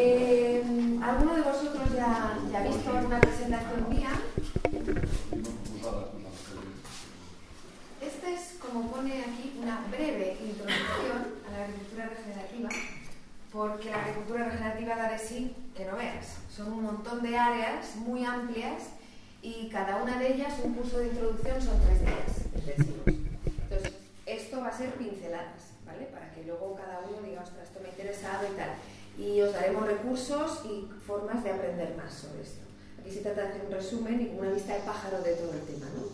Eh, ¿Alguno de vosotros ya, ya ha visto alguna presentación mía? Esta es, como pone aquí, una breve introducción a la agricultura regenerativa, porque la agricultura regenerativa da de sí que no veas. Son un montón de áreas muy amplias y cada una de ellas, un curso de introducción, son tres días. Entonces, esto va a ser pinceladas, ¿vale? Para que luego cada uno diga, ostras, esto me interesado y tal. Y os daremos recursos y formas de aprender más sobre esto. Aquí se trata de hacer un resumen y una vista de pájaro de todo el tema, ¿no?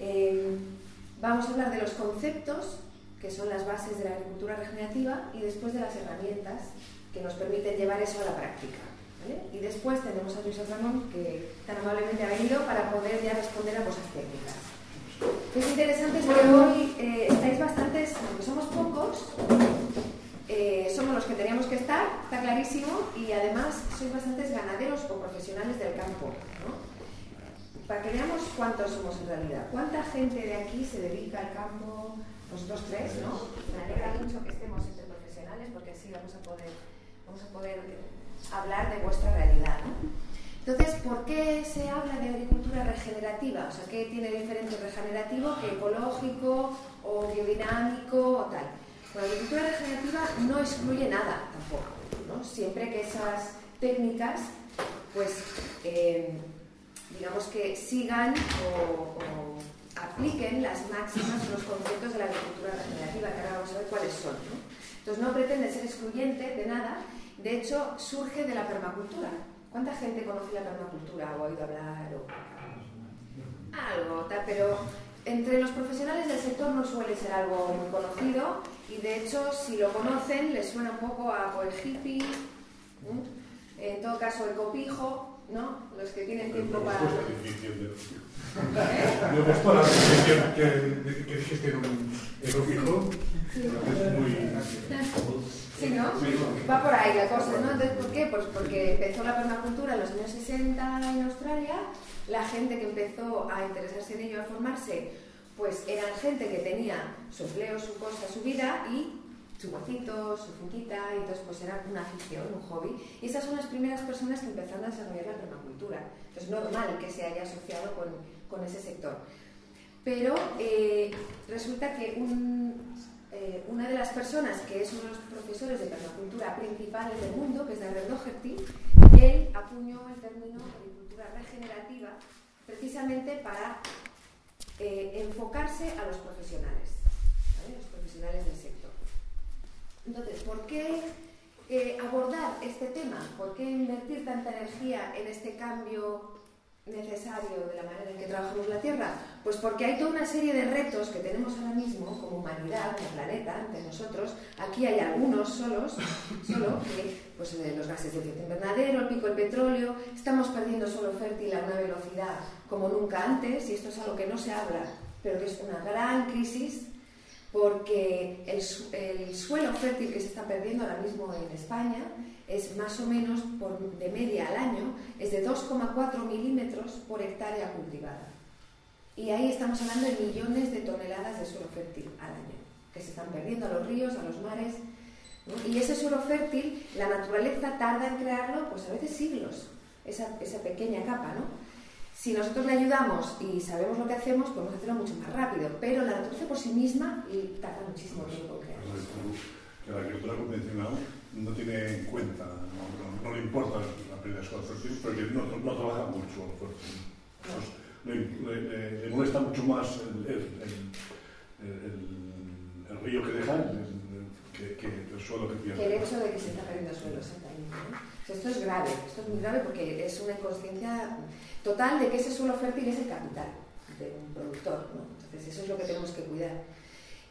Eh, vamos a hablar de los conceptos, que son las bases de la agricultura regenerativa, y después de las herramientas que nos permiten llevar eso a la práctica. ¿vale? Y después tenemos a Luis Ramón, que tan amablemente ha venido para poder ya responder a cosas técnicas. Es interesante es que hoy eh, estáis bastantes, aunque somos pocos, eh, somos los que teníamos que estar, está clarísimo, y además sois bastantes ganaderos o profesionales del campo. ¿no? Para que veamos cuántos somos en realidad. ¿Cuánta gente de aquí se dedica al campo? Nosotros tres, ¿no? Me alegra mucho que estemos entre profesionales porque así vamos a poder, vamos a poder hablar de vuestra realidad. ¿no? Entonces, ¿por qué se habla de agricultura regenerativa? O sea, ¿qué tiene diferente regenerativo que ecológico o biodinámico o tal? La agricultura regenerativa no excluye nada tampoco. Siempre que esas técnicas, pues, eh, digamos que sigan o, apliquen las máximas los conceptos de la agricultura regenerativa, que ahora vamos a ver cuáles son. ¿no? Entonces, no pretende ser excluyente de nada, de hecho, surge de la permacultura. ¿Cuánta gente conoce la permacultura o ha oído hablar? Algo, pero entre los profesionales del sector no suele ser algo muy conocido y de hecho si lo conocen les suena un poco a pues, hippie, ¿no? en todo caso ecopijo, ¿no? Los que tienen tiempo para... ¿Eh? Me gustó la definición que, que dijiste en un. Sí. Es muy... Sí, ¿no? Va por ahí la cosa, ¿no? Entonces, ¿por qué? Pues porque empezó la permacultura en los años 60 en Australia, la gente que empezó a interesarse en ello, a formarse, pues eran gente que tenía su empleo, su cosa, su vida y su huecito, su finquita, y entonces pues era una afición, un hobby. Y esas son las primeras personas que empezaron a desarrollar la permacultura. Entonces es normal que se haya asociado con, con ese sector. Pero eh, resulta que eh, una de las personas que es uno de los profesores de permacultura principales del mundo, que es Darrell Doherty, él acuñó el término agricultura regenerativa precisamente para eh, enfocarse a los profesionales, los profesionales del sector. Entonces, ¿por qué eh, abordar este tema? ¿Por qué invertir tanta energía en este cambio necesario de la manera en que trabajamos la Tierra? Pues porque hay toda una serie de retos que tenemos ahora mismo como humanidad, como planeta, ante nosotros. Aquí hay algunos solos, solo que pues, eh, los gases de efecto invernadero, el pico del petróleo, estamos perdiendo suelo fértil a una velocidad como nunca antes, y esto es algo que no se habla, pero que es una gran crisis porque el, el, suelo fértil que se está perdiendo ahora mismo en España es más o menos de media al año, es de 2,4 milímetros por hectárea cultivada. Y ahí estamos hablando de millones de toneladas de suelo fértil al año, que se están perdiendo a los ríos, a los mares. Y ese suelo fértil, la naturaleza tarda en crearlo, pues a veces siglos, esa, esa pequeña capa, ¿no? Si nosotros le ayudamos y sabemos lo que hacemos, podemos hacerlo mucho más rápido, pero la naturaleza por sí misma tarda muchísimo tiempo en crear. Que la agricultura convencional no tiene en cuenta, no, no le importa la pérdida de suelo fértil porque no, no, trabaja mucho el fértil. Pues le, le, le, le, molesta mucho más el, el, río que deja que, el suelo que pierde. Que el hecho de que se está perdiendo suelo, exactamente. ¿no? Esto es grave, esto es muy grave porque es una inconsciencia total de que ese suelo fértil es el capital de un productor. ¿no? Entonces, eso es lo que tenemos que cuidar.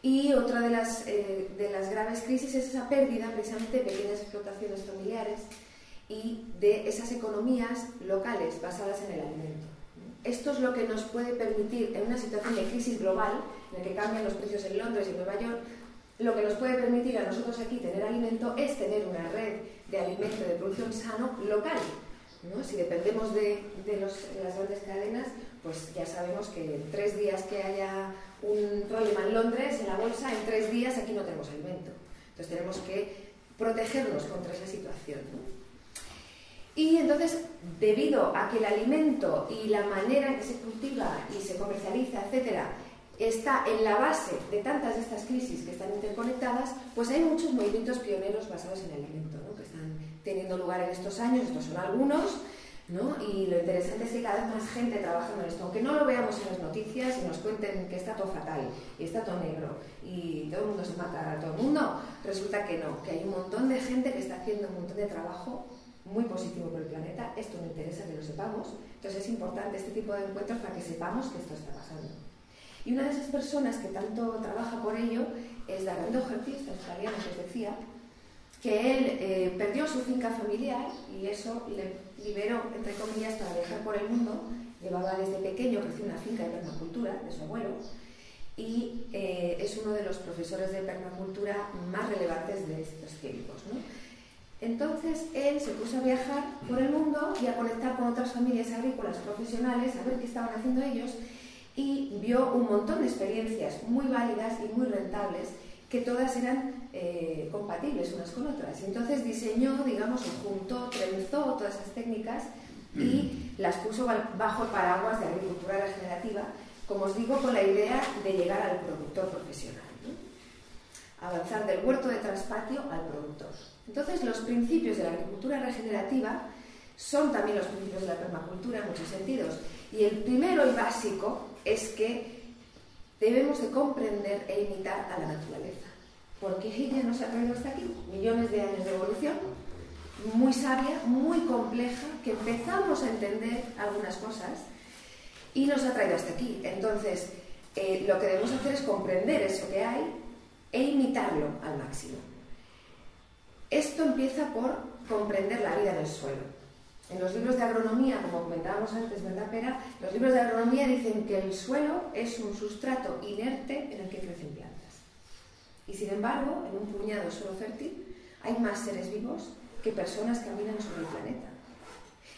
Y otra de las, eh, de las graves crisis es esa pérdida precisamente de pequeñas explotaciones familiares y de esas economías locales basadas en el alimento. Esto es lo que nos puede permitir, en una situación de crisis global, en la que cambian los precios en Londres y en Nueva York, lo que nos puede permitir a nosotros aquí tener alimento es tener una red de alimento de producción sano local. ¿no? Si dependemos de, de, los, de, las grandes cadenas, pues ya sabemos que en tres días que haya un problema en Londres, en la bolsa, en tres días aquí no tenemos alimento. Entonces tenemos que protegernos contra esa situación. ¿no? Y entonces, debido a que el alimento y la manera en que se cultiva y se comercializa, etcétera, está en la base de tantas de estas crisis que están interconectadas, pues hay muchos movimientos pioneros basados en el alimento, que están teniendo lugar en estos años, estos son algunos, ¿no? y lo interesante es que cada vez más gente trabajando en esto, aunque no lo veamos en las noticias y nos cuenten que está todo fatal, y está todo negro, y todo el mundo se mata a todo el mundo, resulta que no, que hay un montón de gente que está haciendo un montón de trabajo muy positivo por el planeta, esto me interesa que lo sepamos, entonces es importante este tipo de encuentros para que sepamos que esto está pasando. Y una de esas personas que tanto trabaja por ello es Darren Doherty, este australiano que os decía, que él eh, perdió su finca familiar y eso le liberó, entre comillas, para viajar por el mundo. Llevaba desde pequeño, creció una finca de permacultura de su abuelo y eh, es uno de los profesores de permacultura más relevantes de estos. ¿no? Entonces él se puso a viajar por el mundo y a conectar con otras familias agrícolas profesionales, a ver qué estaban haciendo ellos y vio un montón de experiencias muy válidas y muy rentables que todas eran eh, compatibles unas con otras. Entonces diseñó, digamos, juntó, trenzó todas esas técnicas y las puso bajo el paraguas de agricultura regenerativa, como os digo, con la idea de llegar al productor profesional. Avanzar del huerto de traspatio al productor. Entonces, los principios de la agricultura regenerativa son también los principios de la permacultura en muchos sentidos. Y el primero y básico es que debemos de comprender e imitar a la naturaleza, porque ella nos ha traído hasta aquí, millones de años de evolución, muy sabia, muy compleja, que empezamos a entender algunas cosas y nos ha traído hasta aquí. Entonces, eh, lo que debemos hacer es comprender eso que hay e imitarlo al máximo. Esto empieza por comprender la vida en el suelo. En los libros de agronomía, como comentábamos antes, ¿verdad, Pera? Los libros de agronomía dicen que el suelo es un sustrato inerte en el que crecen plantas. Y sin embargo, en un puñado de suelo fértil hay más seres vivos que personas que caminan sobre el planeta.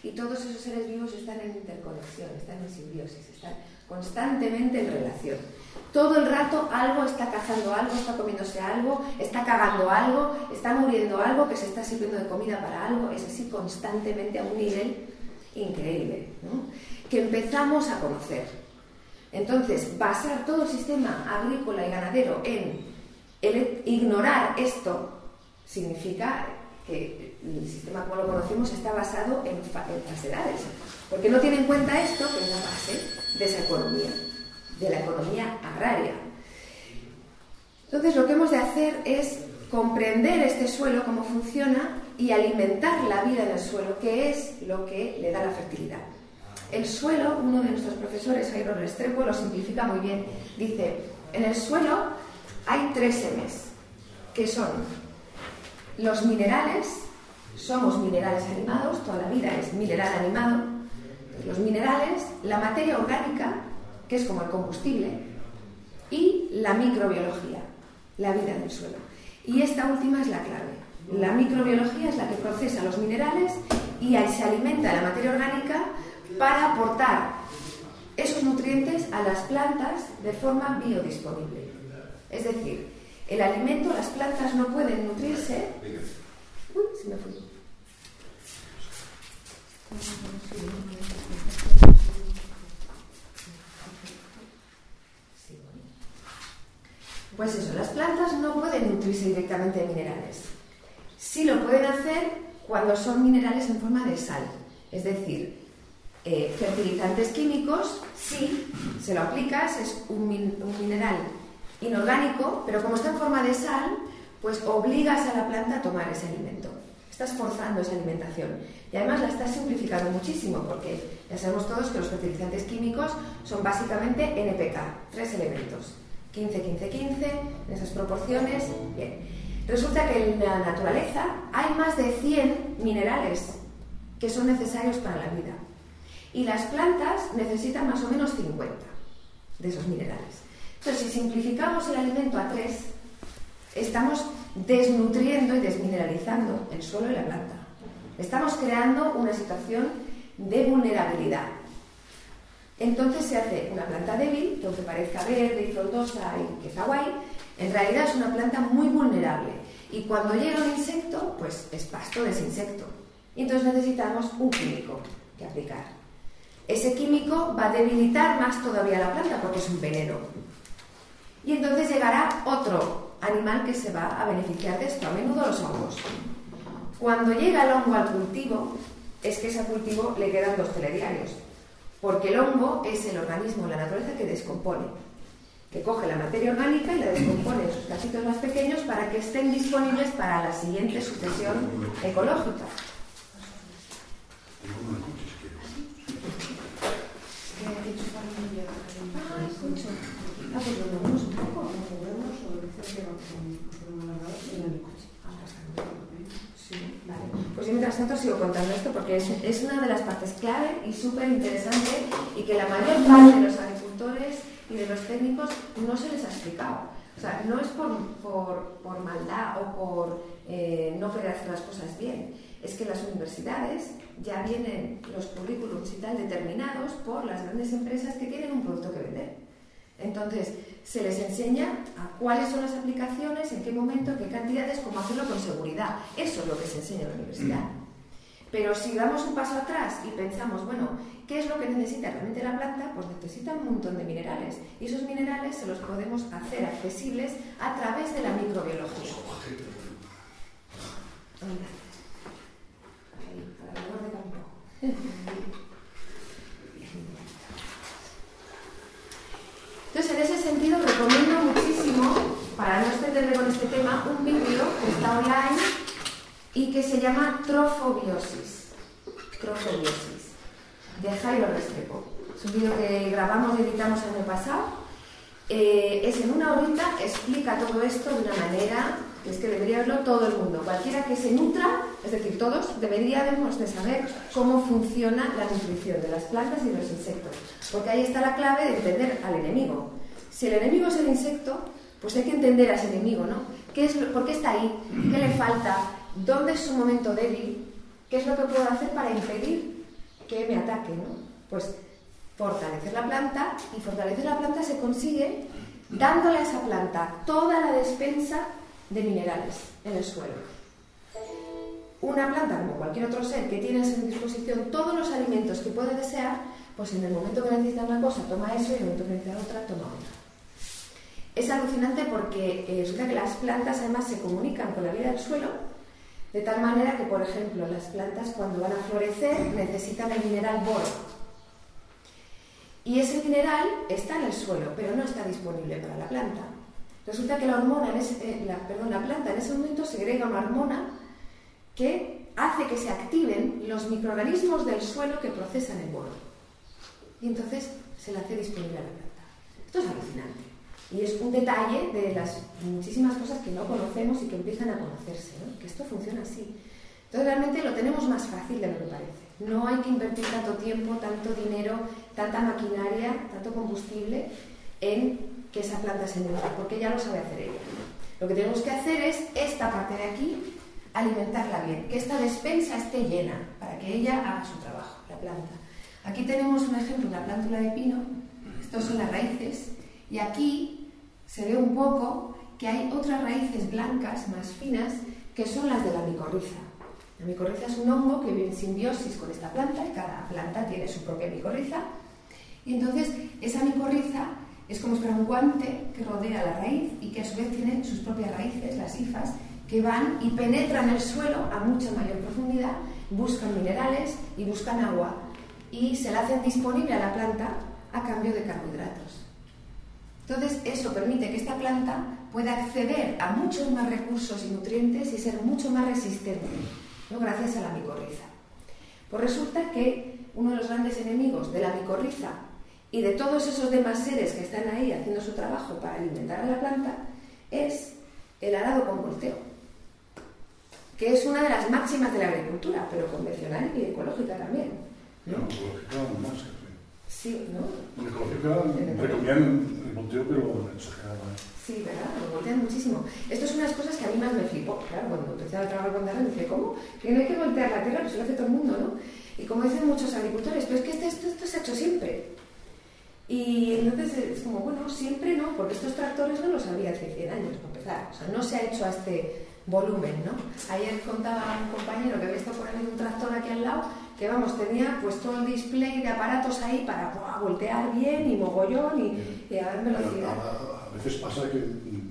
Y todos esos seres vivos están en interconexión, están en simbiosis, están constantemente en relación. Todo el rato algo está cazando algo, está comiéndose algo, está cagando algo, está muriendo algo que se está sirviendo de comida para algo, es así constantemente a un nivel increíble, que empezamos a conocer. Entonces, basar todo el sistema agrícola y ganadero en ignorar esto significa que el sistema como lo conocemos está basado en, en falsedades, porque no tiene en cuenta esto, que es la base de esa economía de la economía agraria. Entonces lo que hemos de hacer es comprender este suelo, cómo funciona y alimentar la vida en el suelo, que es lo que le da la fertilidad. El suelo, uno de nuestros profesores, Jairo Restrepo, lo simplifica muy bien. Dice, en el suelo hay tres M's, que son los minerales, somos minerales animados, toda la vida es mineral animado, los minerales, la materia orgánica, que es como el combustible, y la microbiología, la vida en el suelo. Y esta última es la clave. La microbiología es la que procesa los minerales y se alimenta la materia orgánica para aportar esos nutrientes a las plantas de forma biodisponible. Es decir, el alimento, las plantas no pueden nutrirse. Uy, se me fue. Pues eso, las plantas no pueden nutrirse directamente de minerales. Sí lo pueden hacer cuando son minerales en forma de sal. Es decir, eh, fertilizantes químicos, sí, se lo aplicas, es un, un mineral inorgánico, pero como está en forma de sal, pues obligas a la planta a tomar ese alimento. Estás forzando esa alimentación. Y además la estás simplificando muchísimo, porque ya sabemos todos que los fertilizantes químicos son básicamente NPK, tres elementos. 15, 15, 15, en esas proporciones. Bien. Resulta que en la naturaleza hay más de 100 minerales que son necesarios para la vida. Y las plantas necesitan más o menos 50 de esos minerales. Entonces, si simplificamos el alimento a tres, estamos desnutriendo y desmineralizando el suelo y la planta. Estamos creando una situación de vulnerabilidad. Entonces se hace una planta débil, que aunque parezca verde y frondosa y que está guay, en realidad es una planta muy vulnerable. Y cuando llega un insecto, pues es pasto de ese insecto. Y entonces necesitamos un químico que aplicar. Ese químico va a debilitar más todavía la planta porque es un veneno. Y entonces llegará otro animal que se va a beneficiar de esto, a menudo los hongos. Cuando llega el hongo al cultivo, es que ese cultivo le quedan dos telediarios, porque el hongo es el organismo la naturaleza que descompone, que coge la materia orgánica y la descompone en sus casitos más pequeños para que estén disponibles para la siguiente sucesión ecológica. Ah, pues un poco, lo movemos o dice que va con el coche. Sí, vale. Pues yo mientras tanto sigo contando esto porque es, es una de las partes clave y súper interesante y que la mayor parte de los agricultores y de los técnicos no se les ha explicado. O sea, no es por, por, por maldad o por eh, no querer hacer las cosas bien, es que las universidades ya vienen los currículums y tal determinados por las grandes empresas que tienen un producto que vender. Entonces, se les enseña a cuáles son las aplicaciones, en qué momento, en qué cantidades, cómo hacerlo con seguridad. Eso es lo que se enseña en la universidad. Pero si damos un paso atrás y pensamos, bueno, ¿qué es lo que necesita realmente la planta? Pues necesita un montón de minerales. Y esos minerales se los podemos hacer accesibles a través de la microbiología. Ahí, para el de campo. Entonces, en ese sentido, recomiendo muchísimo, para no extenderme con este tema, un vídeo que está online y que se llama Trofobiosis. Trofobiosis, de Jairo Restrepo. Es un vídeo que grabamos y editamos el año pasado. Eh, es en una horita, explica todo esto de una manera es que debería verlo todo el mundo. Cualquiera que se nutra, es decir, todos, deberíamos de saber cómo funciona la nutrición de las plantas y de los insectos. Porque ahí está la clave de entender al enemigo. Si el enemigo es el insecto, pues hay que entender a ese enemigo, ¿no? ¿Qué es, ¿Por qué está ahí? ¿Qué le falta? ¿Dónde es su momento débil? ¿Qué es lo que puedo hacer para impedir que me ataque, ¿no? Pues fortalecer la planta y fortalecer la planta se consigue dándole a esa planta toda la despensa de minerales en el suelo. Una planta, como cualquier otro ser que tiene a su disposición todos los alimentos que puede desear, pues en el momento que necesita una cosa toma eso y en el momento que necesita otra toma otra. Es alucinante porque eh, resulta que las plantas además se comunican con la vida del suelo de tal manera que, por ejemplo, las plantas cuando van a florecer necesitan el mineral boro. Y ese mineral está en el suelo, pero no está disponible para la planta. Resulta que la, hormona en ese, eh, la, perdón, la planta en ese momento segrega una hormona que hace que se activen los microorganismos del suelo que procesan el boro. Y entonces se le hace disponible a la planta. Esto es alucinante. Y es un detalle de las muchísimas cosas que no conocemos y que empiezan a conocerse, ¿no? que esto funciona así. Entonces realmente lo tenemos más fácil de lo que parece. No hay que invertir tanto tiempo, tanto dinero, tanta maquinaria, tanto combustible en que esa planta se nutra, porque ya lo sabe hacer ella. Lo que tenemos que hacer es esta parte de aquí, alimentarla bien, que esta despensa esté llena, para que ella haga su trabajo, la planta. Aquí tenemos un ejemplo, una plántula de pino, estos son las raíces, y aquí se ve un poco que hay otras raíces blancas, más finas, que son las de la micorriza. La micorriza es un hongo que vive en simbiosis con esta planta, y cada planta tiene su propia micorriza, y entonces esa micorriza es como si fuera un guante que rodea la raíz y que a su vez tiene sus propias raíces, las hifas, que van y penetran el suelo a mucha mayor profundidad, buscan minerales y buscan agua y se la hacen disponible a la planta a cambio de carbohidratos. Entonces, eso permite que esta planta pueda acceder a muchos más recursos y nutrientes y ser mucho más resistente, ¿no? gracias a la micorriza. Pues resulta que uno de los grandes enemigos de la micorriza y de todos esos demás seres que están ahí haciendo su trabajo para alimentar a la planta, es el arado con volteo, que es una de las máximas de la agricultura, pero convencional y ecológica también. ¿no? Ecológica más, Sí, ¿no? Ecológica recogían el volteo, pero exagerada. Sí, ¿verdad? Lo voltean muchísimo. Esto es unas cosas que a mí más me flipó. Claro, cuando empecé a trabajar con Darren, dije, ¿cómo? Que no hay que voltear la tierra, pues lo hace todo el mundo, ¿no? Y como dicen muchos agricultores, pero es que esto, esto se ha hecho siempre. Y entonces es como, bueno, siempre no, porque estos tractores no los había hace 100 años, para empezar. O sea, no se ha hecho a este volumen, ¿no? Ayer contaba un compañero que había estado por ahí un tractor aquí al lado, que vamos, tenía pues todo el display de aparatos ahí para voltear bien y mogollón y, a ver velocidad. A, veces pasa que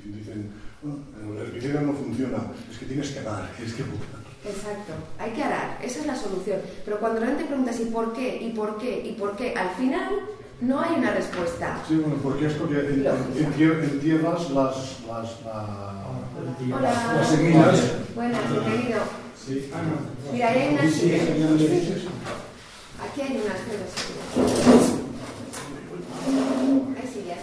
dicen, bueno, el herbicida no funciona, es que tienes que arar, tienes que Exacto, hay que arar, esa es la solución. Pero cuando la gente pregunta si por qué, y por qué, y por qué, al final no hay una respuesta. Sí, bueno, porque es porque entierras las, las, Hola. las semillas. Buenas, bienvenido. Sí. Ah, no. Mira, ahí hay unas. Aquí hay unas sillas. Hay sillas,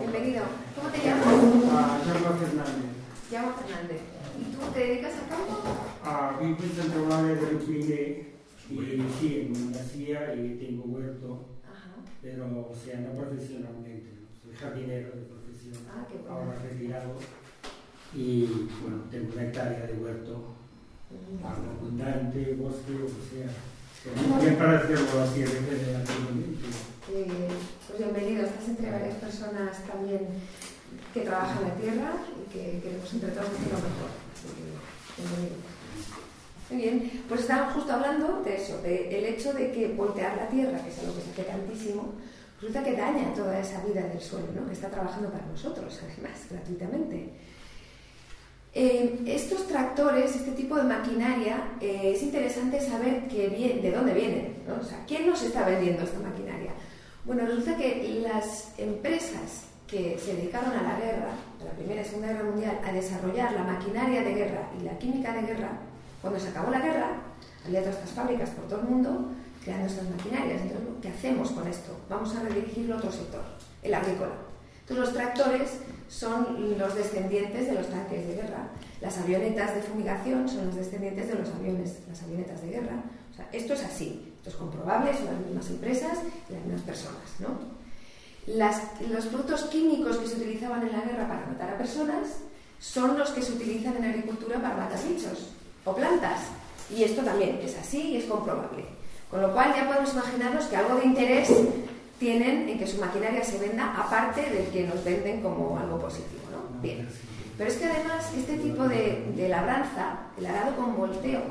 Bienvenido. ¿Cómo te llamas? Ah, Llama Fernández. Llama Fernández. ¿Y tú te dedicas a campo? Ah, vivo en Santa María de Lupine y sí, en Mandacía y tengo huerto, pero o sea, no profesionalmente, soy jardinero de profesión, ah, ahora retirado. Y bueno, tengo una hectárea de huerto, algo abundante, bosque, o sea, bien para hacerlo así relativamente. Eh, pues bienvenido, estás entre varias personas también que trabajan la tierra y que queremos entre todos hacer lo mejor. bienvenido. Bien, pues estábamos justo hablando de eso, del hecho de que voltear la tierra, que es algo que se hace tantísimo, resulta que daña toda esa vida del suelo, ¿no? que está trabajando para nosotros, además, gratuitamente. Eh, estos tractores, este tipo de maquinaria, eh, es interesante saber que de dónde vienen, ¿no? o sea, ¿quién nos está vendiendo esta maquinaria? Bueno, resulta que las empresas que se dedicaron a la guerra, a la Primera y Segunda Guerra Mundial, a desarrollar la maquinaria de guerra y la química de guerra, cuando se acabó la guerra, había todas estas fábricas por todo el mundo creando estas maquinarias. Entonces, ¿qué hacemos con esto? Vamos a redirigirlo a otro sector, el agrícola. Entonces, los tractores son los descendientes de los tanques de guerra. Las avionetas de fumigación son los descendientes de los aviones, las avionetas de guerra. O sea, esto es así, esto es comprobable, son las mismas empresas y las mismas personas, ¿no? los productos químicos que se utilizaban en la guerra para matar a personas son los que se utilizan en agricultura para matar bichos plantas. Y esto también es así y es comprobable. Con lo cual ya podemos imaginarnos que algo de interés tienen en que su maquinaria se venda aparte del que nos venden como algo positivo. ¿no? Bien. Pero es que además este tipo de, de labranza, el arado con volteo,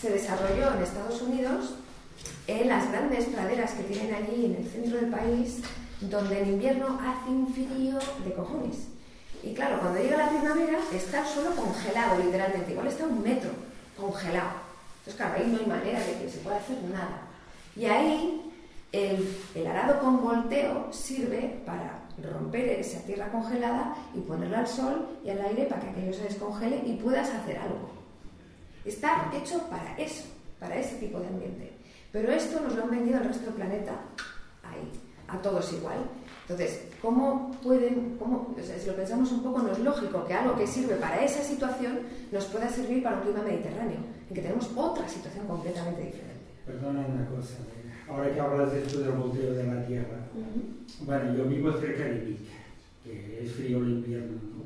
se desarrolló en Estados Unidos en las grandes praderas que tienen allí en el centro del país, donde en invierno hace un frío de cojones. Y claro, cuando llega la primavera está solo congelado, literalmente, igual está un metro congelado. Entonces, claro, ahí no hay manera de que se pueda hacer nada. Y ahí el, arado con volteo sirve para romper esa tierra congelada y ponerla al sol y al aire para que aquello se descongele y puedas hacer algo. Está hecho para eso, para ese tipo de ambiente. Pero esto nos lo han vendido al resto del planeta ahí, a todos igual. Entonces, ¿cómo pueden, cómo, si lo pensamos un poco, no es lógico que algo que sirve para esa situación nos pueda servir para un clima mediterráneo, en que tenemos otra situación completamente diferente? Perdona una cosa, ahora que hablas de esto del volteo de la Tierra, bueno, yo vivo cerca de Vic, que es frío el invierno, ¿no?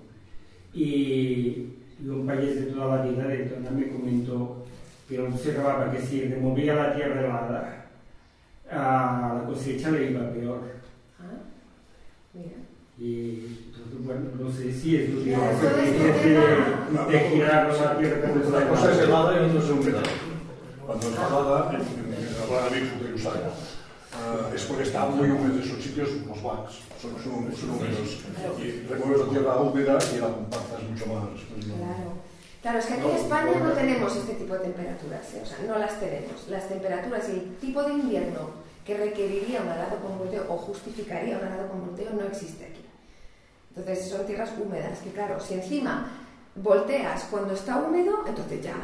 y, un país de toda la vida de me comentó que observaba que si removía la tierra helada, a la cosecha le iba peor y entonces, bueno, no sé si es lo que de, de girar la tierra. Una cosa es helada y otra es humedad. Cuando es helada, en la Virgen de Usaya, es porque están muy húmedos esos sitios, los banks, son, son, son húmedos. Y remueves la tierra húmeda y la compactas mucho más. Pues claro. Claro, es que aquí en España no tenemos este tipo de temperaturas, ¿eh? o sea, no las tenemos. Las temperaturas y el tipo de invierno que requeriría un arado con volteo o justificaría un arado con volteo no existe aquí. Entonces son tierras húmedas, que claro, si encima volteas cuando está húmedo, entonces ya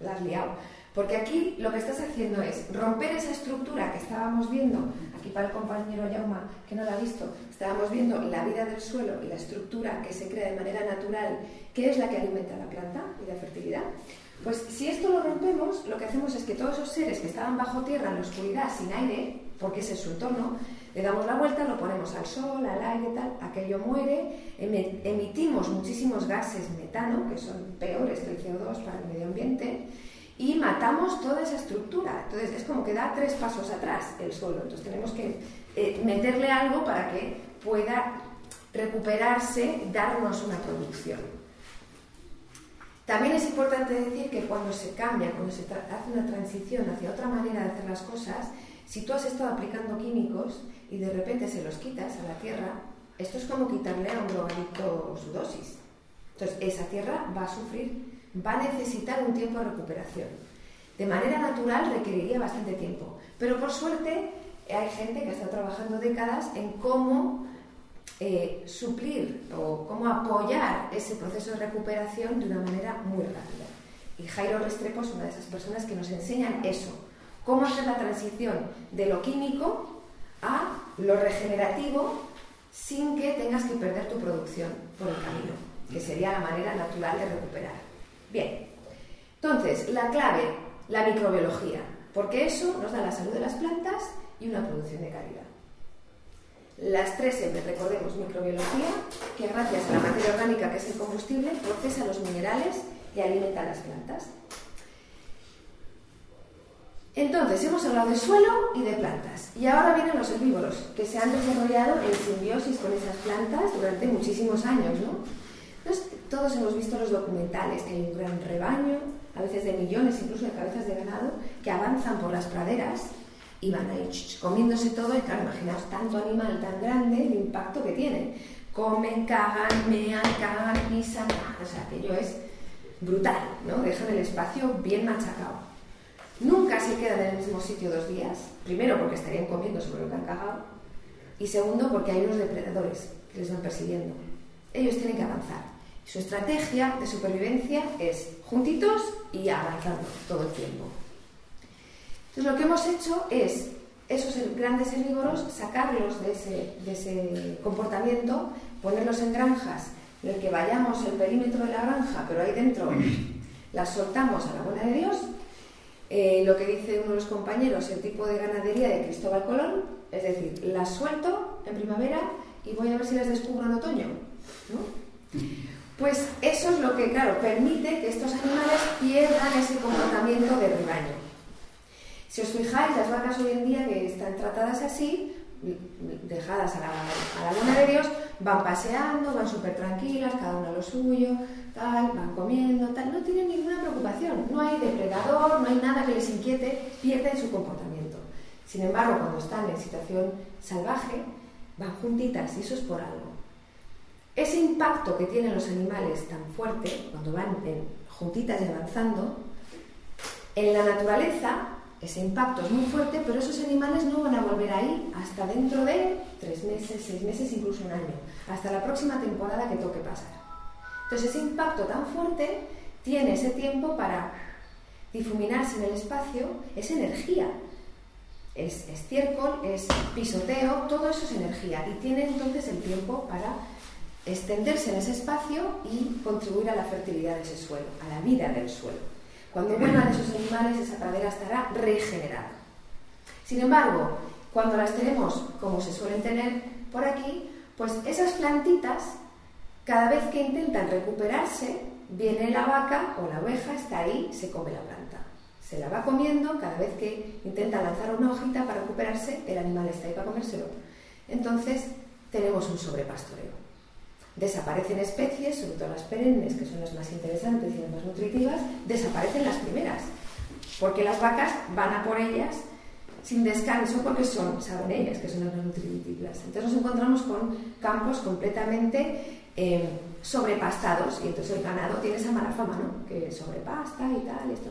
la has liado. Porque aquí lo que estás haciendo es romper esa estructura que estábamos viendo, aquí para el compañero Yauma, que no la ha visto, estábamos viendo la vida del suelo y la estructura que se crea de manera natural, que es la que alimenta la planta y la fertilidad. Pues si esto lo rompemos, lo que hacemos es que todos esos seres que estaban bajo tierra, en la oscuridad, sin aire, porque ese es su entorno, le damos la vuelta, lo ponemos al sol, al aire, tal, aquello muere, emitimos muchísimos gases metano, que son peores que el CO2 para el medio ambiente, y matamos toda esa estructura. Entonces es como que da tres pasos atrás el suelo. Entonces tenemos que eh, meterle algo para que pueda recuperarse, darnos una producción. También es importante decir que cuando se cambia, cuando se hace una transición hacia otra manera de hacer las cosas, si tú has estado aplicando químicos y de repente se los quitas a la tierra, esto es como quitarle a un drogadicto su dosis. Entonces, esa tierra va a sufrir, va a necesitar un tiempo de recuperación. De manera natural requeriría bastante tiempo, pero por suerte hay gente que está trabajando décadas en cómo eh, suplir o cómo apoyar ese proceso de recuperación de una manera muy rápida. Y Jairo Restrepo es una de esas personas que nos enseñan eso, cómo hacer la transición de lo químico a lo regenerativo sin que tengas que perder tu producción por el camino, que sería la manera natural de recuperar. Bien, entonces, la clave, la microbiología, porque eso nos da la salud de las plantas y una producción de calidad. Las tres M, recordemos, microbiología, que gracias a la materia orgánica que es el combustible, procesa los minerales y alimenta a las plantas. Entonces, hemos hablado de suelo y de plantas. Y ahora vienen los herbívoros, que se han desarrollado en simbiosis con esas plantas durante muchísimos años, ¿no? Todos hemos visto los documentales, que hay un gran rebaño, a veces de millones, incluso de cabezas de ganado, que avanzan por las praderas y van ahí comiéndose todo. Y claro, imaginaos tanto animal tan grande, el impacto que tienen. Comen, cagan, mean, cagan, pisan, o sea, aquello es brutal, ¿no? Dejan el espacio bien machacado. Nunca se quedan en el mismo sitio dos días. Primero, porque estarían comiendo sobre lo que han cagado. Y segundo, porque hay unos depredadores que les van persiguiendo. Ellos tienen que avanzar. Su estrategia de supervivencia es juntitos y avanzando todo el tiempo. Entonces, lo que hemos hecho es esos grandes herbívoros, sacarlos de ese, de ese comportamiento, ponerlos en granjas en el que vayamos el perímetro de la granja, pero ahí dentro las soltamos a la buena de Dios eh, lo que dice uno de los compañeros, el tipo de ganadería de Cristóbal Colón, es decir, las suelto en primavera y voy a ver si las descubro en otoño. Pues eso es lo que, claro, permite que estos animales pierdan ese comportamiento de rebaño. Si os fijáis, las vacas hoy en día que están tratadas así, dejadas a la, a luna de Dios, van paseando, van súper tranquilas, cada una lo suyo, tal, van comiendo, tal, no tienen ninguna preocupación, no hay depredador, no hay nada que les inquiete, pierden su comportamiento. Sin embargo, cuando están en situación salvaje, van juntitas y eso es por algo. Ese impacto que tienen los animales tan fuerte, cuando van juntitas y avanzando, en la naturaleza ese impacto es muy fuerte, pero esos animales no van a volver ahí hasta dentro de tres meses, seis meses, incluso un año, hasta la próxima temporada que toque pasar. Entonces ese impacto tan fuerte tiene ese tiempo para difuminarse en el espacio, es energía, es estiércol, es pisoteo, todo eso es energía y tiene entonces el tiempo para extenderse en ese espacio y contribuir a la fertilidad de ese suelo, a la vida del suelo. Cuando vuelvan esos animales, esa pradera estará regenerada. Sin embargo, cuando las tenemos como se suelen tener por aquí, pues esas plantitas, cada vez que intentan recuperarse, viene la vaca o la oveja, está ahí, se come la planta. Se la va comiendo, cada vez que intenta lanzar una hojita para recuperarse, el animal está ahí para comérselo. Entonces, tenemos un sobrepastoreo. Desaparecen especies, sobre todo las perennes, que son las más interesantes y las más nutritivas, desaparecen las primeras, porque las vacas van a por ellas sin descanso porque son, saben ellas que son las más nutritivas. Entonces nos encontramos con campos completamente eh, sobrepastados y entonces el ganado tiene esa mala fama, ¿no? Que sobrepasta y tal, y esto.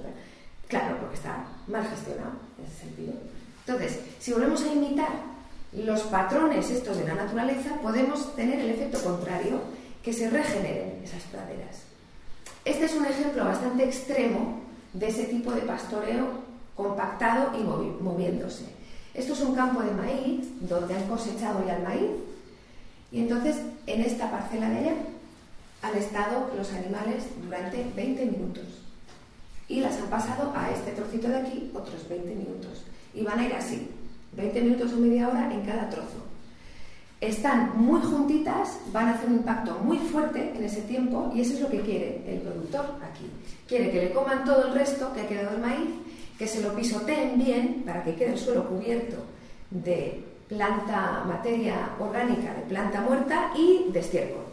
Claro, porque está mal gestionado en ese sentido. Entonces, si volvemos a imitar los patrones estos de la naturaleza, podemos tener el efecto contrario, que se regeneren esas praderas. Este es un ejemplo bastante extremo de ese tipo de pastoreo compactado y moviéndose. Esto es un campo de maíz donde han cosechado ya el maíz y entonces en esta parcela de allá han estado los animales durante 20 minutos y las han pasado a este trocito de aquí otros 20 minutos y van a ir así 20 minutos o media hora en cada trozo. Están muy juntitas, van a hacer un impacto muy fuerte en ese tiempo y eso es lo que quiere el productor aquí. Quiere que le coman todo el resto que ha quedado el maíz, que se lo pisoteen bien para que quede el suelo cubierto de planta, materia orgánica de planta muerta y de estiércol.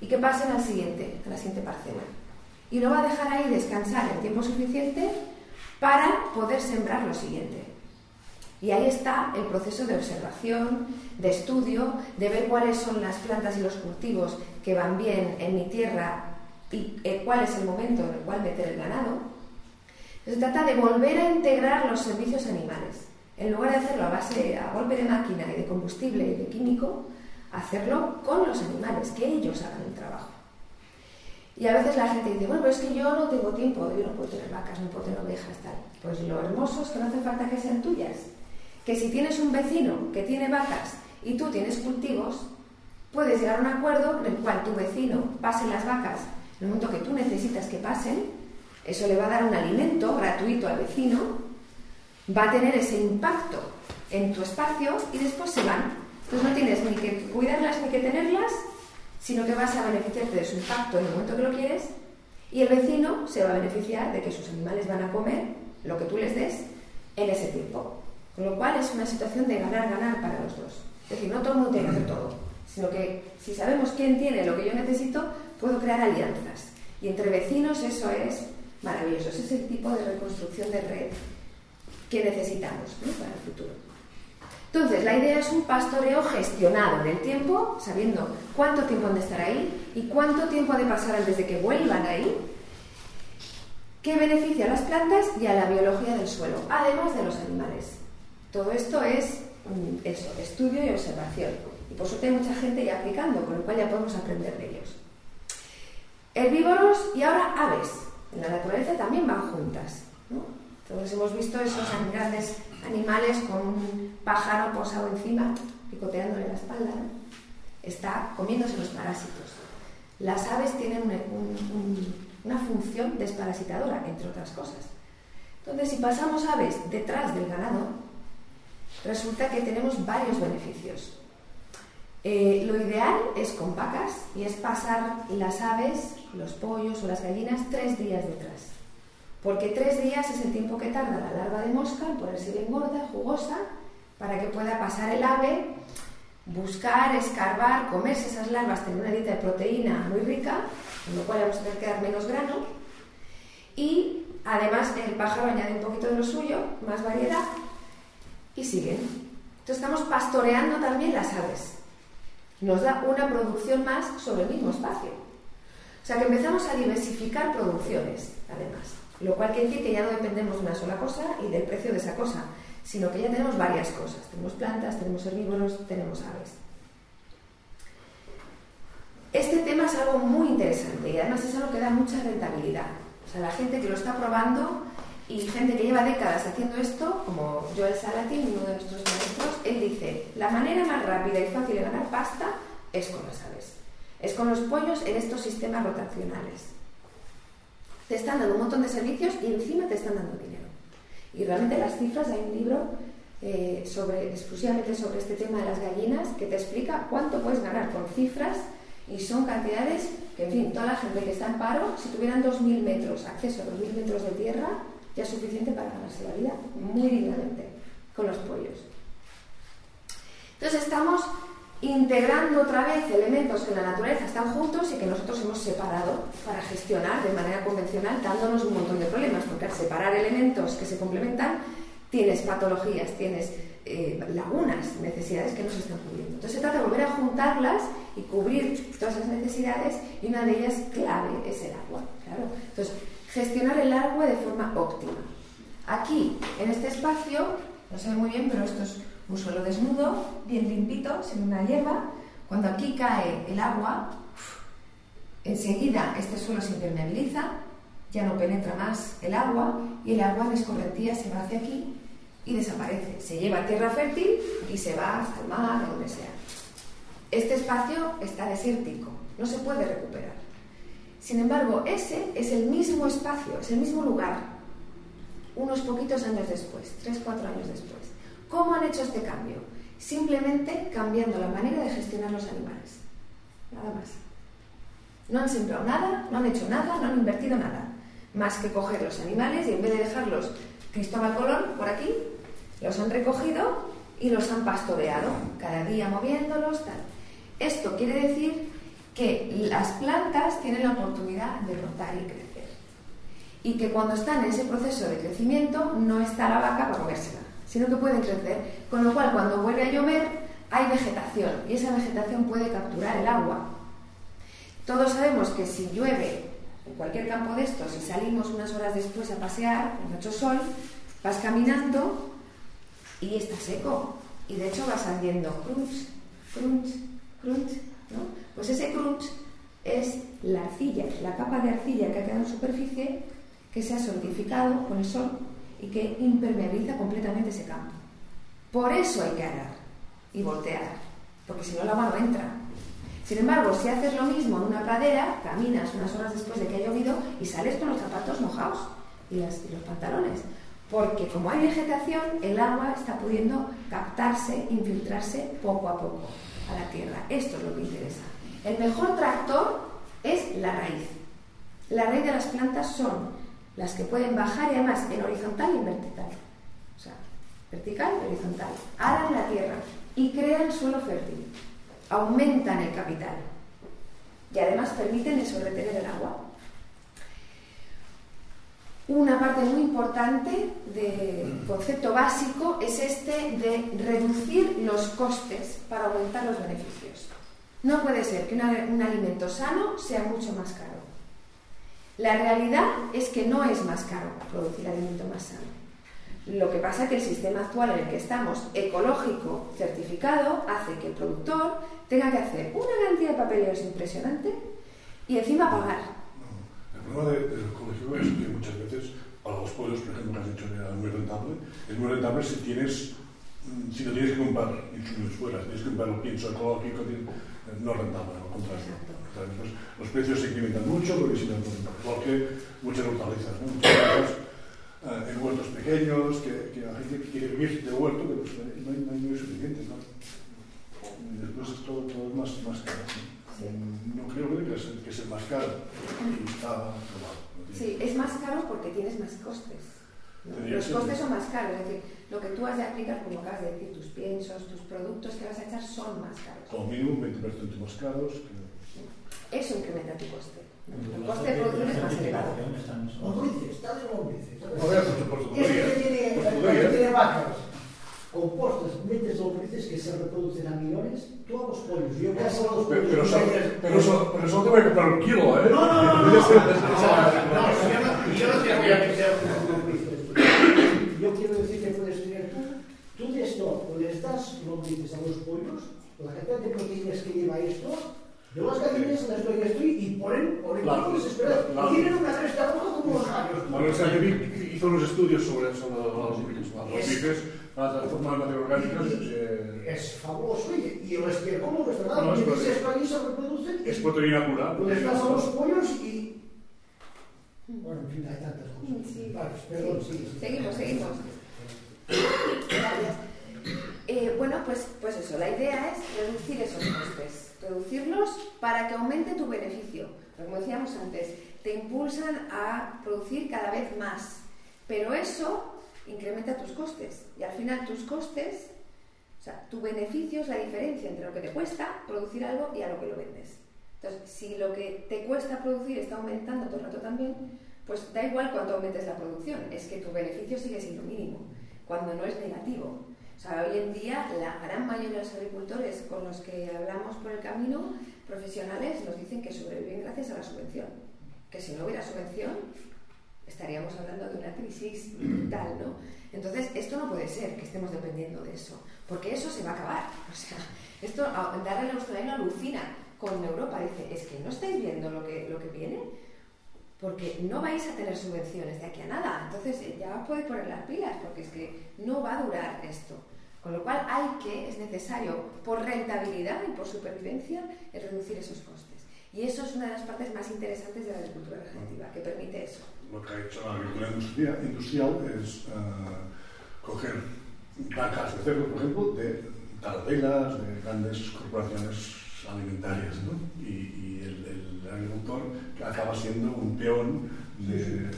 Y que pasen al siguiente, a la siguiente parcela. Y lo va a dejar ahí descansar el tiempo suficiente para poder sembrar lo siguiente. Y ahí está el proceso de observación, de estudio, de ver cuáles son las plantas y los cultivos que van bien en mi tierra y eh, cuál es el momento en el cual meter el ganado. Se trata de volver a integrar los servicios animales. En lugar de hacerlo a base, a golpe de máquina y de combustible y de químico, hacerlo con los animales, que ellos hagan el trabajo. Y a veces la gente dice, bueno, pero es que yo no tengo tiempo, yo no puedo tener vacas, no puedo tener ovejas, tal. Pues lo hermoso es que no hace falta que sean tuyas. Que si tienes un vecino que tiene vacas y tú tienes cultivos, puedes llegar a un acuerdo en el cual tu vecino pase las vacas en el momento que tú necesitas que pasen, eso le va a dar un alimento gratuito al vecino, va a tener ese impacto en tu espacio y después se van. Entonces no tienes ni que cuidarlas ni que tenerlas, sino que vas a beneficiarte de su impacto en el momento que lo quieres y el vecino se va a beneficiar de que sus animales van a comer lo que tú les des en ese tiempo. Con lo cual es una situación de ganar-ganar para los dos. Es decir, no todo el mundo tiene que todo, sino que si sabemos quién tiene lo que yo necesito, puedo crear alianzas. Y entre vecinos eso es maravilloso. Ese es el tipo de reconstrucción de red que necesitamos para el futuro. Entonces, la idea es un pastoreo gestionado en el tiempo, sabiendo cuánto tiempo han de estar ahí y cuánto tiempo ha de pasar antes de que vuelvan ahí, que beneficia a las plantas y a la biología del suelo, además de los animales. Todo esto es eso, estudio y observación. Y por suerte hay mucha gente ya aplicando, con lo cual ya podemos aprender de ellos. Herbívoros y ahora aves. En la naturaleza también van juntas. ¿no? Entonces hemos visto esos grandes animales con un pájaro posado encima, picoteándole la espalda. Está comiéndose los parásitos. Las aves tienen una función desparasitadora, entre otras cosas. Entonces, si pasamos aves detrás del ganado, resulta que tenemos varios beneficios. Eh, lo ideal es con vacas y es pasar las aves, los pollos o las gallinas tres días detrás. Porque tres días es el tiempo que tarda la larva de mosca en ponerse bien gorda, jugosa, para que pueda pasar el ave, buscar, escarbar, comerse esas larvas, tener una dieta de proteína muy rica, con lo cual vamos a tener que dar menos grano. Y además el pájaro añade un poquito de lo suyo, más variedad, y siguen. Entonces estamos pastoreando también las aves nos da una producción más sobre el mismo espacio. O sea que empezamos a diversificar producciones, además. Lo cual quiere decir que ya no dependemos de una sola cosa y del precio de esa cosa, sino que ya tenemos varias cosas. Tenemos plantas, tenemos herbívoros, tenemos aves. Este tema es algo muy interesante y además es algo que da mucha rentabilidad. O sea, la gente que lo está probando y gente que lleva décadas haciendo esto, como Joel Salatin, uno de nuestros maestros, él dice, la manera más rápida y fácil de ganar pasta es con las aves, es con los pollos en estos sistemas rotacionales. Te están dando un montón de servicios y encima te están dando dinero. Y realmente las cifras, hay un libro eh, sobre, exclusivamente sobre este tema de las gallinas que te explica cuánto puedes ganar con cifras y son cantidades que, en fin, toda la gente que está en paro, si tuvieran 2.000 metros, acceso a 2.000 metros de tierra, ya es suficiente para ganarse la vida muy dignamente con los pollos. Entonces estamos integrando otra vez elementos que en la naturaleza están juntos y que nosotros hemos separado para gestionar de manera convencional, dándonos un montón de problemas, porque al separar elementos que se complementan, tienes patologías, tienes eh, lagunas, necesidades que no se están cubriendo. Entonces se trata de volver a juntarlas y cubrir todas esas necesidades y una de ellas clave es el agua. Claro. Entonces, gestionar el agua de forma óptima. Aquí, en este espacio, no ve muy bien, pero esto es un suelo desnudo, bien limpito, sin una hierba. Cuando aquí cae el agua, enseguida este suelo se impermeabiliza, ya no penetra más el agua y el agua en escorrentía se va hacia aquí y desaparece. Se lleva a tierra fértil y se va hasta el mar donde sea. Este espacio está desértico, no se puede recuperar. Sin embargo, ese es el mismo espacio, es el mismo lugar, unos poquitos años después, tres, cuatro años después. ¿Cómo han hecho este cambio? Simplemente cambiando la manera de gestionar los animales. Nada más. No han sembrado nada, no han hecho nada, no han invertido nada. Más que coger los animales y en vez de dejarlos Cristóbal Colón por aquí, los han recogido y los han pastoreado, cada día moviéndolos, tal. Esto quiere decir que las plantas tienen la oportunidad de rotar y crecer. Y que cuando están en ese proceso de crecimiento no está la vaca para comérsela, sino que pueden crecer. Con lo cual, cuando vuelve a llover, hay vegetación y esa vegetación puede capturar el agua. Todos sabemos que si llueve en cualquier campo de estos y salimos unas horas después a pasear, con mucho sol, vas caminando y está seco. Y de hecho va saliendo crunch, crunch, crunch, ¿no? Pues ese crunch es la arcilla, la capa de arcilla que ha quedado en superficie que se ha solidificado con el sol y que impermeabiliza completamente ese campo. Por eso hay que arar y voltear, porque si no el agua no entra. Sin embargo, si haces lo mismo en una pradera, caminas unas horas después de que ha llovido y sales con los zapatos mojados y, y los pantalones, porque como hay vegetación, el agua está pudiendo captarse, infiltrarse poco a poco a la tierra. Esto es lo que interesa. El mejor tractor es la raíz. La raíz de las plantas son las que pueden bajar y además en horizontal y en vertical. O sea, vertical y horizontal. Aran la tierra y crean suelo fértil. Aumentan el capital. Y además permiten eso, retener el agua. Una parte muy importante del concepto básico es este de reducir los costes para aumentar los beneficios. No puede ser que un alimento sano sea mucho más caro. La realidad es que no es más caro producir alimento más sano. Lo que pasa es que el sistema actual en el que estamos, ecológico certificado, hace que el productor tenga que hacer una cantidad de papeleos impresionante y encima pagar el problema de, del colegio es que muchas veces para los pueblos, por ejemplo, que has dicho que era muy rentable, es muy rentable si tienes mm, si no tienes que comprar insumos fuera, tienes que comprar el pienso ecológico, no rentable, al contrario. Pues, los precios se incrementan mucho porque si no, igual que muchas hortalizas, ¿no? muchas eh, en huertos pequeños, que, que, la gente quiere vivir de huerto, pero pues, no, hay, no hay suficientes. ¿no? Y después es todo, todo más, más caro. ¿no? no creo que es, que es el más caro y está probado. Sí, es más caro porque tienes más costes. Los costes son más caros, es decir, Lo que tú has de aplicar, como acabas de decir, tus piensos, tus productos que vas a echar son más caros. Como mínimo un 20% más caros. Que... Eso incrementa tu coste. El coste de producción es más elevado. Lombrices, está de lombrices. Por Eso que tiene vacas. Compostas, metes lombrices que se reproducen a millones, todos los pollos. Yo ya solo los pollos. Pero, pero, pero, pero eso te voy a comprar un kilo, ¿eh? No, no, no. no, no, no, no, no, no yo no te voy a que sea un. Yo quiero decir que esto, les das lombrices a los pollos, la cantidad de proteínas que lleva esto, yo las gallinas les doy esto y ponen, ponen claro, desesperados. Claro. Y tienen una cresta roja como los gallos. Manuel Sánchez hizo unos estudios sobre, sobre los lombrices. Los lombrices las formas orgánicas. Eh... Es fabuloso. Y, y el estiércol, es verdad, no, es porque se se reproducen. Es proteína pura. Les das a los pollos y. Bueno, en fin, hay tantas cosas. Sí. Vale, perdón, sí. sí. Seguimos, seguimos. Gracias. Eh, bueno, pues, pues eso, la idea es reducir esos costes, reducirlos para que aumente tu beneficio. Como decíamos antes, te impulsan a producir cada vez más. Pero eso incrementa tus costes. Y al final tus costes, o sea, tu beneficio es la diferencia entre lo que te cuesta producir algo y a lo que lo vendes. Entonces, si lo que te cuesta producir está aumentando todo el rato también, pues da igual cuánto aumentes la producción, es que tu beneficio sigue siendo mínimo, cuando no es negativo. O sea, hoy en día la gran mayoría de los agricultores con los que hablamos por el camino, profesionales, nos dicen que sobreviven gracias a la subvención. Que si no hubiera subvención, estaríamos hablando de una crisis brutal, ¿no? Entonces, esto no puede ser que estemos dependiendo de eso, porque eso se va a acabar. O sea, esto, darle al australiano alucina con Europa, dice, es que no estáis viendo lo que, lo que viene, porque no vais a tener subvenciones de aquí a nada. Entonces, eh, ya podéis poner las pilas, porque es que no va a durar esto. Con lo cual, hay que, es necesario, por rentabilidad y por supervivencia, reducir esos costes. Y eso es una de las partes más interesantes de la agricultura regenerativa, que permite eso lo que ha hecho la agricultura industrial, es uh, coger vacas de cerdo, por ejemplo, de taradelas, de grandes corporaciones alimentarias, ¿no? y, y el, el, agricultor acaba siendo un peón de,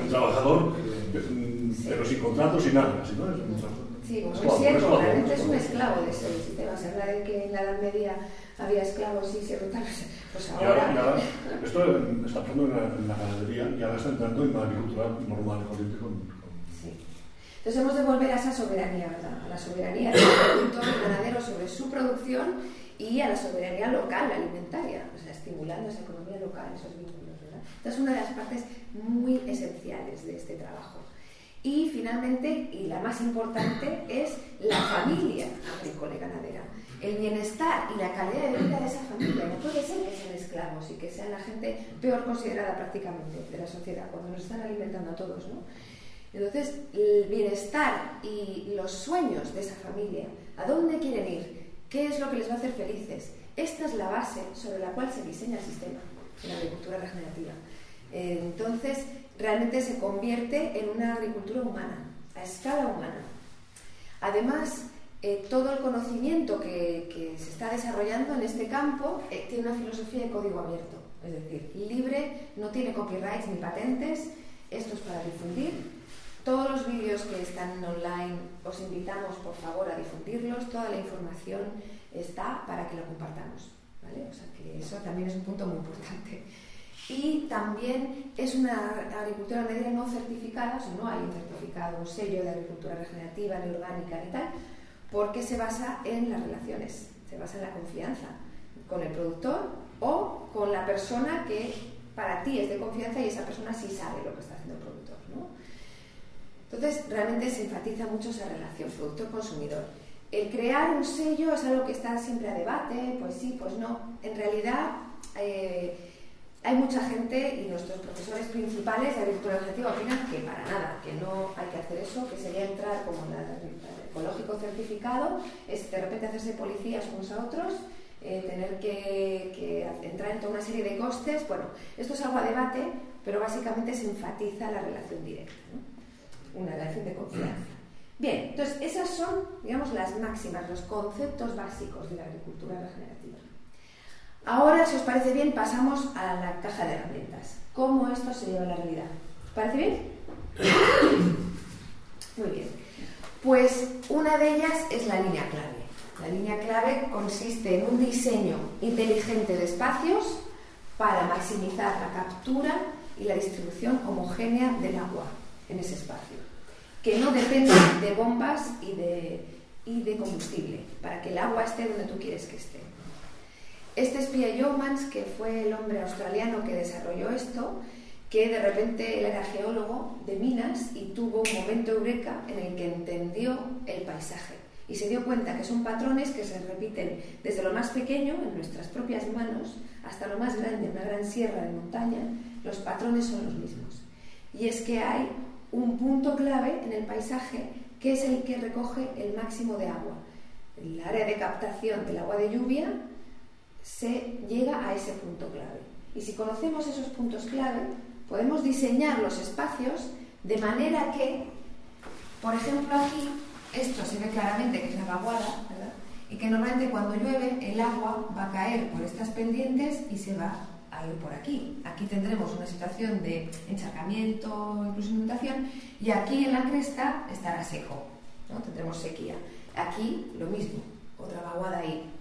un trabajador, pero sin contratos, sin nada, ¿no? Es un Sí, como un Esclavo, siervo, esclavo, realmente es un esclavo. de ese sistema. Se habla de que en la Edad Media había esclavos y siervos, pues Y ahora, y ahora... esto está pasando en la, en la ganadería y ahora está entrando en la agricultura normal y corriente con. Entonces hemos de volver a esa soberanía, ¿verdad? A la soberanía del agricultor y ganadero sobre su producción y a la soberanía local, alimentaria, o sea, estimulando esa economía local, esos vínculos, ¿verdad? Esta es una de las partes muy esenciales de este trabajo. Y finalmente, y la más importante, es la familia agrícola y ganadera. El bienestar y la calidad de vida de esa familia. No puede ser que sean esclavos y que sean la gente peor considerada prácticamente de la sociedad, cuando nos están alimentando a todos, ¿no? Entonces, el bienestar y los sueños de esa familia, ¿a dónde quieren ir? ¿Qué es lo que les va a hacer felices? Esta es la base sobre la cual se diseña el sistema en la agricultura regenerativa. Entonces, realmente se convierte en una agricultura humana, a escala humana. Además, eh, todo el conocimiento que, que se está desarrollando en este campo eh, tiene una filosofía de código abierto, es decir, libre, no tiene copyrights ni patentes, esto es para difundir. Todos los vídeos que están online os invitamos por favor a difundirlos, toda la información está para que lo compartamos. ¿vale? O sea que eso también es un punto muy importante. Y también es una agricultura media no certificada, o sea, no hay un certificado, un sello de agricultura regenerativa, ni orgánica, ni tal, porque se basa en las relaciones, se basa en la confianza con el productor o con la persona que para ti es de confianza y esa persona sí sabe lo que está haciendo el productor. ¿no? Entonces, realmente se enfatiza mucho esa relación productor-consumidor. El crear un sello es algo que está siempre a debate, pues sí, pues no. En realidad, eh, hay mucha gente y nuestros profesores principales de agricultura regenerativa opinan que para nada, que no hay que hacer eso, que sería entrar como en el ecológico certificado, es de repente hacerse policías unos a otros, eh, tener que, que entrar en toda una serie de costes. Bueno, esto es algo a debate, pero básicamente se enfatiza la relación directa, ¿no? una relación de confianza. Bien, entonces esas son, digamos, las máximas, los conceptos básicos de la agricultura regenerativa. Ahora, si os parece bien, pasamos a la caja de herramientas. ¿Cómo esto se lleva a la realidad? ¿Os parece bien? Muy bien. Pues una de ellas es la línea clave. La línea clave consiste en un diseño inteligente de espacios para maximizar la captura y la distribución homogénea del agua en ese espacio, que no dependa de bombas y de, y de combustible, para que el agua esté donde tú quieres que esté. Este es Pierre Yeomans, que fue el hombre australiano que desarrolló esto, que de repente él era geólogo de minas y tuvo un momento eureka en el que entendió el paisaje y se dio cuenta que son patrones que se repiten desde lo más pequeño, en nuestras propias manos, hasta lo más grande, una gran sierra de montaña, los patrones son los mismos. Y es que hay un punto clave en el paisaje que es el que recoge el máximo de agua. El área de captación del agua de lluvia se llega a ese punto clave. Y si conocemos esos puntos clave, podemos diseñar los espacios de manera que, por ejemplo, aquí, esto se ve claramente que es la vaguada, ¿verdad? Y que normalmente cuando llueve el agua va a caer por estas pendientes y se va a ir por aquí. Aquí tendremos una situación de encharcamiento, incluso inundación, y aquí en la cresta estará seco, ¿no? tendremos sequía. Aquí lo mismo, otra vaguada ahí.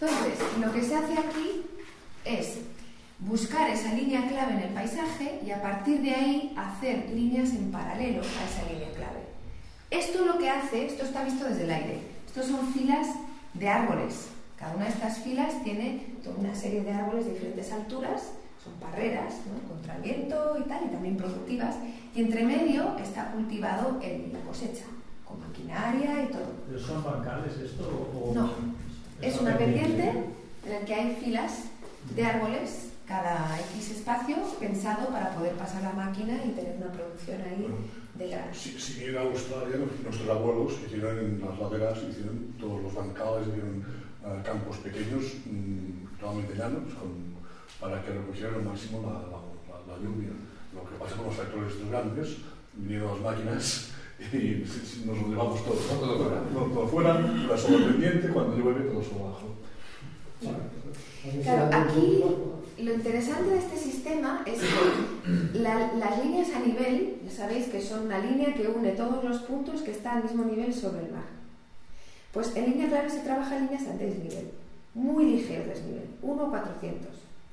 Entonces, lo que se hace aquí es buscar esa línea clave en el paisaje y a partir de ahí hacer líneas en paralelo a esa línea clave. Esto lo que hace, esto está visto desde el aire, estos son filas de árboles. Cada una de estas filas tiene toda una serie de árboles de diferentes alturas, son parreras ¿no? contra el viento y tal, y también productivas, y entre medio está cultivado el, la cosecha, con maquinaria y todo. ¿Pero son bancales esto? O... No, es una pendiente en la que hay filas de árboles, cada X espacio pensado para poder pasar la máquina y tener una producción ahí de granos. Si, si ir a Australia, nuestros abuelos hicieron en las laderas, hicieron todos los bancales, hicieron uh, campos pequeños, mmm, totalmente llanos, con, para que recogieran al máximo la, la, la, la, lluvia. Lo que pasa con los tractores grandes, vinieron las máquinas y nos lo llevamos todo, ¿no? todo fuera, todo, todo fuera, la sola pendiente, cuando llueve todo sobre abajo. Claro, aquí lo interesante de este sistema es que la- las líneas a nivel, ya sabéis que son una línea que une todos los puntos que están al mismo nivel sobre el mar. Pues en línea clara se trabaja en líneas a desnivel, muy ligero desnivel, 1 a 400.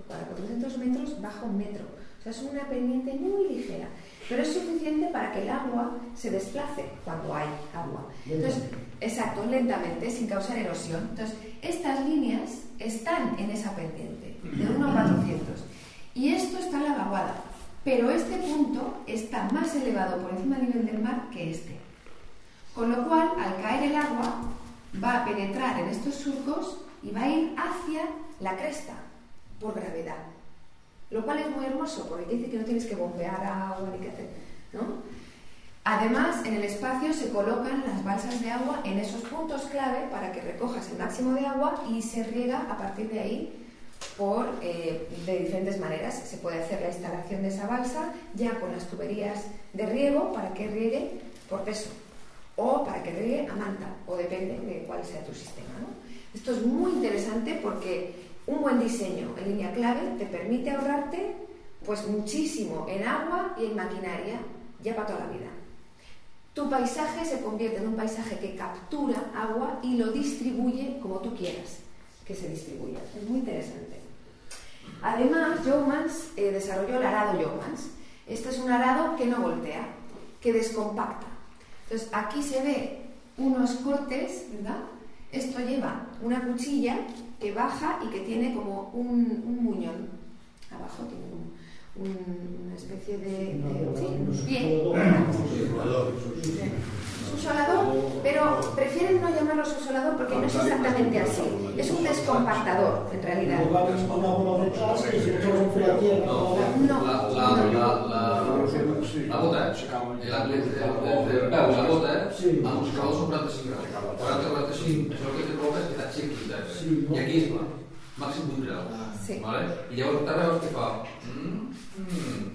Para 400 metros bajo un metro. O sea, es una pendiente muy ligera, pero es suficiente para que el agua se desplace cuando hay agua. Entonces, exacto, lentamente, sin causar erosión. Entonces, estas líneas están en esa pendiente, de 1 a 400. Y esto está en la vaguada, pero este punto está más elevado por encima del nivel del mar que este. Con lo cual, al caer el agua, va a penetrar en estos surcos y va a ir hacia la cresta, por gravedad. Lo cual es muy hermoso, porque dice que no tienes que bombear agua ni que hacer, ¿no? Además, en el espacio se colocan las balsas de agua en esos puntos clave para que recojas el máximo de agua y se riega a partir de ahí por, eh, de diferentes maneras. Se puede hacer la instalación de esa balsa ya con las tuberías de riego para que riegue por peso o para que riegue a manta, o depende de cuál sea tu sistema. ¿no? Esto es muy interesante porque un buen diseño en línea clave te permite ahorrarte pues muchísimo en agua y en maquinaria ya para toda la vida. Tu paisaje se convierte en un paisaje que captura agua y lo distribuye como tú quieras que se distribuya. Es muy interesante. Además, Yeomans eh, desarrolló el arado Yeomans. Este es un arado que no voltea, que descompacta. Entonces, aquí se ve unos cortes, ¿verdad? Esto lleva una cuchilla que baja y que tiene como un, un muñón. Abajo tiene un, un- una especie de, de- sí, un pie. Es un solador, pero prefieren no llamarlo subsolador porque no es exactamente así. Es un descompactador, en realidad. No. La, la, la, la, la bota, la bota, Sí. amb uns clavos són 45 graus. 40 45, això el que té provoca és que terra. Sí, I aquí és clar, màxim 8 graus. Sí. Vale? I llavors el terra veus què fa? Mm, mm.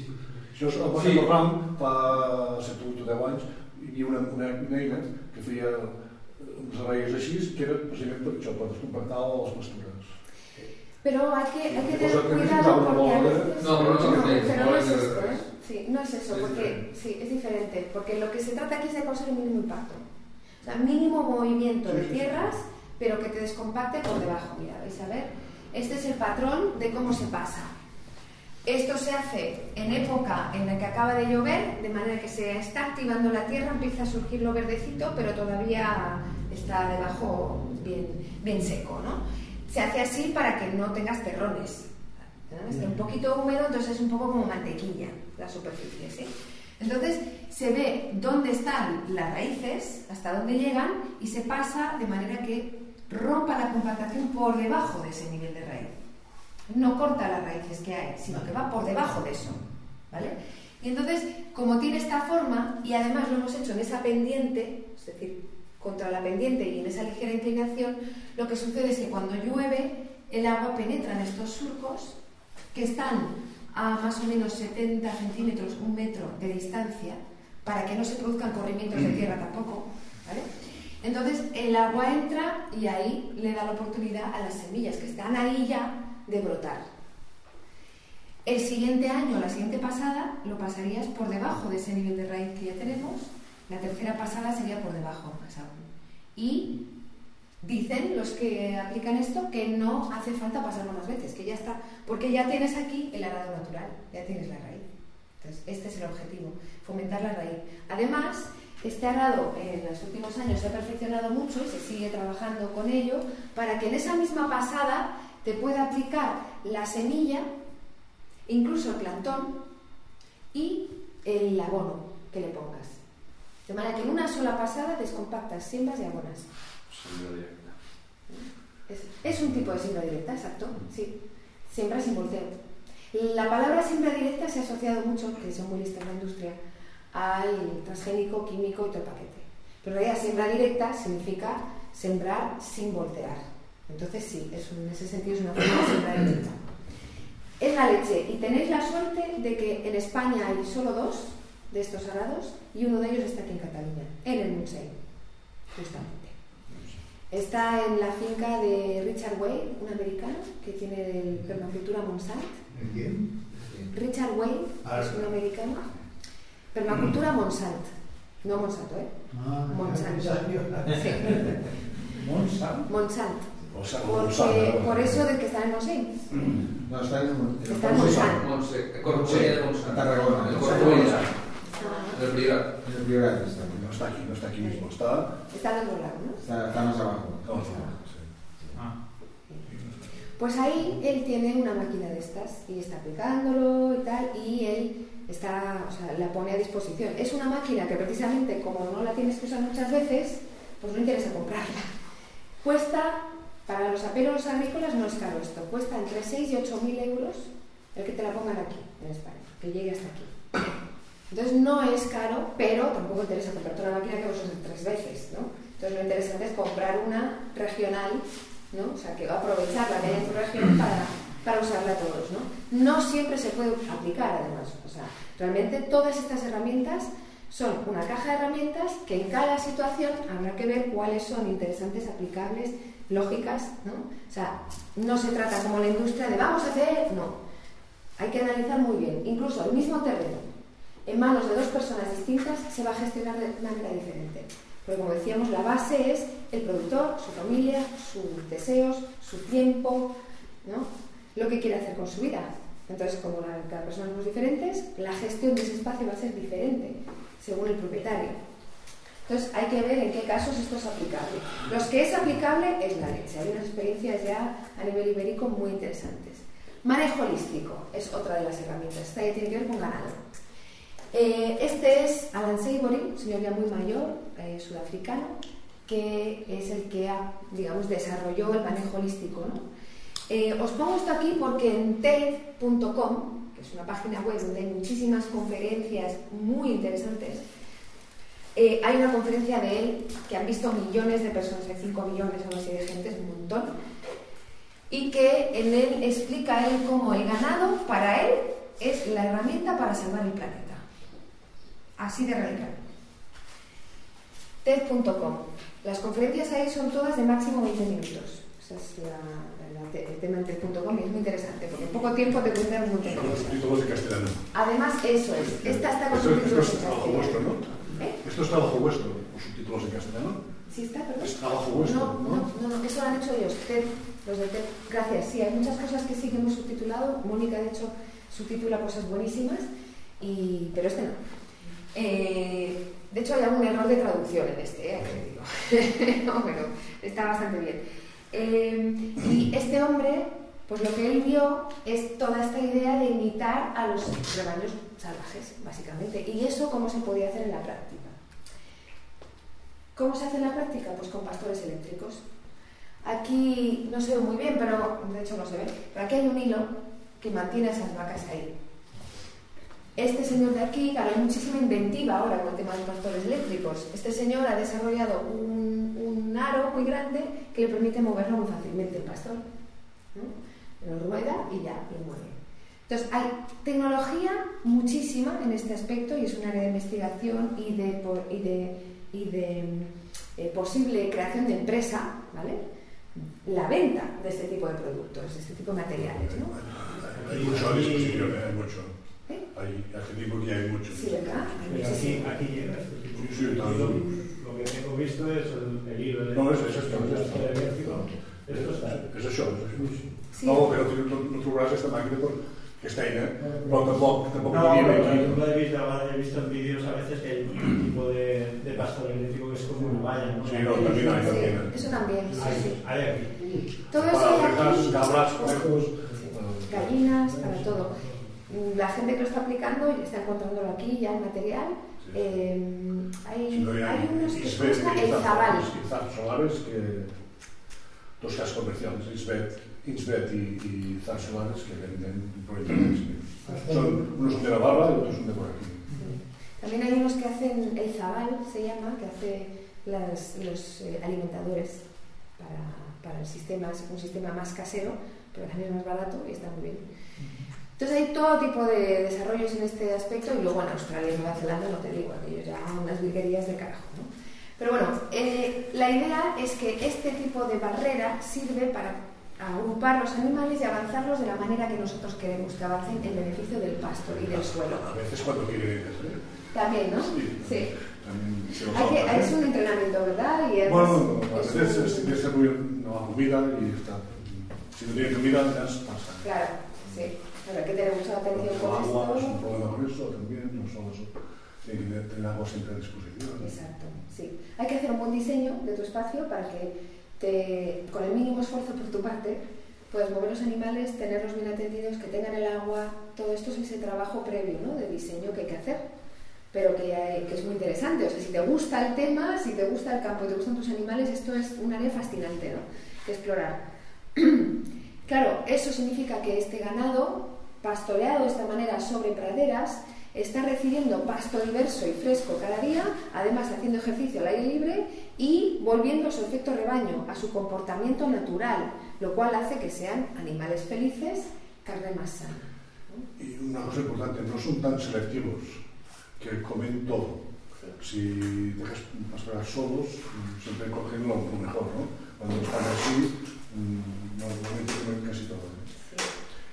jo el Sí. Ram, fa 7 o 8 o 10 anys, hi havia una, una, una eina que feia uns arraies així, que era precisament per això, per descompactar les pastures. Pero hay que, hay que tener cuidado porque a mover. veces... No, pero no no, es- pero no no es- es esto, ¿eh? Sí, no es eso, Es porque sí, es diferente, porque lo que se trata aquí es de causar el mínimo impacto. O sea, mínimo movimiento de tierras, pero que te descompacte por debajo. Mira, vais a ver, este es el patrón de cómo se pasa. Esto se hace en época en la que acaba de llover, de manera que se está activando la tierra, empieza a surgir lo verdecito, pero todavía está debajo bien, bien seco, ¿no? Se hace así para que no tengas terrones. ¿no? Está un poquito húmedo, entonces es un poco como mantequilla la superficie, ¿sí? Entonces se ve dónde están las raíces, hasta dónde llegan, y se pasa de manera que rompa la compactación por debajo de ese nivel de raíz no corta las raíces que hay, sino que va por debajo de eso. ¿Vale? Y entonces, como tiene esta forma, y además lo hemos hecho en esa pendiente, es decir, contra la pendiente y en esa ligera inclinación, lo que sucede es que cuando llueve, el agua penetra en estos surcos que están a más o menos 70 centímetros, un metro de distancia, para que no se produzcan corrimientos de tierra tampoco. ¿vale? Entonces el agua entra y ahí le da la oportunidad a las semillas que están ahí ya de brotar. El siguiente año, la siguiente pasada, lo pasarías por debajo de ese nivel de raíz que ya tenemos. La tercera pasada sería por debajo, más aún. Y dicen los que aplican esto que no hace falta pasarlo más veces, que ya está, porque ya tienes aquí el arado natural, ya tienes la raíz. Entonces, este es el objetivo, fomentar la raíz. Además, este arado en los últimos años se ha perfeccionado mucho y se sigue trabajando con ello para que en esa misma pasada te pueda aplicar la semilla, incluso el plantón y el abono que le pongas. De manera que en una sola pasada descompactas siembras y abonas. Es, es un tipo de siembra directa, exacto, sí. siembra sin volteo. La palabra siembra directa se ha asociado mucho, que son muy listas en la industria, al transgénico, químico y todo el paquete. Pero en realidad siembra directa significa sembrar sin voltear. Entonces sí, es un- en ese sentido es una forma de siembra directa. Es la leche y tenéis la suerte de que en España hay solo dos de estos arados y uno de ellos está aquí en Cataluña, en el Montseny, justamente. Está en la finca de Richard Wade, un americano que tiene el permacultura Monsanto. ¿Quién? Richard Ah, es un americano. Permacultura Monsanto. No Monsanto, ¿eh? Ah. Sí. Monsanto. Porque, por eso de que está en Montseny. No, está en el, en el Está en. Montsant. De Montsant. Tarragona. El Corcuella, Ah, del Priorat. En el Priorat está. No está aquí, no está aquí mismo, está... Está al otro lado, ¿no? Está, está más abajo. Vamos a ver, sí. Ah. Pues ahí él tiene una máquina de estas y está aplicándolo y tal, y él está, o sea, la pone a disposición. Es una máquina que precisamente como no la tienes que usar muchas veces, pues no interesa comprarla. Cuesta, para los aperos agrícolas no es caro esto, cuesta entre 6 y 8 mil euros el que te la pongan aquí, en España, que llegue hasta aquí. Entonces no es caro, pero tampoco interesa comprarte una máquina que usar tres veces, ¿no? Entonces lo interesante es comprar una regional, ¿no? O sea, que va a aprovechar la que hay en tu región para, para usarla todos, ¿no? No siempre se puede aplicar, además. O sea, realmente todas estas herramientas son una caja de herramientas que en cada situación habrá que ver cuáles son interesantes, aplicables, lógicas, ¿no? O sea, no se trata como la industria de vamos a hacer, no. Hay que analizar muy bien. Incluso el mismo terreno, en manos de dos personas distintas, se va a gestionar de manera diferente. Porque como decíamos, la base es el productor, su familia, sus deseos, su tiempo, ¿no? lo que quiere hacer con su vida. Entonces, como cada persona somos diferentes, la gestión de ese espacio va a ser diferente según el propietario. Entonces, hay que ver en qué casos esto es aplicable. Los que es aplicable es la leche. Hay unas experiencias ya a nivel ibérico muy interesantes. Manejo holístico es otra de las herramientas. Esta ya tiene que ver con ganado. Eh, este es Alan Savory, un señor ya muy mayor, eh, sudafricano, que es el que ha, digamos, desarrolló el manejo holístico. Eh, os pongo esto aquí porque en TED.com, que es una página web donde hay muchísimas conferencias muy interesantes, eh, hay una conferencia de él que han visto millones de personas, hay 5 millones o así de gente, es un montón, y que en él explica él cómo el ganado para él es la herramienta para salvar el planeta. Así de radical. TED.com. Las conferencias ahí son todas de máximo 20 minutos. Ese es la- la- el tema en TED.com y es muy interesante porque en poco tiempo te cuentan de los cosas. en castellano. Además, eso es. Esta está con subtítulos es en castellano. ¿Eh? Esto es trabajo vuestro, los subtítulos en castellano. ¿Sí está, perdón? Es trabajo vuestro, No, ¿no? no, eso lo han hecho ellos, TED, los de TED. Gracias, sí, hay muchas cosas que sí que hemos subtitulado. Mónica, de hecho, subtitula cosas buenísimas, y, pero este no. Eh, de hecho, hay algún error de traducción en este, eh, no, pero está bastante bien. Eh, y este hombre, pues lo que él vio es toda esta idea de imitar a los rebaños salvajes, básicamente. Y eso, ¿cómo se podía hacer en la práctica? ¿Cómo se hace en la práctica? Pues con pastores eléctricos. Aquí no se ve muy bien, pero de hecho no se ve. Pero aquí hay un hilo que mantiene a esas vacas ahí. Este señor de aquí, hay muchísima inventiva ahora con el tema de pastores eléctricos. Este señor ha desarrollado un, un aro muy grande que le permite moverlo muy fácilmente el pastor. ¿no? Lo rueda y ya lo mueve. Entonces, hay tecnología muchísima en este aspecto y es un área de investigación y de, po- y de, y de eh, posible creación de empresa, ¿vale? La venta de este tipo de productos, de este tipo de materiales, ¿no? Hay mucho a disposición, hay mucho. ¿Eh? Hay, hace tiempo que hay mucho. Sí, ¿verdad? Pero aquí, aquí llega este. Sí, sí. Lo que tengo visto es el, el hilo de No, es- es esto, es esto. el ejército. Esto está. Això, és això. Sí. No, però no, no, no trobaràs aquesta màquina per aquesta eina, però tampoc, tampoc No, por aquí. ejemplo, he visto, he visto en vídeos a veces que hay un tipo de, de pastor eléctrico que es como una valla, ¿no? Sí, no, también hay, también hay. eso también, sí, Hay, sí. hay aquí. Todo eso Para hay ovejas, aquí. cabras, conejos. gallinas, para todo. La gente que lo está aplicando y está encontrándolo aquí ya en material. Sí. eh, hay, no hay unos que que el está zabal. Izar Solares, que dos casos comerciales, Isbet Insbet y, y Zar Solares que venden proyectos. Son unos de la barra y otros son de por aquí. También hay unos que hacen, el Zabal se llama, que hace las- los eh, alimentadores para, para el sistema, es un sistema más casero, pero también es más barato y está muy bien. Entonces hay todo tipo de desarrollos en este aspecto y luego en Australia y Nueva Zelanda no te digo, aquellos ya unas virguerías de carajo. ¿no? Pero bueno, eh, la idea es que este tipo de barrera sirve para agrupar los animales y avanzarlos de la manera que nosotros queremos que avancen en beneficio del pasto y del suelo. A veces cuando quiere ¿eh? También, ¿no? Sí. Sí. Se Hay que, es un entrenamiento, ¿verdad? Y Bueno, a es veces es, tiene que ser muy, no da comida y está. Si no tiene comida, ya pasa. Claro, sí. Claro, hay que tener mucha atención con agua es un esto. problema con eso también, no solo eso. Tiene que tener agua siempre a disposición. Exacto, sí. Hay que hacer un buen diseño de tu espacio para que con el mínimo esfuerzo por tu parte puedas mover los animales, tenerlos bien atendidos, que tengan el agua. Todo esto es ese trabajo previo ¿no? de diseño que hay que hacer. Pero que, hay- que es muy interesante. O sea, si te gusta el tema, si te gusta el campo y te gustan tus animales, esto es un área fascinante ¿no? que explorar. Claro, eso significa que este ganado, pastoreado de esta manera sobre praderas, está recibiendo pasto diverso y fresco cada día, además haciendo ejercicio al aire libre y volviendo a su efecto rebaño, a su comportamiento natural, lo cual hace que sean animales felices, carne más sana. Y una cosa importante, no son tan selectivos que comen todo. Si dejas pastorear solos, siempre cogen lo mejor, ¿no? Cuando están así, mm, normalmente comen casi todo. ¿no?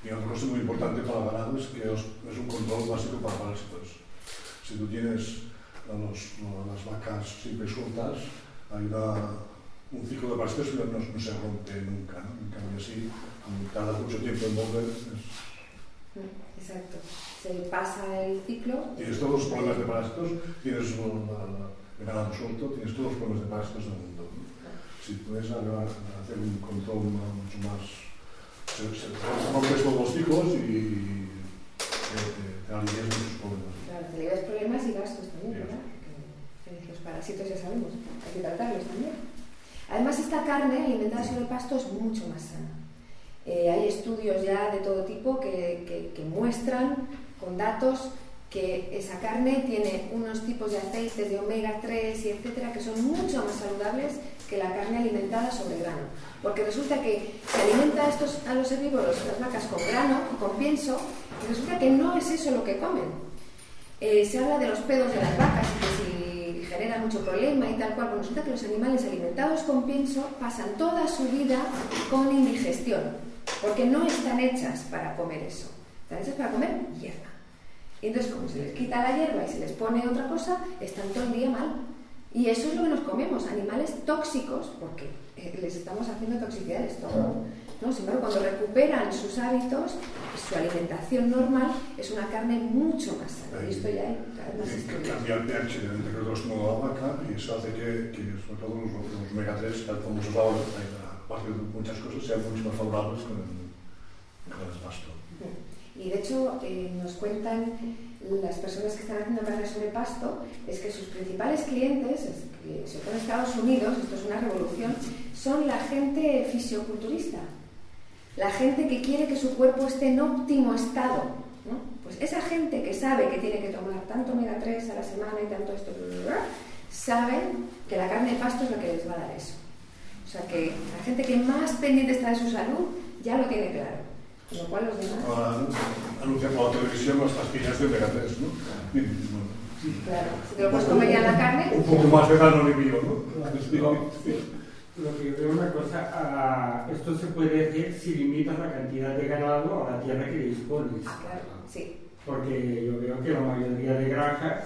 Y otra cosa muy importante para ganado es que es un control básico para parásitos. Si tú tienes a los- a las vacas siempre sueltas, ainda un ciclo de pastes non, non se rompe nunca, ¿no? en cambio así, tarda mucho tiempo en volver. Es... Exacto, se pasa el ciclo. Tienes todos los problemas de pastos, tienes una, de ganado suelto, tienes todos los problemas de pastos del mundo. ¿no? Si puedes hacer un control mucho más... Se, se, rompes todos los ciclos y, y te, te, te alivias muchos problemas. Claro, te alivias problemas y gastos también, ¿verdad? Parásitos ya sabemos, hay que tratarlos también. Además, esta carne alimentada sobre pasto es mucho más sana. Eh, hay estudios ya de todo tipo que, que- muestran con datos que esa carne tiene unos tipos de aceites de omega 3 y etcétera que son mucho más saludables que la carne alimentada sobre grano. Porque resulta que se alimenta a, estos, a los herbívoros, las vacas, con grano, con pienso, y resulta que no es eso lo que comen. Eh, se habla de los pedos de las vacas y que si genera mucho problema y tal cual. Pues resulta que los animales alimentados con pienso pasan toda su vida con indigestión, porque no están hechas para comer eso. Están hechas para comer hierba. Y entonces, como se les quita la hierba y se les pone otra cosa, están todo el día mal. Y eso es lo que nos comemos, animales tóxicos, porque eh, les estamos haciendo toxicidad al estómago. ¿No? Sin embargo, cuando recuperan sus hábitos, su alimentación normal es una carne mucho más sana. Y esto ya hay cada vez más Que estudios. cambia el pH entre los dos la vaca y eso hace que, que sobre todo los, los omega 3, tal como se habla, aparte de muchas cosas, sean mucho más favorables con el, con el pasto. Y de hecho eh, nos cuentan las personas que están haciendo carne sobre pasto, es que sus principales clientes, sobre todo en Estados Unidos, esto es una revolución, son la gente fisioculturista, la gente que quiere que su cuerpo esté en óptimo estado. ¿no? Pues esa gente que sabe que tiene que tomar tanto omega 3 a la semana y tanto esto, bla, bla, bla, saben que la carne de pasto es la que les va a dar eso. O sea que la gente que más pendiente está de su salud ya lo tiene claro. Con lo cual los demás... Ahora anuncian por la televisión las pastillas de omega 3, ¿no? Claro, si te lo puedes comer ya la carne, un poco más vegano limpio, ¿no? Lo que yo veo una cosa, ah, esto se puede hacer si limitas la cantidad de ganado a la tierra que dispones. ah, claro, sí. Porque yo veo que la mayoría de granjas,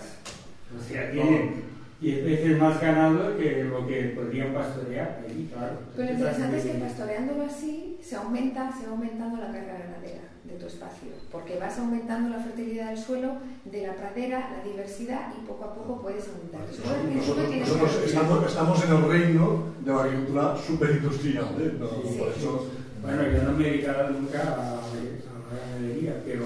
o sea, tienen 10 veces más ganado que lo que podrían pastorear. ahí, claro. Pero lo interesante es que pastoreándolo así se aumenta, se va aumentando la carga de tu espacio, porque vas aumentando la fertilidad del suelo, de la pradera, la diversidad y poco a poco puedes aumentar. Principio Nosotros, nosotros estamos, estamos en el reino de la agricultura superindustrial, ¿eh? No, Sí. por eso, Bueno, yo no me he dedicado nunca a, a la ganadería, pero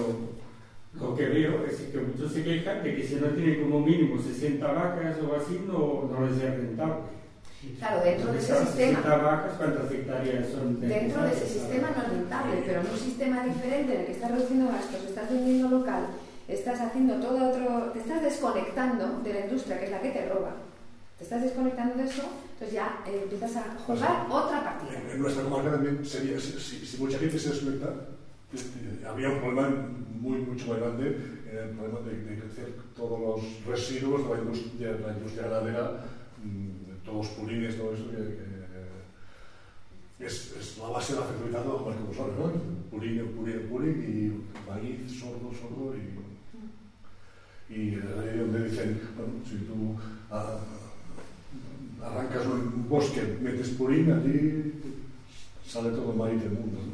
lo que veo es que muchos se quejan de que si no tienen como mínimo 60 vacas o así, no, no les es rentable. Claro, dentro de ese sistema. 60 vacas, ¿cuántas hectáreas son? Dentro de ese sistema no es rentable, pero en un sistema diferente en el que estás reduciendo gastos, estás vendiendo local, estás haciendo todo otro, te estás desconectando de la industria que es la que te roba. Te estás desconectando de eso, entonces ya eh, empiezas a jugar otra partida. En, en nuestra comarca también sería, si, si- si mucha gente se desconecta, eh, habría un problema muy, mucho más grande, eh, el problema de, de crecer todos los residuos de la industria, de la industria ganadera, mm, os pulines, todo eso, que, que es, es, la base de la do de los marcadores, ¿no? Pulir, pulir, pulir y maíz, sordo, sordo y... Y ahí donde dicen, bueno, si tú ah, arrancas un bosque, metes pulín, a ti sale todo el maíz del mundo, ¿no?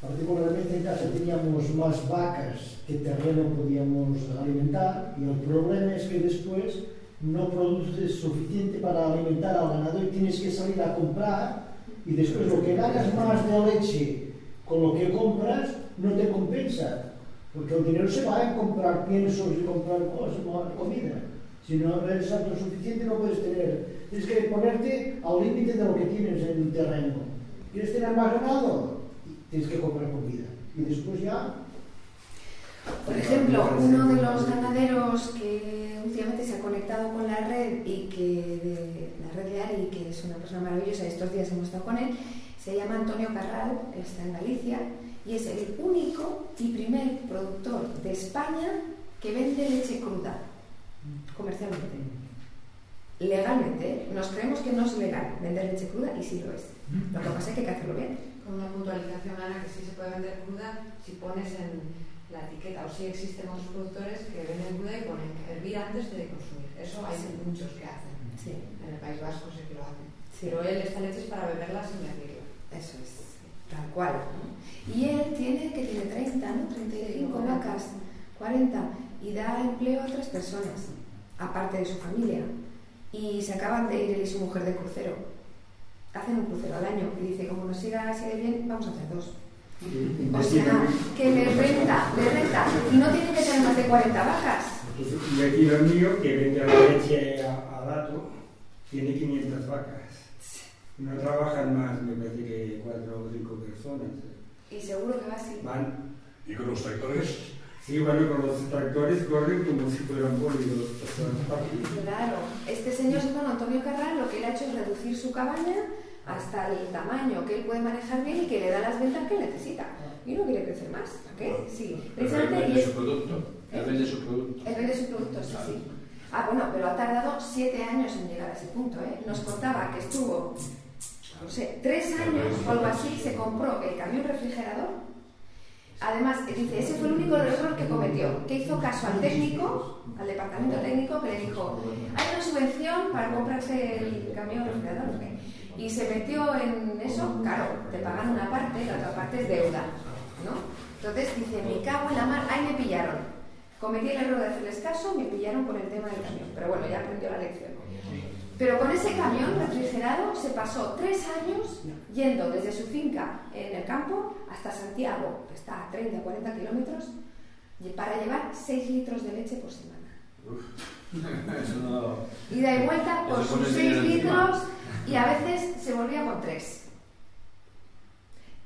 Particularmente en casa teníamos más vacas que terreno podíamos alimentar y el problema es que después no produces suficiente para alimentar al ganado y tienes que salir a comprar y después lo que ganas más de leche con lo que compras no te compensa porque el dinero se va a comprar piensos y comprar cosas, comida. Si no eres autosuficiente no puedes tener. Tienes que ponerte al límite de lo que tienes en el terreno. ¿quieres tener más ganado? tienes que comprar comida. Y después ya Por ejemplo, uno de los ganaderos que últimamente se ha conectado con la red y que de la red de Ari, que es una persona maravillosa, estos días hemos estado con él, se llama Antonio Carral, está en Galicia y es el único y primer productor de España que vende leche cruda comercialmente. Legalmente, nos creemos que no es legal vender leche cruda y sí lo es. Lo que pasa es que hay que hacerlo bien. Con una puntualización, Ana, que sí se puede vender cruda si pones en la etiqueta, o sí existen otros productores que venden cruda y ponen hervir antes de consumir. Eso hay Sí. muchos que hacen. Sí, En el País Vasco sé que lo hacen. Pero él, esta leche es para beberla sin hervirla. Eso es, tal cual. ¿no? Y él tiene, que tiene 30, ¿no? 35 Sí, vacas, 40, y da empleo a otras personas, aparte de su familia. Y se acaban de ir él y su mujer de crucero. Hacen un crucero al año y dice, como nos siga así de bien, vamos a hacer dos. O sea, que le renta, le renta. Y no tiene que tener más de 40 vacas. Y aquí lo mío, que vende la leche a, a dato, tiene 500 vacas. No trabajan más, me parece que cuatro o cinco personas. Y seguro que va así. Van, Y con los tractores, sí, bueno, con los tractores corren como si fueran partes. Claro, este señor Don Antonio Carral lo que él ha hecho es reducir su cabaña hasta el tamaño que él puede manejar bien y que le da las ventas que necesita. Y no quiere crecer más. ¿Para qué? Sí, él precisamente y vende su producto. Él vende su producto. él vende su producto, sí, sí. Ah, bueno, pero ha tardado siete años en llegar a ese punto, ¿eh? Nos contaba que estuvo, no sé, tres años o algo así, se compró el camión refrigerador. Además, dice, ese fue el único error que cometió, que hizo caso al técnico, al departamento técnico, que le dijo, hay una subvención para comprarse el camión refrigerador. qué". Y se metió en eso, claro, te pagan una parte, la otra parte es deuda, ¿no? Entonces dice, me cago en la mar, ahí me pillaron. Cometí el error de hacerles caso, me pillaron con el tema del camión, pero bueno, ya aprendió la lección. Pero con ese camión refrigerado se pasó tres años yendo desde su finca en el campo hasta Santiago, que está a 30, 40 kilómetros, y para llevar 6 litros de leche por semana. Eso no... Ida y vuelta por Eso sus el 6 dinero encima. litros y a veces se volvía con 3.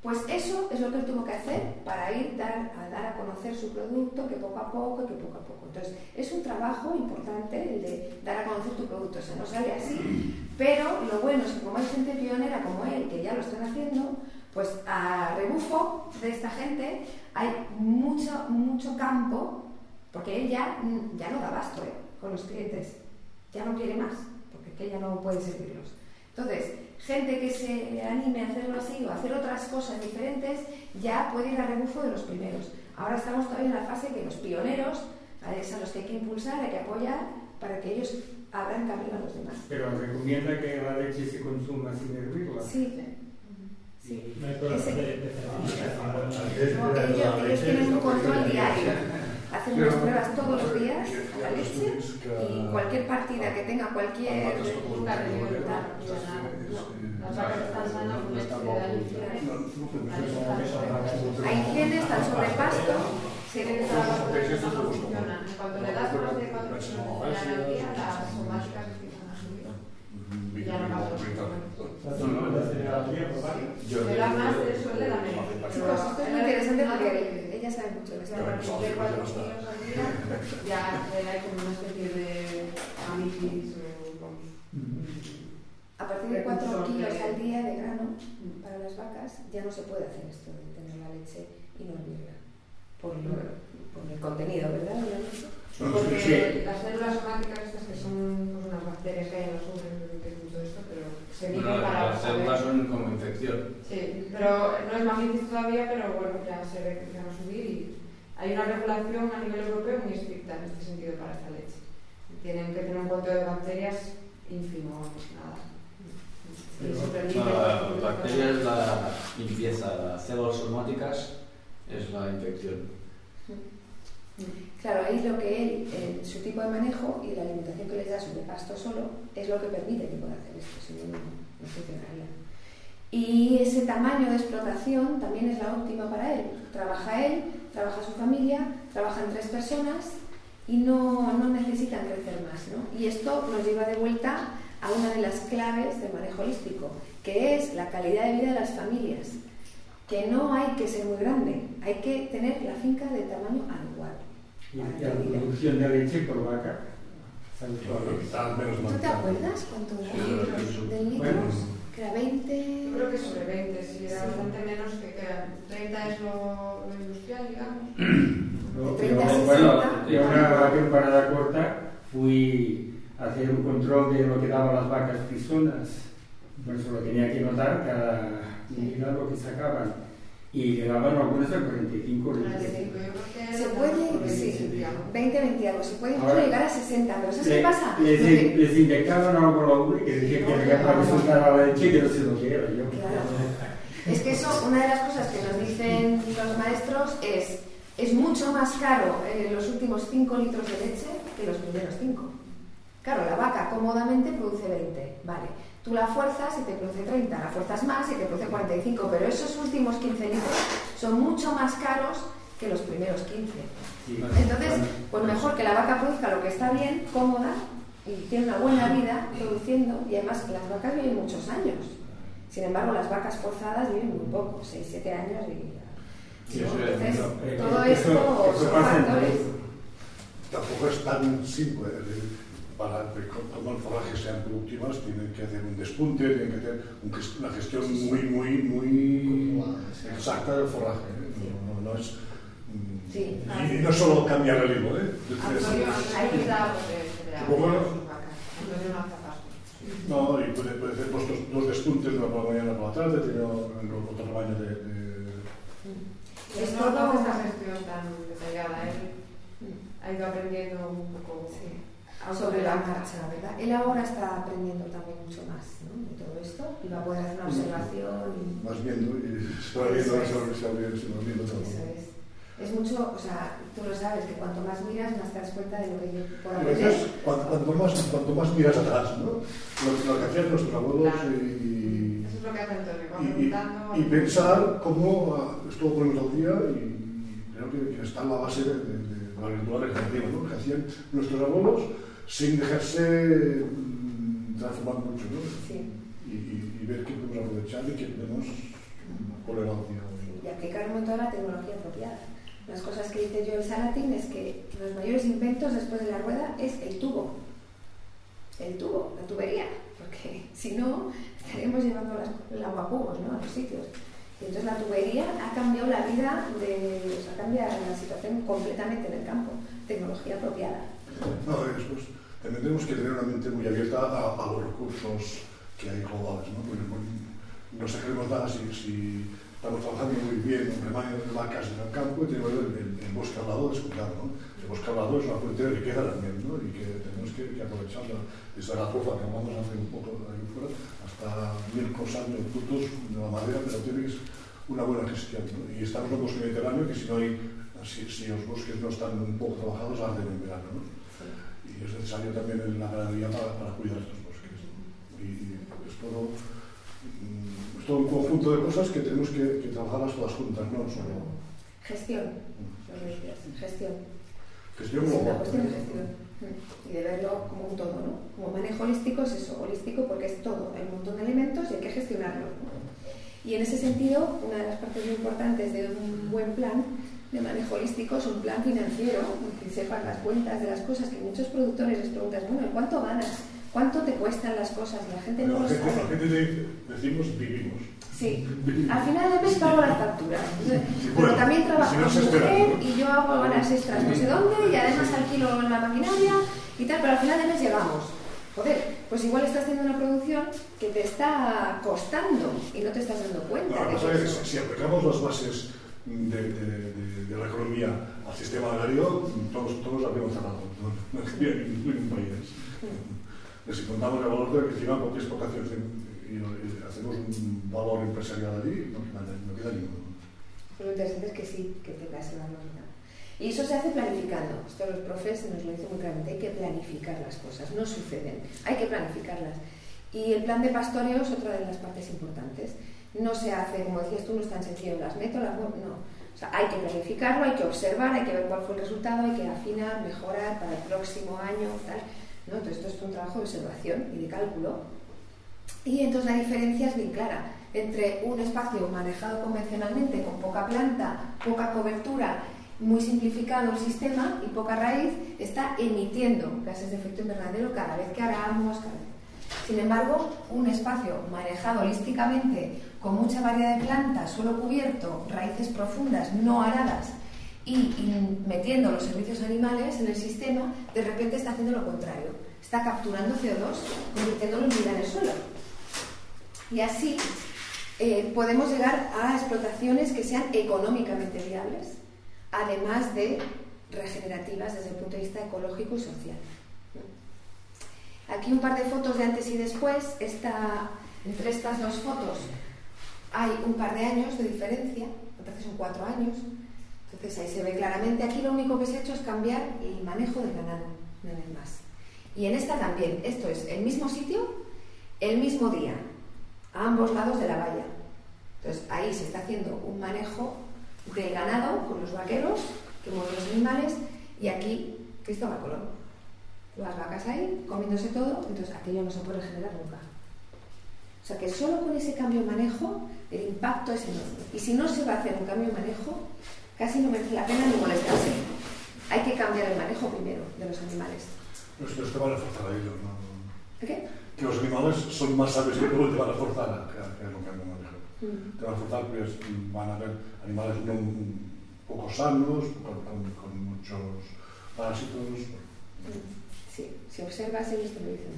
Pues eso es lo que él tuvo que hacer para ir dar, a dar a conocer su producto, que poco a poco, que poco a poco. Entonces, es un trabajo importante el de dar a conocer tu producto. O sea, no sale así, pero lo bueno es que como hay gente pionera como él, que ya lo están haciendo, pues a rebufo de esta gente hay mucho, mucho campo, porque él ya, ya no da abasto ¿eh? con los clientes, ya no quiere más, porque que ya no puede servirlos. Entonces, gente que se anime a hacerlo así o a hacer otras cosas diferentes, ya puede ir a rebufo de los primeros. Ahora estamos todavía en la fase que los pioneros, a los que hay que impulsar, hay que apoyar para que ellos abran camino a los demás. Pero recomienda que la leche se consuma sin hervirla. Sí, sí. No hay problema ellos tienen un control diario hacen unas pruebas todos los días a la leche y cualquier partida que tenga cualquier duda de libertad, hay genes tan sobre pasto se ven todas las cosas no funcionan. Cuando le das más de cuatro energía, las somáticas empiezan a subir. Ya no va a Yo le da más de eso, le da menos. Esto es muy interesante porque subir. Y mucho de esto. a partir de cuatro ya kilos al día ya hay como una especie de análisis o A partir de 4 Precursor kilos al día de grano para las vacas ya no se puede hacer esto de tener la leche y no hervirla. Por, lo- por el contenido, ¿verdad? Porque las células somáticas estas que son pues, unas bacterias que hay en los se Bueno, para las células son como infección. Sí, pero no es mamíferos todavía, pero bueno, ya se ve que van a subir y hay una regulación a nivel europeo muy estricta en este sentido para esta leche. Tienen que tener un conteo de bacterias ínfimo, vamos, nada. La bacteria es la limpieza, las células somáticas es la infección. Claro, ahí lo que él, en su tipo de manejo y la alimentación que les da sobre pasto solo, es lo que permite que pueda hacer esto, si no, no no funcionaría. Y ese tamaño de explotación también es la óptima para él. Trabaja él, trabaja su familia, trabajan tres personas y no, no necesitan crecer más. ¿no? Y esto nos lleva de vuelta a una de las claves del manejo holístico, que es la calidad de vida de las familias. Que no hay que ser muy grande, hay que tener la finca de tamaño adecuado. La producción de leche por vaca. ¿Tú te acuerdas cuánto era? Sí, litros? ¿De litros? Bueno. Que era 20. Yo creo que sobre 20, sí, era Sí. bastante menos que, que 30 es lo, lo industrial, digamos. No, De pero 30 a bueno, 60. yo una temporada corta fui a hacer un control de lo que daban las vacas frisonas. Por eso lo tenía que notar cada día lo que sacaban. Y llegaban algunas a 45 litros. 45, yo creo que Se puede, sí, sí, digamos. 20, 20 algo. Se puede Ahora, llegar a 60, pero ¿sabes Le- qué pasa? Les, que- les inyectaban algo por la ubre que decía que era para que soltara la leche que no sé lo que era. Yo. Claro. Es que eso, una de las cosas que nos dicen los maestros es, es mucho más caro eh, los últimos 5 litros de leche que los primeros 5. Claro, la vaca cómodamente produce 20, vale. Tú la fuerzas y te produce 30, la fuerzas más y te produce 45, pero esos últimos 15 litros son mucho más caros que los primeros 15. Sí. Entonces, pues mejor que la vaca produzca lo que está bien, cómoda y tiene una buena vida produciendo y además las vacas viven muchos años. Sin embargo, las vacas forzadas viven muy poco, 6, 7 años y Entonces, todo esto eso son pasa en factores. Tampoco es tan simple. para, como forrajes sean productivas, tienen que hacer un despunte, tienen que hacer un, una gestión muy, muy, muy exacta del forraje. ¿eh? No, no, no es, mm, sí, y, y, no solo cambiar el hilo, ¿eh? Supongo No, y puede, puede hacer pues, dos, dos despuntes, una por la mañana y por la tarde, tiene otro rebaño de... de... Es no toda esta gestión tan detallada, ¿eh? ha ido aprendiendo un poco. Sí. A sobre la marcha, ¿verdad? Él ahora está aprendiendo también mucho más ¿no? de todo esto y va a poder hacer una observación y más viendo y se va viendo, se es. Es mucho, o sea, tú lo sabes, que cuanto más miras, más te das cuenta de lo que yo puedo A aprender. veces, cuanto, cuanto más, cuanto más miras atrás, ¿no? Lo, lo que hacían nuestros abuelos Claro. y, Eso es lo que hace Antonio, y, y- pensar cómo ah, estuvo poniendo al día y, creo que, que está en la base de, de, de la ¿no? Que hacían nuestros abuelos sin dejarse mm, transformar mucho, ¿no? Sí. Y, y- y ver qué podemos aprovechar y qué podemos día. y aplicar un montón la tecnología apropiada. Las cosas que dice Joel Salatin es que los mayores inventos después de la rueda es el tubo. El tubo, la tubería, porque si no estaríamos llevando las, el agua a cubos ¿no? a los sitios. Y entonces la tubería ha cambiado la vida, de, o sea, cambia la situación completamente en el campo. Tecnología apropiada. No, después también tenemos que tener una mente muy abierta a, los recursos que hay globales, ¿no? Porque bueno, no sacaremos nada si, estamos trabajando muy bien en rebaño de vacas en el campo y tenemos el, bosque al lado descuidado, ¿no? El bosque al lado es una fuente de riqueza también, ¿no? Y que tenemos que, que aprovecharla desde la trofa que vamos a hacer un poco ahí fuera hasta mil cosas de frutos de la madera, pero tiene que ser una buena gestión. Y estamos en un bosque mediterráneo que si no hay, si, si los bosques no están un poco trabajados, arden en verano, ¿no? Y es necesario también en la ganadería para, para cuidar estos bosques. Y es todo, mm, es todo un conjunto de cosas que tenemos que, que trabajarlas todas juntas, no solo Gestión, decías, gestión. gestión Es cuestión de gestión. Mm. Y de verlo como un todo, ¿no? Como manejo holístico es eso, holístico porque es todo, hay un montón de elementos y hay que gestionarlo. Y en ese sentido, una de las partes muy importantes de un buen plan de manejo holístico es un plan financiero, que sepas las cuentas de las cosas, que muchos productores les preguntas, bueno, ¿cuánto ganas? ¿Cuánto te cuestan las cosas? Y la gente no La lo gente, sabe. la gente de- decimos vivimos. Sí, al final de mes pago las facturas. Pero bueno, también trabajo si no con y yo hago horas extras no sé dónde y además alquilo la maquinaria y tal, pero al final de mes llegamos. Joder, pues igual estás haciendo una producción que te está costando y no te estás dando cuenta No, de que eso. si aplicamos las bases de, de- de- la economía al sistema agrario, todos, todos habríamos cerrado. No, no habría ningún país. Si contamos el valor de que encima cualquier exportación y, hacemos un valor empresarial allí, no no queda ninguno. Lo interesante es que sí, que tengas esa norma. Y eso se hace planificando. Esto los profes nos lo dicen muy claramente. Hay que planificar las cosas, no suceden. Hay que planificarlas. Y el plan de pastoreo es otra de las partes importantes. No se hace, como decías tú, no es tan sencillo, las meto, no. O sea, hay que planificarlo, hay que observar, hay que ver cuál fue el resultado, hay que afinar, mejorar para el próximo año, tal. ¿no? Entonces, esto es un trabajo de observación y de cálculo. Y entonces la diferencia es bien clara entre un espacio manejado convencionalmente con poca planta, poca cobertura, muy simplificado el sistema y poca raíz, está emitiendo gases de efecto invernadero cada vez que aramos. Cada vez. Sin embargo, un espacio manejado holísticamente con mucha variedad de plantas, suelo cubierto, raíces profundas, no aradas y, metiendo los servicios animales en el sistema, de repente está haciendo lo contrario. Está capturando CO2, convirtiéndolo en vida en el suelo. Y así eh, podemos llegar a explotaciones que sean económicamente viables, además de regenerativas desde el punto de vista ecológico y social. Aquí un par de fotos de antes y después. Esta, entre estas dos fotos hay un par de años de diferencia, entonces son cuatro años. Entonces ahí se ve claramente. Aquí lo único que se ha hecho es cambiar el manejo del ganado, no hay más. Y en esta también. Esto es el mismo sitio, el mismo día, a ambos lados de la valla. Entonces ahí se está haciendo un manejo del ganado con los vaqueros que mueven los animales y aquí Cristóbal Colón. Las vacas ahí comiéndose todo, entonces aquello no se puede regenerar nunca. O sea que solo con ese cambio de manejo el impacto es enorme. Y si no se va a hacer un cambio de manejo, casi no merece la pena ni molestarse. Hay que cambiar el manejo primero de los animales. Pero es que te van a forzar a ellos, ¿no? ¿Qué? Que los animales son más sabios que tú y te van a forzar a que lo cambien de manejo. Mm. Te van a forzar porque van a ver animales no poco sanos, con, con, con muchos parásitos. Sí, si observas ellos te lo dicen.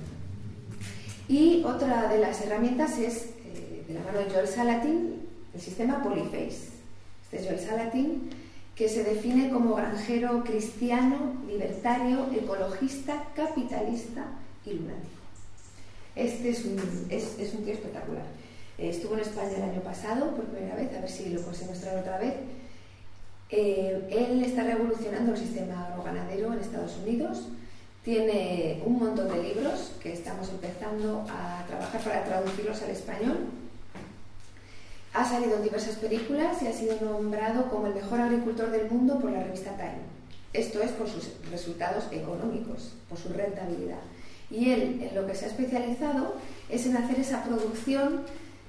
Y otra de las herramientas es, de la mano de Joel Salatin, el sistema Polyface. Este es Joel Salatin, que se define como granjero cristiano, libertario, ecologista, capitalista y lunático. Este es un, es, un tío espectacular. Eh, estuvo en España el año pasado por primera vez, a ver si lo conseguimos traer otra vez. Eh, él está revolucionando el sistema agroganadero en Estados Unidos. Tiene un montón de libros que estamos empezando a trabajar para traducirlos al español. Ha salido en diversas películas y ha sido nombrado como el mejor agricultor del mundo por la revista Time. Esto es por sus resultados económicos, por su rentabilidad. Y él en lo que se ha especializado es en hacer esa producción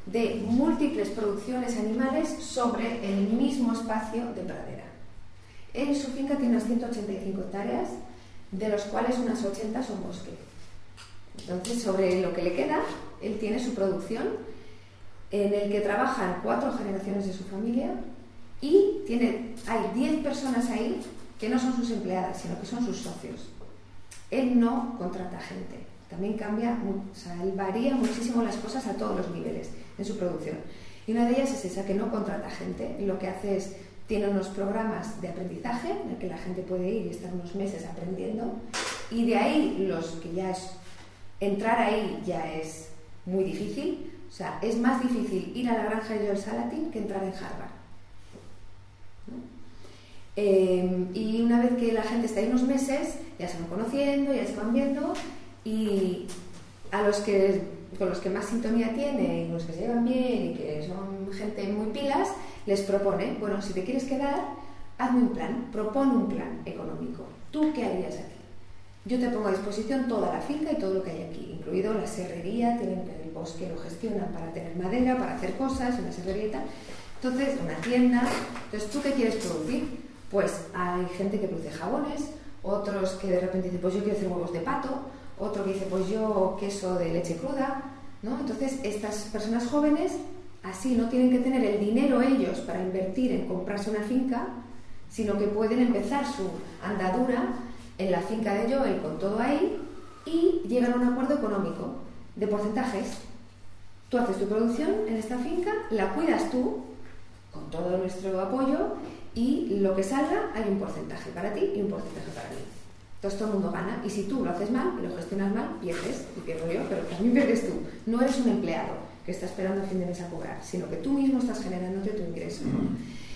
de múltiples producciones animales sobre el mismo espacio de pradera. En su finca tiene unas 185 hectáreas, de los cuales unas 80 son bosque. Entonces, sobre lo que le queda, él tiene su producción en el que trabajan cuatro generaciones de su familia y tiene, hay 10 personas ahí que no son sus empleadas, sino que son sus socios. Él no contrata gente, también cambia, o sea, él varía muchísimo las cosas a todos los niveles en su producción. Y una de ellas es esa, que no contrata gente, lo que hace es, tiene unos programas de aprendizaje en el que la gente puede ir y estar unos meses aprendiendo, y de ahí los que ya es, entrar ahí ya es muy difícil, o sea, es más difícil ir a la granja de Joel Salatin que entrar en Harvard. Eh, y una vez que la gente está ahí unos meses, ya se van conociendo, ya se van viendo, y a los que con los que más sintonía tiene los que se llevan bien y que son gente muy pilas, les propone, bueno, si te quieres quedar, hazme un plan, propone un plan económico. ¿Tú qué harías aquí? Yo te pongo a disposición toda la finca y todo lo que hay aquí, incluido la serrería, tienen bosque, lo gestionan para tener madera, para hacer cosas, una tal. Entonces, una tienda. Entonces, ¿tú qué quieres producir? Pues hay gente que produce jabones, otros que de repente dicen, pues yo quiero hacer huevos de pato, otro que dice, pues yo queso de leche cruda, ¿no? Entonces, estas personas jóvenes así no tienen que tener el dinero ellos para invertir en comprarse una finca, sino que pueden empezar su andadura en la finca de Joel con todo ahí y llegan a un acuerdo económico de porcentajes. Tú haces tu producción en esta finca, la cuidas tú con todo nuestro apoyo y lo que salga hay un porcentaje para ti y un porcentaje para mí. Entonces todo el mundo gana y si tú lo haces mal y lo gestionas mal, pierdes y pierdo yo, pero también pierdes tú. No eres un empleado que está esperando a fin de mes a cobrar, sino que tú mismo estás generándote tu ingreso.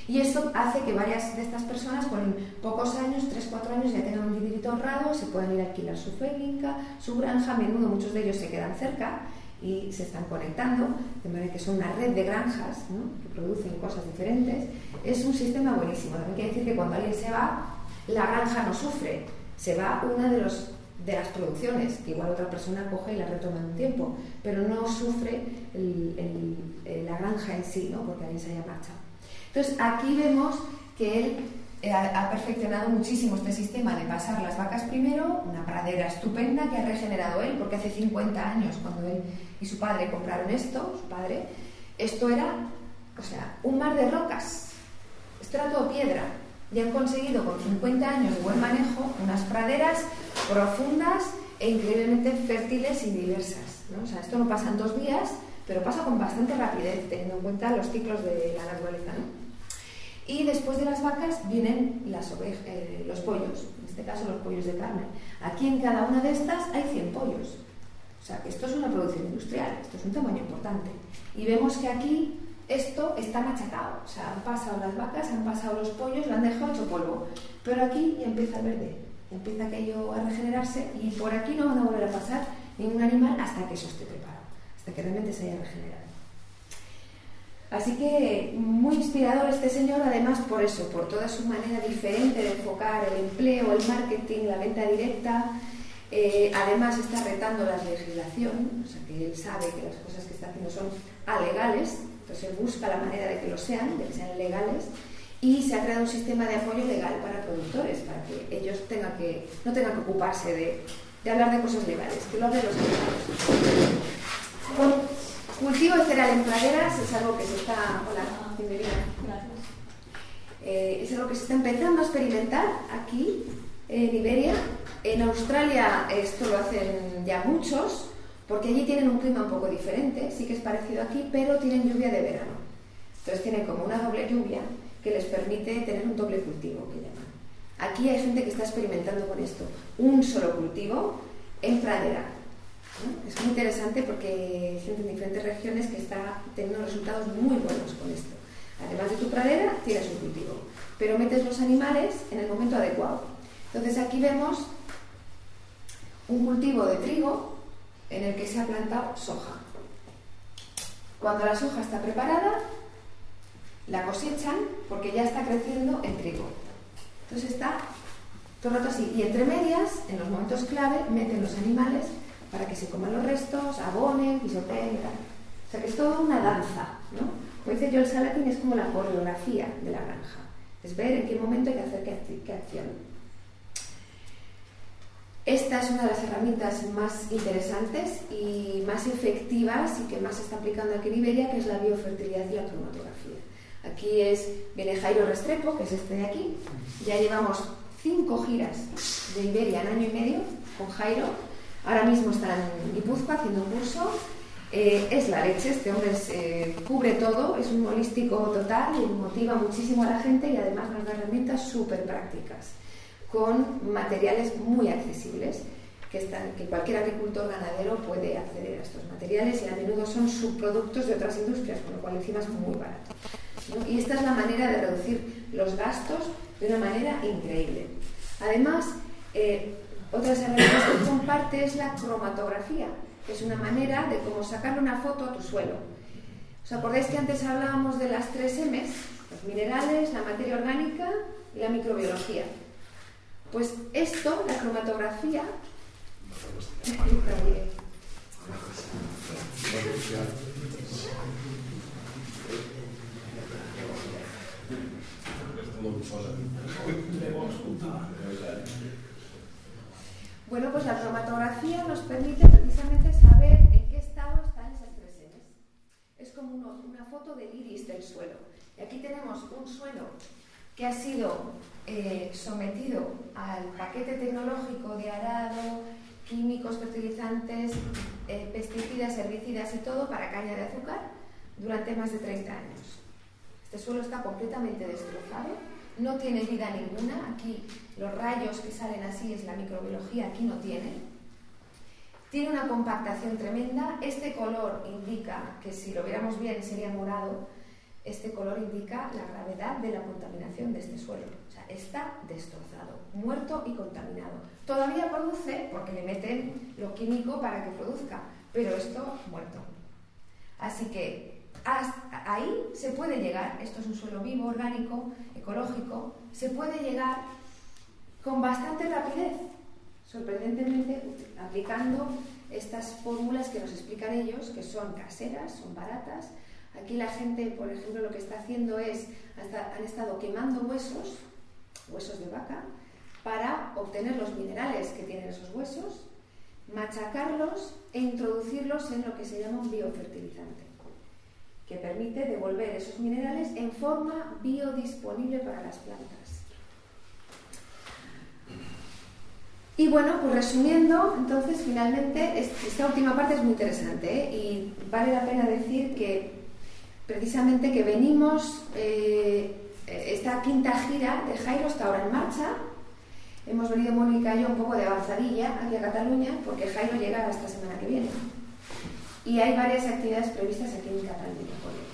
Y esto hace que varias de estas personas con pocos años, 3, 4 años, ya tengan un dinerito ahorrado, se puedan ir a alquilar su finca, su granja, a menudo muchos de ellos se quedan cerca y se están conectando, de manera que son una red de granjas ¿no? que producen cosas diferentes. Es un sistema buenísimo. También quiere decir que cuando alguien se va, la granja no sufre, se va una de, los, de las producciones, que igual otra persona coge y la retoma en un tiempo, pero no sufre el, el, la granja en sí, ¿no? porque alguien se haya marchado. Entonces, aquí vemos que él eh, ha perfeccionado muchísimo este sistema de pasar las vacas primero, una pradera estupenda que ha regenerado él, porque hace 50 años, cuando él y su padre compraron esto, su padre, esto era, o sea, un mar de rocas, esto era todo piedra, y han conseguido con 50 años de buen manejo unas praderas profundas e increíblemente fértiles y diversas. ¿no? O sea, esto no pasa en dos días, pero pasa con bastante rapidez, teniendo en cuenta los ciclos de la naturaleza. Y después de las vacas vienen eh, los pollos, en este caso los pollos de carne. Aquí en cada una de estas hay 100 pollos. O sea, esto es una producción industrial, esto es un tamaño importante. Y vemos que aquí esto está machacado. O sea, han pasado las vacas, han pasado los pollos, lo han dejado hecho polvo. Pero aquí ya empieza el verde, empieza aquello a regenerarse y por aquí no van a volver a pasar ningún animal hasta que eso esté preparado, hasta que realmente se haya regenerado. Así que muy inspirador este señor, además por eso, por toda su manera diferente de enfocar el empleo, el marketing, la venta directa. Eh, además está retando la legislación, o sea que él sabe que las cosas que está haciendo son alegales, entonces él busca la manera de que lo sean, de que sean legales, y se ha creado un sistema de apoyo legal para productores, para que ellos tengan que, no tengan que ocuparse de, de hablar de cosas legales, que lo hablen los abogados. Cultivo de cereal en praderas es algo que se está. Hola, bienvenida. Eh, es algo que se está empezando a experimentar aquí en Iberia. En Australia esto lo hacen ya muchos, porque allí tienen un clima un poco diferente, sí que es parecido aquí, pero tienen lluvia de verano. Entonces tienen como una doble lluvia que les permite tener un doble cultivo, que llaman. Aquí hay gente que está experimentando con esto. Un solo cultivo en pradera, es muy interesante porque hay gente en diferentes regiones que está teniendo resultados muy buenos con esto. Además de tu pradera, tienes un cultivo, pero metes los animales en el momento adecuado. Entonces aquí vemos un cultivo de trigo en el que se ha plantado soja. Cuando la soja está preparada, la cosechan porque ya está creciendo el trigo. Entonces está todo el rato así. Y entre medias, en los momentos clave, meten los animales para que se coman los restos, abonen, pisoteen y tal. O sea que es toda una danza, ¿no? Como dice Joel Salatin, es como la coreografía de la granja. Es ver en qué momento hay que hacer qué, acción. Esta es una de las herramientas más interesantes y más efectivas y que más se está aplicando aquí en Iberia, que es la biofertilidad y la cromatografía. Aquí es, viene Jairo Restrepo, que es este de aquí. Ya llevamos cinco giras de Iberia en año y medio con Jairo Ahora mismo está en Guipúzcoa haciendo un curso. Eh, es la leche, este hombre eh, cubre todo, es un holístico total y motiva muchísimo a la gente y además nos da herramientas súper prácticas, con materiales muy accesibles, que, están, que cualquier agricultor ganadero puede acceder a estos materiales y a menudo son subproductos de otras industrias, con lo cual encima es muy barato. Y esta es la manera de reducir los gastos de una manera increíble. Además, eh, otras herramientas que comparte es la cromatografía, que es una manera de cómo sacarle una foto a tu suelo. ¿Os acordáis que antes hablábamos de las tres M's? Los minerales, la materia orgánica y la microbiología. Pues esto, la cromatografía, Bueno, pues la cromatografía nos permite precisamente saber en qué estado están esas presencias. Es como una foto del iris del suelo. Y aquí tenemos un suelo que ha sido eh, sometido al paquete tecnológico de arado, químicos, fertilizantes, eh, pesticidas, herbicidas y todo para caña de azúcar durante más de 30 años. Este suelo está completamente destrozado, no tiene vida ninguna. Aquí los rayos que salen así es la microbiología, aquí no tiene. Tiene una compactación tremenda. Este color indica que si lo viéramos bien sería morado. Este color indica la gravedad de la contaminación de este suelo. Está destrozado, muerto y contaminado. Todavía produce porque le meten lo químico para que produzca, pero esto muerto. Así que ahí se puede llegar, esto es un suelo vivo, orgánico, ecológico, se puede llegar con bastante rapidez, sorprendentemente aplicando estas fórmulas que nos explican ellos, que son caseras, son baratas. Aquí la gente, por ejemplo, lo que está haciendo es, han estado quemando huesos, huesos de vaca, para obtener los minerales que tienen esos huesos, machacarlos e introducirlos en lo que se llama un biofertilizante, que permite devolver esos minerales en forma biodisponible para las plantas. Y bueno, pues resumiendo, entonces finalmente es- esta última parte es muy interesante ¿eh? y vale la pena decir que precisamente que venimos, eh, esta quinta gira de Jairo está ahora en marcha. Hemos venido Mónica y yo un poco de avanzadilla aquí a Cataluña porque Jairo llega esta semana que viene. Y hay varias actividades previstas aquí en Cataluña. por ello.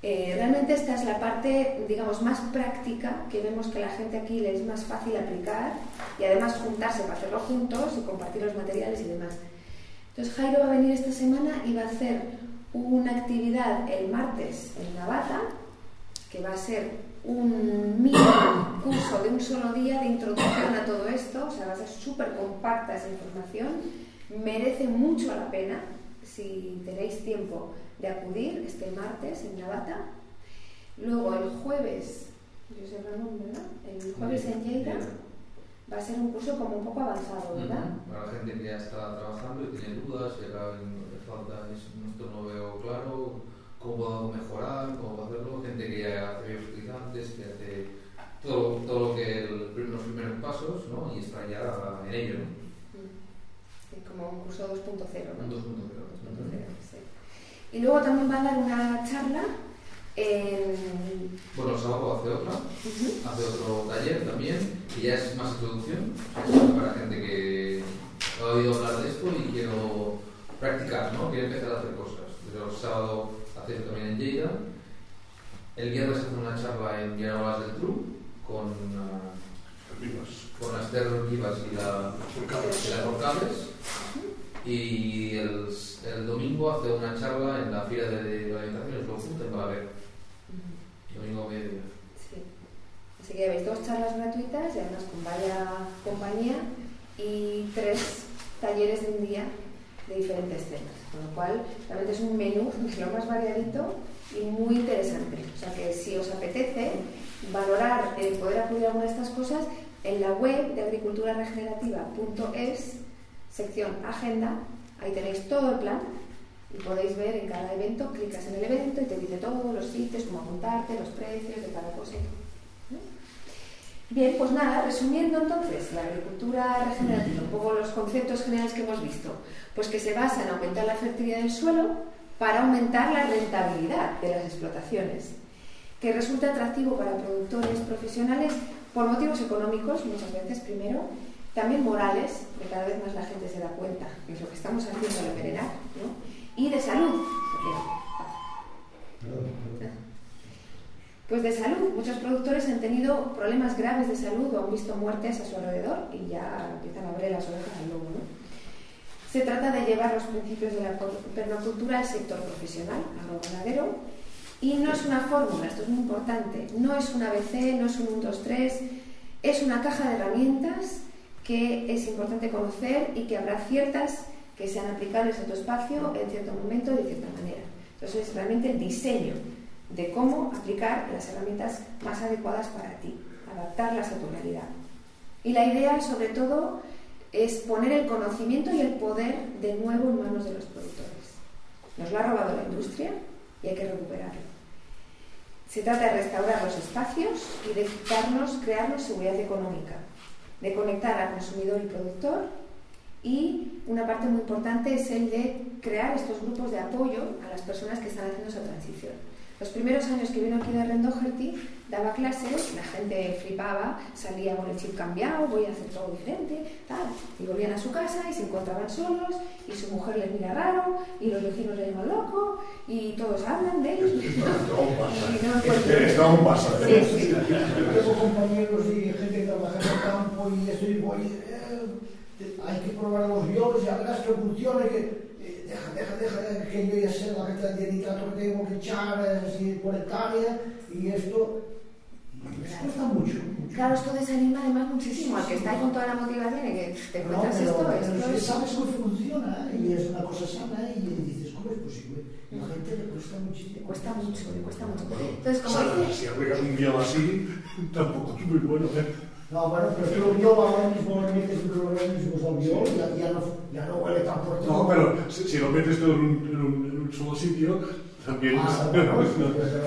Eh, realmente esta es la parte, digamos, más práctica que vemos que la gente aquí le es más fácil aplicar y además juntarse para hacerlo juntos y compartir los materiales y demás. Entonces Jairo va a venir esta semana y va a hacer una actividad el martes en Navata, que va a ser un mini curso de un solo día de introducción a todo esto, o sea, va a ser súper compacta esa información, merece mucho la pena, si tenéis tiempo, de acudir este martes en Navata. Luego el jueves, José Ramón, ¿verdad? El jueves en Lleida va a ser un curso como un poco avanzado, ¿verdad? Para la gente que ya está trabajando y tiene dudas, y acá le falta, es- esto no veo claro, cómo puedo mejorar, cómo puedo hacerlo, gente que ya hace biofertilizantes, que hace todo, todo lo que el- los primeros pasos, ¿no? Y está ya en ello, ¿no? Es como un curso 2.0, ¿no? Un 2.0. 2.0, sí. Y luego también va a dar una charla en... Bueno, el sábado hace otra, hace otro taller también, que ya es más introducción, para gente que ha oído hablar de esto y quiero practicar, ¿no? Quiero empezar a hacer cosas. Pero el sábado también en Lleida. El viernes hace una charla en Villanuevas del Tru con, Vivas. con Esther Vivas y la, y la Corcables. Y el, el domingo hace una charla en la Fira de, Alimentación, lo junta en Balaguer. Domingo mediodía. Sí. Así que ya veis dos charlas gratuitas y además con vaya compañía y tres talleres de un día de diferentes temas. Con lo cual, realmente es un menú de lo más variadito y muy interesante. O sea que si os apetece valorar el poder acudir a alguna de estas cosas, en la web de agriculturaregenerativa.es, sección agenda, ahí tenéis todo el plan y podéis ver en cada evento, clicas en el evento y te dice todos los sitios, cómo apuntarte, los precios de cada cosa. y todo. Bien, pues nada, resumiendo entonces la agricultura regenerativa, un poco los conceptos generales que hemos visto, pues que se basa en aumentar la fertilidad del suelo para aumentar la rentabilidad de las explotaciones, que resulta atractivo para productores profesionales por motivos económicos, muchas veces primero, también morales, porque cada vez más la gente se da cuenta que lo que estamos haciendo al envenenar, ¿no? y de salud, porque Pues de salud. Muchos productores han tenido problemas graves de salud o han visto muertes a su alrededor y ya empiezan a abrir las orejas al lobo. ¿no? Se trata de llevar los principios de la permacultura al sector profesional, agroganadero, y no es una fórmula, esto es muy importante, no es un ABC, no es un 1, 2, 3, es una caja de herramientas que es importante conocer y que habrá ciertas que sean aplicables a tu espacio en cierto momento y de cierta manera. Entonces, realmente el diseño de cómo aplicar las herramientas más adecuadas para ti, adaptarlas a tu realidad. Y la idea, sobre todo, es poner el conocimiento y el poder de nuevo en manos de los productores. Nos lo ha robado la industria y hay que recuperarlo. Se trata de restaurar los espacios y de quitarnos, crearnos seguridad económica, de conectar al consumidor y productor y una parte muy importante es el de crear estos grupos de apoyo a las personas que están haciendo esa transición. Los primeros años que vino aquí de Rendoherty, daba clases, la gente flipaba, salía con el chip cambiado, voy a hacer todo diferente, tal. Y volvían a su casa y se encontraban solos, y su mujer les mira raro, y los vecinos le llaman loco, y todos hablan de él. y no que pasa. Tengo compañeros y gente que trabaja en el campo y estoy voy, eh, hay que probar los biolos y a que funciona y que eh, deja, deja, deja que yo ya sé la cantidad de nitrato que tengo que echar eh, si por hectárea y esto les cuesta mucho. mucho. Claro, esto desanima además muchísimo al que está ahí con toda la motivación y que te No, encuentras pero, esto, pero esto si es... sabes cómo funciona y es una cosa sana y dices, ¿cómo es posible? La gente le cuesta muchísimo. Le cuesta mucho, le cuesta mucho. Entonces, como Si aplicas un guion así, tampoco es muy bueno. ¿eh? No, bueno, pero tú el viol ahora mismo metes al y ya, ya, no, ya no huele tan fuerte. No, pero si, si lo metes todo en un, en un, en un solo sitio, también Ah, es- bueno,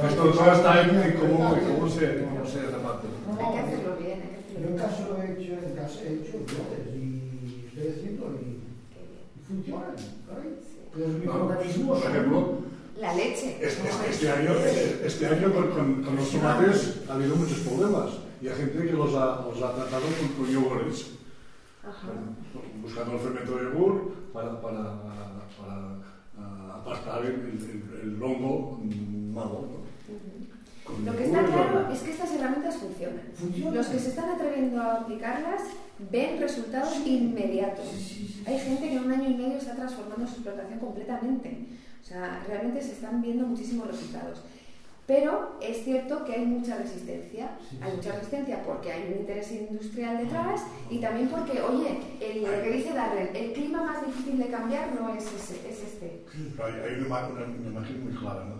esto todo está en, en cómo, cómo se, cómo se reparte. No, hay que hacerlo bien, hay que Yo en caso he hecho, en casa he hecho y estoy haciendo y, y funcionan. Por ejemplo, La leche. este, este año, este, este año con, con, con los tomates ha habido muchos problemas y hay gente que los ha, los ha tratado con, con yogures. Buscando el fermento de yogur para, para, el, el, el hongo malo. Lo que está claro es que estas herramientas funcionan. Funcionan. Los que se están atreviendo a aplicarlas ven resultados inmediatos. Sí, sí, sí. Hay gente que en un año y medio está transformando su explotación completamente. O sea, realmente se están viendo muchísimos resultados. Pero es cierto que hay mucha resistencia. Sí, Hay sí. mucha resistencia porque hay un interés industrial detrás y también porque, oye, el, lo que dice Darrell, el clima más difícil de cambiar no es, ese, es este. Pero hay, hay una, ima- una- una imagen muy clara. ¿no?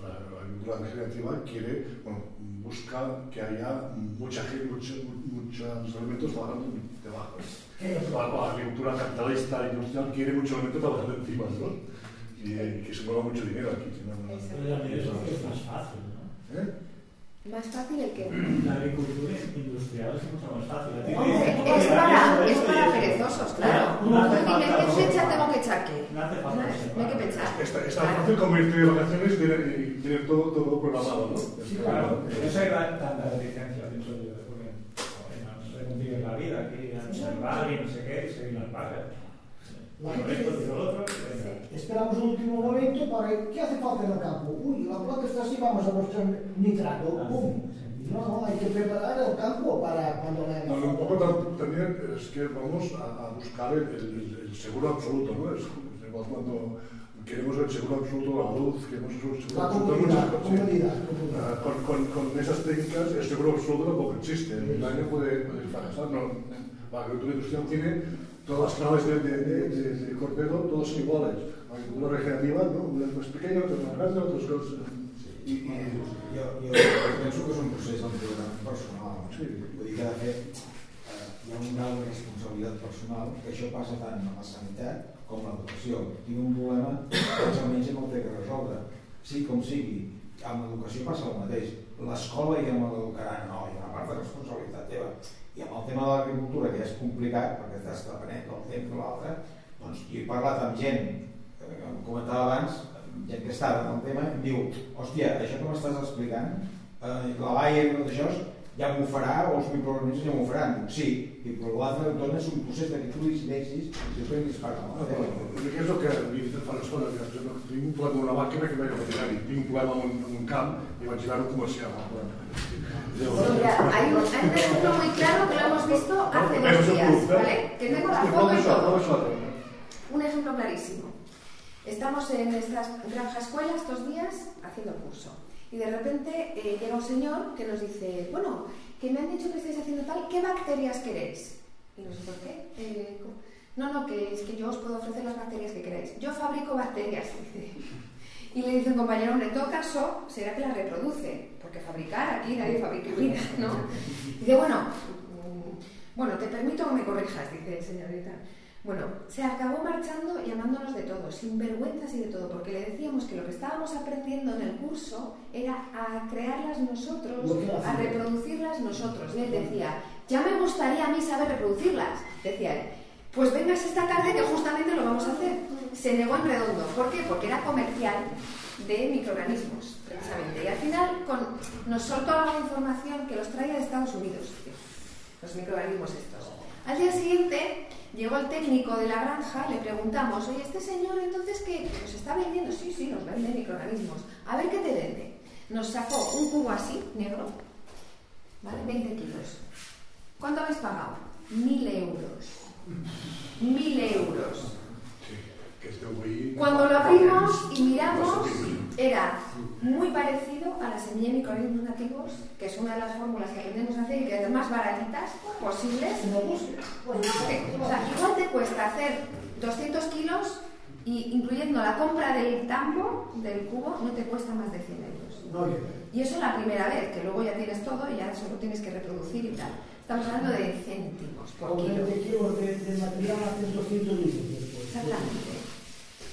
La, la agricultura regenerativa quiere, bueno, busca que haya mucha, mucha- muchos elementos trabajando debajo. La, la agricultura capitalista industrial quiere muchos elementos trabajando encima, ¿no? Y, que se mueva mucho dinero aquí. si no, no- es más fácil, ¿no? ¿Eh? Más fácil el que... La agricultura industrial es mucho más fácil. Hombre, es "Oye, para, es para esto". perezosos, claro. No hace falta qué fecha tengo que echar qué. No hace falta No, hay que pensar. Es, es tan Claro. fácil como irte de vacaciones y tener, y tener todo, todo programado, ¿no? Sí, claro. Eso hay la- tanta reticencia, pienso yo, porque no se convive en la vida, aquí observar y no sé qué, y seguir las pagas. La gente- venga. Esperamos el último momento para ¿qué hace falta en el campo? Uy, la planta está así, vamos a mostrar nitrato. Ah, ¡Pum! sí. No, no, hay que preparar el campo para cuando le haga No, un poco tam- también es que vamos a, a buscar el, el- el seguro absoluto, ¿no? Es, cuando queremos el seguro absoluto de la luz, queremos el seguro La absoluto de muchas cosas. comunidad, comunidad. con, con, con esas técnicas el seguro absoluto tampoco existe. El daño puede, puede fracasar. No, la agricultura industrial tiene todas las canales de, de, de, de, de cordero, todos iguales. Agricultura regenerativa, ¿no? Una es más pequeña, otra es más grande, otras cosas. I, i jo, jo penso que és un procés d'empoderament personal. Sí. Vull dir que, de fet, eh, hi ha un grau de responsabilitat personal que això passa tant amb la sanitat com l'educació. Tinc un problema que els almenys no el té que resoldre. Sí com sigui, amb l'educació passa el mateix. L'escola ja me l'educaran, no, hi ha una part de responsabilitat teva. Amb el tema de l'agricultura, que és complicat, perquè estàs depenent del temps o l'altre, doncs jo he parlat amb gent, eh, com comentava abans, gent que estava en el tema, em diu, hòstia, això que m'estàs explicant, eh, la Baia i tot això, ja m'ho farà, o els microorganismes ja m'ho faran. Dic, sí, i per l'altre dona és un procés de que tu decideixis i després li paga No, però, teva. L'únic és el que havia dit fa una estona, que tinc un problema amb una màquina que a retirar tinc un problema amb un, amb un camp i vaig girar-ho comercial. Mira, hay un, hay un ejemplo muy claro que lo hemos visto hace dos días, ¿vale? Que tengo la foto y todo. Un ejemplo clarísimo. Estamos en esta granja escuela estos días haciendo curso. Y de repente eh, llega un señor que nos dice, bueno, que me han dicho que estáis haciendo tal, ¿qué bacterias queréis? Y nosotros, ¿qué? Eh, no, no, que es que yo os puedo ofrecer las bacterias que queráis. Yo fabrico bacterias. dice. Y le dice un compañero, hombre, en todo caso, será que las reproduce, porque fabricar aquí nadie fabrica vida, ¿no? Y dice, bueno, mm, Bueno, te permito que me corrijas, dice señorita. Bueno, se acabó marchando llamándonos de todo, sin vergüenzas y de todo, porque le decíamos que lo que estábamos aprendiendo en el curso era a crearlas nosotros, a reproducirlas nosotros. Y él decía, ya me gustaría a mí saber reproducirlas, decía él. Pues vengas esta tarde que justamente lo vamos a hacer. Se negó en redondo. ¿Por qué? Porque era comercial de microorganismos, precisamente. Y al final con- nos soltó alguna información que los traía de Estados Unidos, los microorganismos estos. Al día siguiente llegó el técnico de la granja, le preguntamos, oye, este señor entonces que nos está vendiendo, sí, sí, nos vende microorganismos, a ver qué te vende. Nos sacó un cubo así, negro, ¿vale? 20 kilos. ¿Cuánto habéis pagado? Mil euros. Mil euros. Este. Cuando lo abrimos y miramos, era muy parecido a la semilla de microorganismos nativos, que es una de las fórmulas que aprendemos a hacer y que es más baratitas posibles. Pues o sea, igual te cuesta hacer 200 kilos y incluyendo la compra del tambo, del cubo, no te cuesta más de 100 euros. Y eso la primera vez, que luego ya tienes todo y ya solo tienes que reproducir y tal. Estamos hablando de céntimos por kilo. 20 kilos de, de material haces 200 litros después. Exactamente.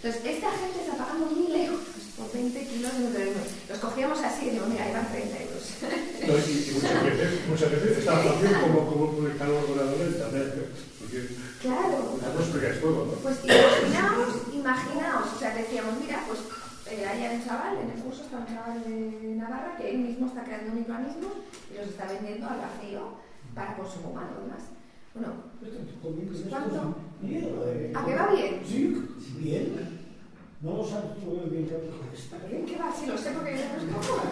Entonces, esta gente está pagando 1.000 euros por 20 kilos de microorganismos. Los cogíamos así y digo, mira, ahí van 30 euros. No, y, y muchas veces, muchas veces está como, como publicar los ordenadores también, porque claro. Pues imaginaos, imaginaos, o sea, decíamos, mira, pues eh, ahí hay un chaval, en el curso está un chaval de Navarra que él mismo está creando microorganismos y los está vendiendo al vacío para consumo humano, además. Bueno, ¿Cuánto? Bien, eh, ¿a qué va bien? Sí, bien. No lo sabes tú bien cuánto cuesta. ¿Bien qué va? Sí, lo sé porque yo lo escojo.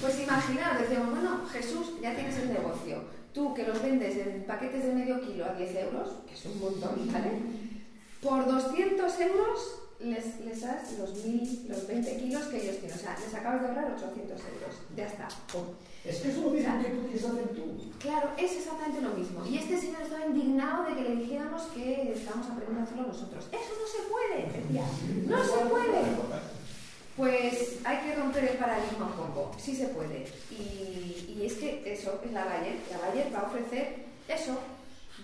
Pues imaginaos, decíamos, bueno, Jesús, ya tienes el negocio. Tú que los vendes en paquetes de medio kilo a 10 euros, que es un montón, ¿vale? Por 200 euros les, les das los, mil, los 20 kilos que ellos tienen. O sea, les acabas de ahorrar 800 euros. Ya está. Pum. Es que es lo mismo que puedes hacer tú. Claro, es exactamente lo mismo. Y este señor estaba indignado de que le dijéramos que estábamos aprendiendo a hacerlo nosotros. Eso no se puede, decía. No se puede. Pues hay que romper el paradigma un poco. Sí se puede. Y, y es que eso es la Bayer. La Bayer va a ofrecer eso,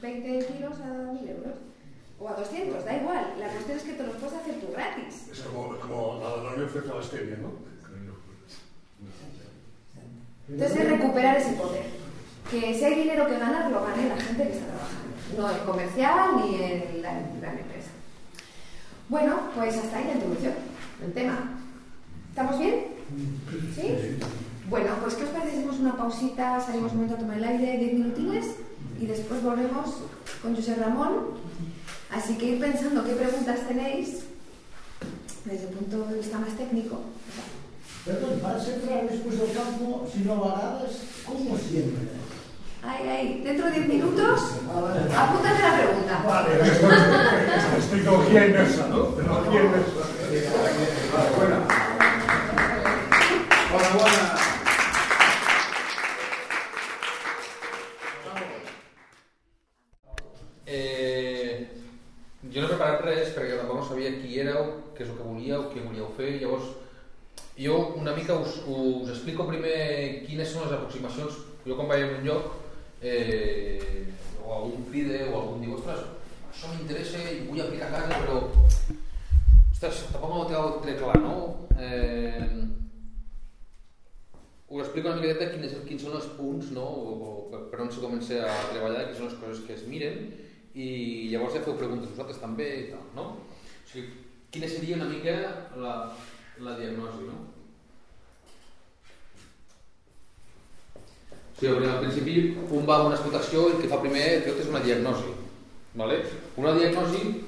20 kilos a 1000 euros. O a 200, da igual. La cuestión es que te los puedes hacer tú gratis. Es como, como la, la Unión Oferta de la Stevia, ¿no? Entonces es recuperar ese poder. Que si hay dinero que ganar, lo gane la gente que está trabajando. No en comercial ni en la empresa. Bueno, pues hasta ahí la introducción, el tema. ¿Estamos bien? ¿Sí? Bueno, pues ¿qué os parece hacemos una pausita, salimos un momento a tomar el aire, 10 minutines, y después volvemos con José Ramón. Así que ir pensando qué preguntas tenéis desde el punto de vista más técnico. Perdón, para sembrar después del campo, si no varadas, ¿cómo siempre? Ahí, ahí, dentro de 10 minutos, apúntate la pregunta. Vale, esto es tecnología inversa, ¿no? Tecnología inversa. Vale, buena. Hola, buena. Eh, jo no he preparat res perquè tampoc no sabia qui éreu, què és el que volíeu, què volíeu fer, llavors jo una mica us, us explico primer quines són les aproximacions. Jo quan vaig a un lloc, eh, o algun cride o algun diu, ostres, això m'interessa i vull aplicar a casa, però ostres, tampoc no ho tre clar, no? Eh, us explico una miqueta quins, quins són els punts no? o, o per on se comença a treballar, quines són les coses que es miren i llavors ja feu preguntes vosaltres també i tal, no? O sigui, quina seria una mica la, la diagnosi, no? O sigui, al principi un va una explotació i el que fa primer crec que és una diagnosi. ¿vale? Una diagnosi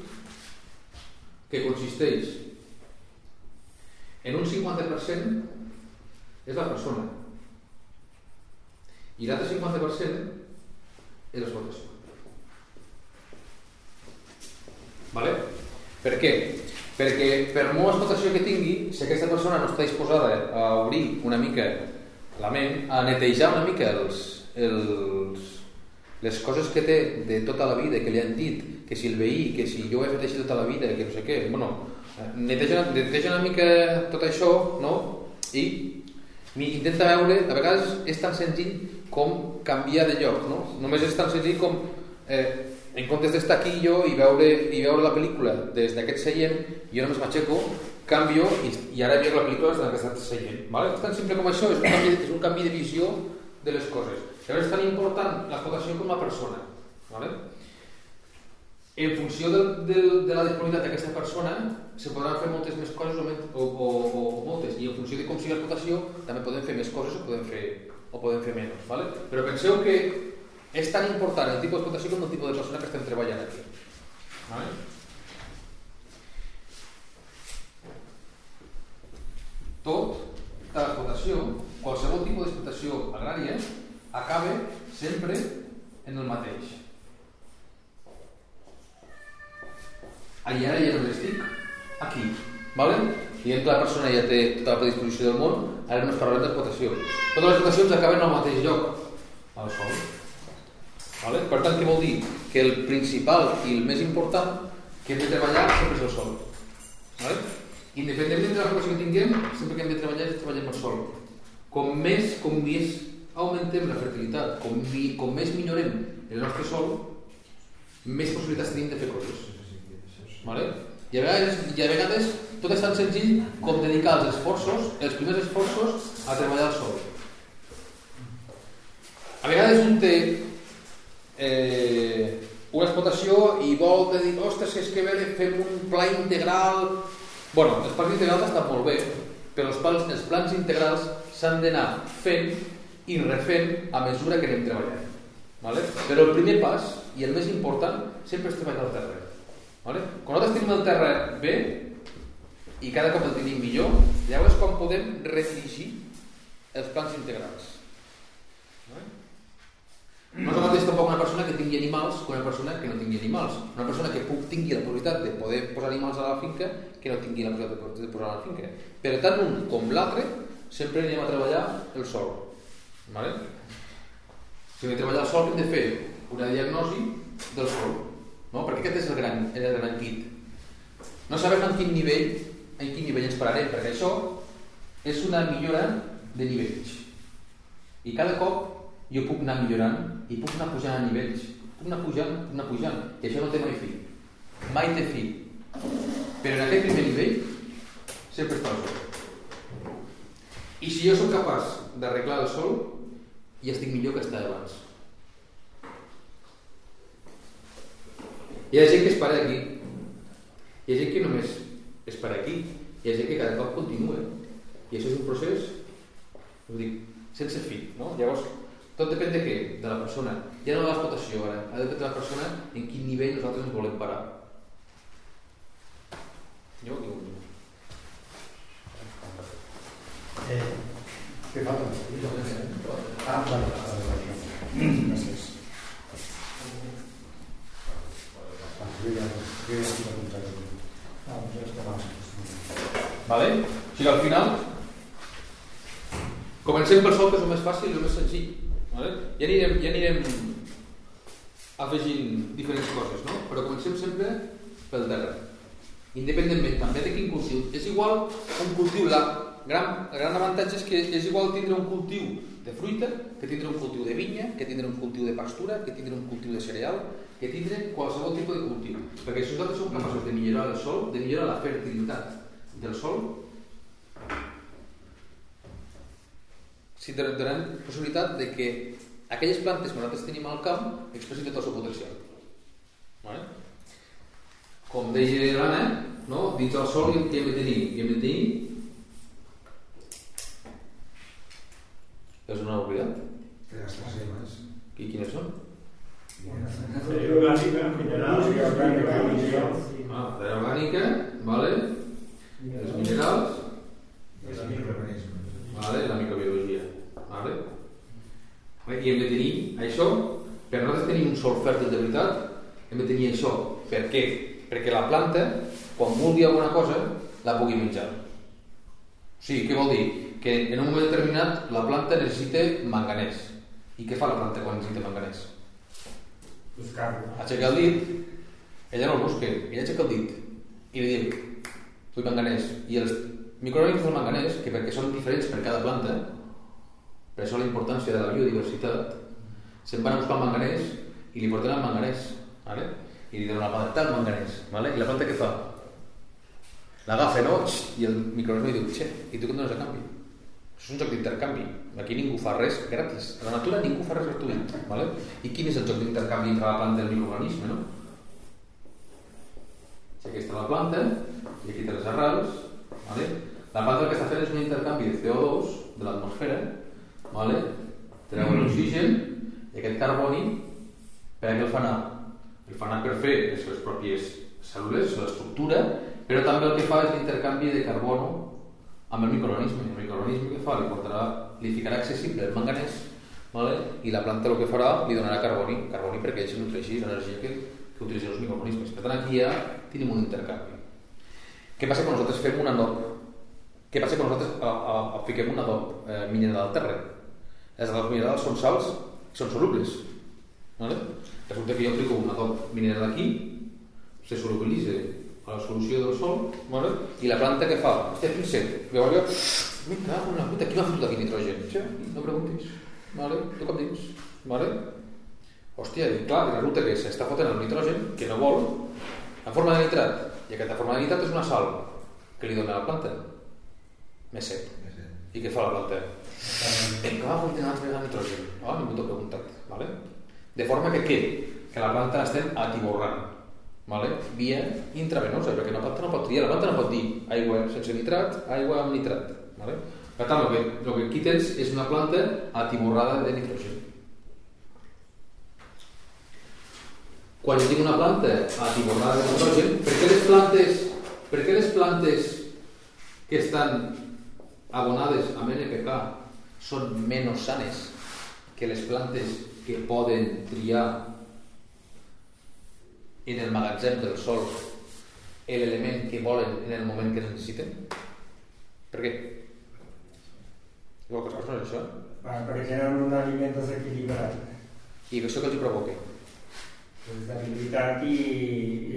que consisteix en un 50% és la persona i l'altre 50% és l'explotació. Vale? Per què? Perquè per molt explotació que tingui, si aquesta persona no està disposada a obrir una mica la ment, a netejar una mica els, els, les coses que té de tota la vida, que li han dit, que si el veí, que si jo ho he fet així tota la vida, que no sé què, bueno, neteja, neteja una mica tot això, no? I Intenta veure, a vegades és tan senzill com canviar de lloc, no? Només és tan senzill com, eh, en comptes d'estar aquí jo i veure, i veure la pel·lícula des d'aquest seient, jo només m'aixeco, canvio i, i ara veig la pel·lícula des d'aquest seient. ¿vale? És tan simple com això, és un canvi, és un canvi de visió de les coses. Llavors és tan important l'explotació com la persona. ¿vale? En funció del, del, de la disponibilitat d'aquesta persona se podran fer moltes més coses o, o, o, o, moltes i en funció de com sigui l'explotació també podem fer més coses o podem fer, o podem fer menys ¿vale? però penseu que és tan important el tipus d'explotació com el tipus de persona que estem treballant aquí. ¿vale? tot de l'explotació qualsevol tipus d'explotació agrària acaba sempre en el mateix. I ara ja només estic aquí. Vale? dient que la persona ja té tota la predisposició del món ara només parlarem d'explotació. Totes les explotacions acaben al mateix lloc. Al sol vale? per tant què vol dir? que el principal i el més important que hem de treballar sempre és el sol vale? independentment de la relació que tinguem sempre que hem de treballar amb el sol com més, com més augmentem la fertilitat com, mi, com més millorem el nostre sol més possibilitats tenim de fer coses Vale? I, a vegades, I a vegades tot és tan senzill com dedicar els esforços, els primers esforços, a treballar al sol. A vegades un té eh, una explotació i vol de dir, ostres, és que veure, fem un pla integral... bueno, els plans integrals estan molt bé, però els plans, els plans integrals s'han d'anar fent i refent a mesura que anem treballant. Vale? Però el primer pas, i el més important, sempre és treballar al terreny. Vale? Quan nosaltres tenim el terra bé i cada cop el tenim millor, llavors quan podem redirigir els plans integrals. No és el mateix tampoc una persona que tingui animals que una persona que no tingui animals. Una persona que puc tingui la possibilitat de poder posar animals a la finca que no tingui la possibilitat de posar a la finca. Però tant un com l'altre sempre anem a treballar el sol. Vale? Si hem de treballar el sol hem de fer una diagnosi del sol no? perquè aquest és el gran, el gran kit no sabem en quin nivell en quin nivell ens pararem perquè això és una millora de nivells i cada cop jo puc anar millorant i puc anar pujant a nivells puc anar pujant, puc anar pujant i això no té mai fi mai té fi però en aquest primer nivell sempre està el sol i si jo sóc capaç d'arreglar el sol ja estic millor que estava abans Hi ha gent que es para aquí. Hi ha gent que només es para aquí. Hi ha gent que cada cop continua. I això és un procés, ho dic, sense fi. No? Llavors, tot depèn de què? De la persona. Ja no de l'explotació ara. Ha de depèn de la persona en quin nivell nosaltres ens volem parar. Jo vull dir? Eh, Què falta? Ah, vale, vale, vale. Gràcies. Vale? O sigui, al final, comencem pel sol, que és el més fàcil i el més senzill. Vale? Ja, anirem, ja anirem afegint diferents coses, no? Però comencem sempre pel terra. Independentment també de quin cultiu. És igual un cultiu, la gran, el gran avantatge és que és igual tindre un cultiu de fruita, que tindre un cultiu de vinya, que tindre un cultiu de pastura, que tindre un cultiu de cereal, que tindre qualsevol tipus de cultiu. Perquè si nosaltres som capaços de millorar el sol, de millorar la fertilitat del sol, si donem possibilitat de que aquelles plantes que nosaltres tenim al camp expressin tot el seu potencial. Vale? Com deia l'Anna, no? dins del sol què hem de tenir? Què hem de tenir? És una oblidat? Les reserves. I quines són? Orgànica, minerals, Ah, la orgànica, vale? els minerals, I els microorganismes. vale? la microbiologia. Vale? I hem de tenir això, per nosaltres tenir un sol fèrtil de veritat, hem de tenir això. Per què? Perquè la planta, quan vulgui alguna cosa, la pugui menjar. O sigui, què vol dir? Que en un moment determinat la planta necessita manganès. I què fa la planta quan necessita manganès? Buscar-lo. Aixeca el dit, ella no el busca, ella aixeca el dit i li diu, vull manganès. I els microorganismes del manganès, que perquè són diferents per cada planta, Per això la importància de la biodiversitat, se'n van a buscar manganès i li porten el manganès, ¿vale? i li donen la planta el manganès, ¿vale? i la planta què fa? L'agafa, no? I el microorganisme diu, xe, i tu què em dones a canvi? Això és un joc d'intercanvi. Aquí ningú fa res gratis. A la natura ningú fa res gratuït. ¿vale? I quin és el joc d'intercanvi entre la planta i el microorganisme, no? Si aquí està la planta, i aquí té les arrels, ¿vale? la planta el que està fent és un intercanvi de CO2 de l'atmosfera, ¿vale? treu l'oxigen i aquest carboni, per a què el fa anar? El fa anar per fer les seves pròpies cèl·lules, l'estructura, però també el que fa és l'intercanvi de carbono amb el microorganisme. El microorganisme que fa? Li, portarà, li ficarà accessible el manganès vale? i la planta el que farà li donarà carboni, carboni perquè ell se nutreixi l'energia que, que utilitzen els microorganismes. Per tant, aquí ja tenim un intercanvi. Què passa quan nosaltres fem un adob? Què passa quan nosaltres a, a, a, fiquem un adob eh, mineral al terra? Les adobs minerals són sals són solubles. Vale? Resulta que jo aplico un adob mineral aquí, se solubilitza a la solució del sol, vale? i la planta que fa? Hòstia, quin set. Veu allò, me cago en la puta, qui m'ha fotut aquí nitrogen? Sí, no preguntis. Vale? Tu com dius? Vale? Hòstia, i clar, resulta que s'està fotent el nitrogen, que no vol, en forma de nitrat. I aquesta forma de nitrat és una sal que li dona a la planta. Més set. I què fa la planta? Em cago en altre de nitrogen. Ah, ningú t'ho ha preguntat. Vale? De forma que què? Que la planta l'estem atiborrant vale? via intravenosa, perquè la planta no pot triar, la planta no pot dir aigua sense nitrat, aigua amb nitrat. Vale? Per tant, el que, el que aquí tens és una planta atiborrada de nitrogen. Quan tinc una planta atiborrada de nitrogen, per què les plantes, per què les plantes que estan abonades amb NPK són menys sanes que les plantes que poden triar en el magatzem del sol l'element que volen en el moment que necessiten? Per què? Igual que no és això? Ah, perquè tenen un aliment desequilibrat. I això que els provoca? Estabilitat i,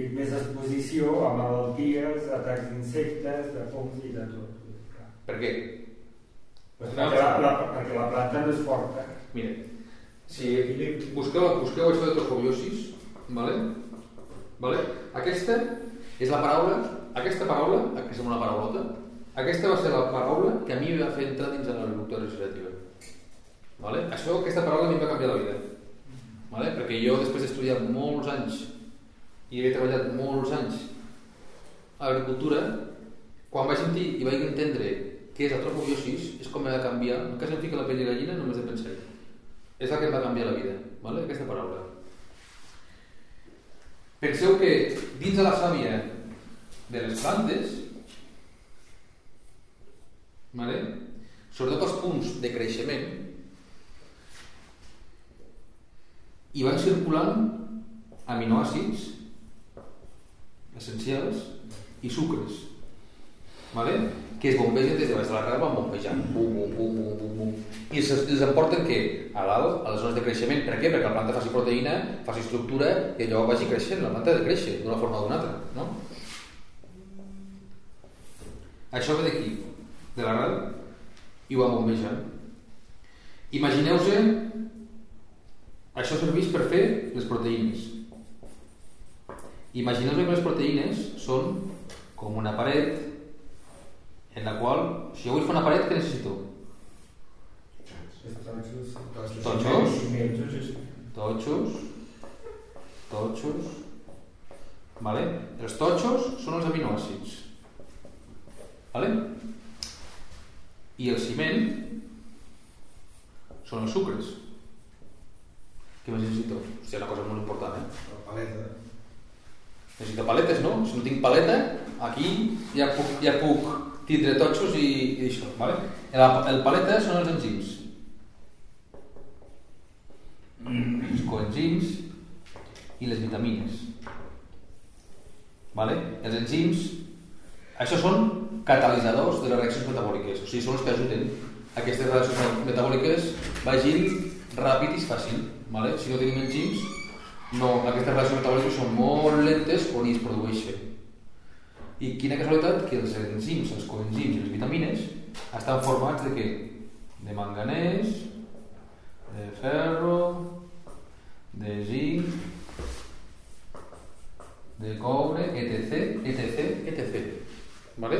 i més exposició a malalties, atacs d'insectes, de fongs i de tot. Per què? Perquè, la, la, perquè la planta no és forta. Mira, si busqueu, busqueu això de trofobiosis, ¿vale? ¿vale? aquesta és la paraula, aquesta paraula, que sembla una paraulota, aquesta va ser la paraula que a mi va fer entrar dins de l'agricultura legislativa. Vale? Això, aquesta paraula a mi em va canviar la vida. Vale? Perquè jo, després d'estudiar molts anys i he treballat molts anys a l'agricultura, quan vaig sentir i vaig entendre què és la trofobiosis, és com m'ha de canviar, que se'm fica la pell de gallina només de pensar -hi. És el que em va canviar la vida, vale? aquesta paraula. Penseu que dins de la sàvia de les plantes, vale? sobretot els punts de creixement, hi van circulant aminoàcids essencials i sucres vale? Que es bombegen des de baix de la rel van bombejant bum, bum, bum, bum, bum, bum. i els, emporten que a dalt, a les zones de creixement per què? perquè la planta faci proteïna faci estructura i allò vagi creixent la planta ha de créixer d'una forma o d'una altra no? això ve d'aquí de l'arrel i ho van bombejant imagineu-se això serveix per fer les proteïnes imagineu-vos que les proteïnes són com una paret en la qual, si jo vull fer una paret, què necessito? Totxos, totxos, totxos, vale? Els totxos són els aminoàcids, vale? I el ciment són els sucres. Què més necessito? Hòstia, una cosa molt important, eh? La paleta. Necessito paletes, no? Si no tinc paleta, aquí ja puc, ja puc tindre totxos i, i això, vale? El, el paleta són els enzims. Els coenzims i les vitamines. Vale? Els enzims, això són catalitzadors de les reaccions metabòliques, o sigui, són els que ajuden aquestes reaccions metabòliques vagin ràpid i fàcil. Vale? Si no tenim enzims, no, aquestes reaccions metabòliques són molt lentes o ni es produeixen. I quina casualitat que els enzims, els coenzims i les vitamines estan formats de què? de manganès, de ferro, de zinc, de coure, etc, etc, etc. Vale?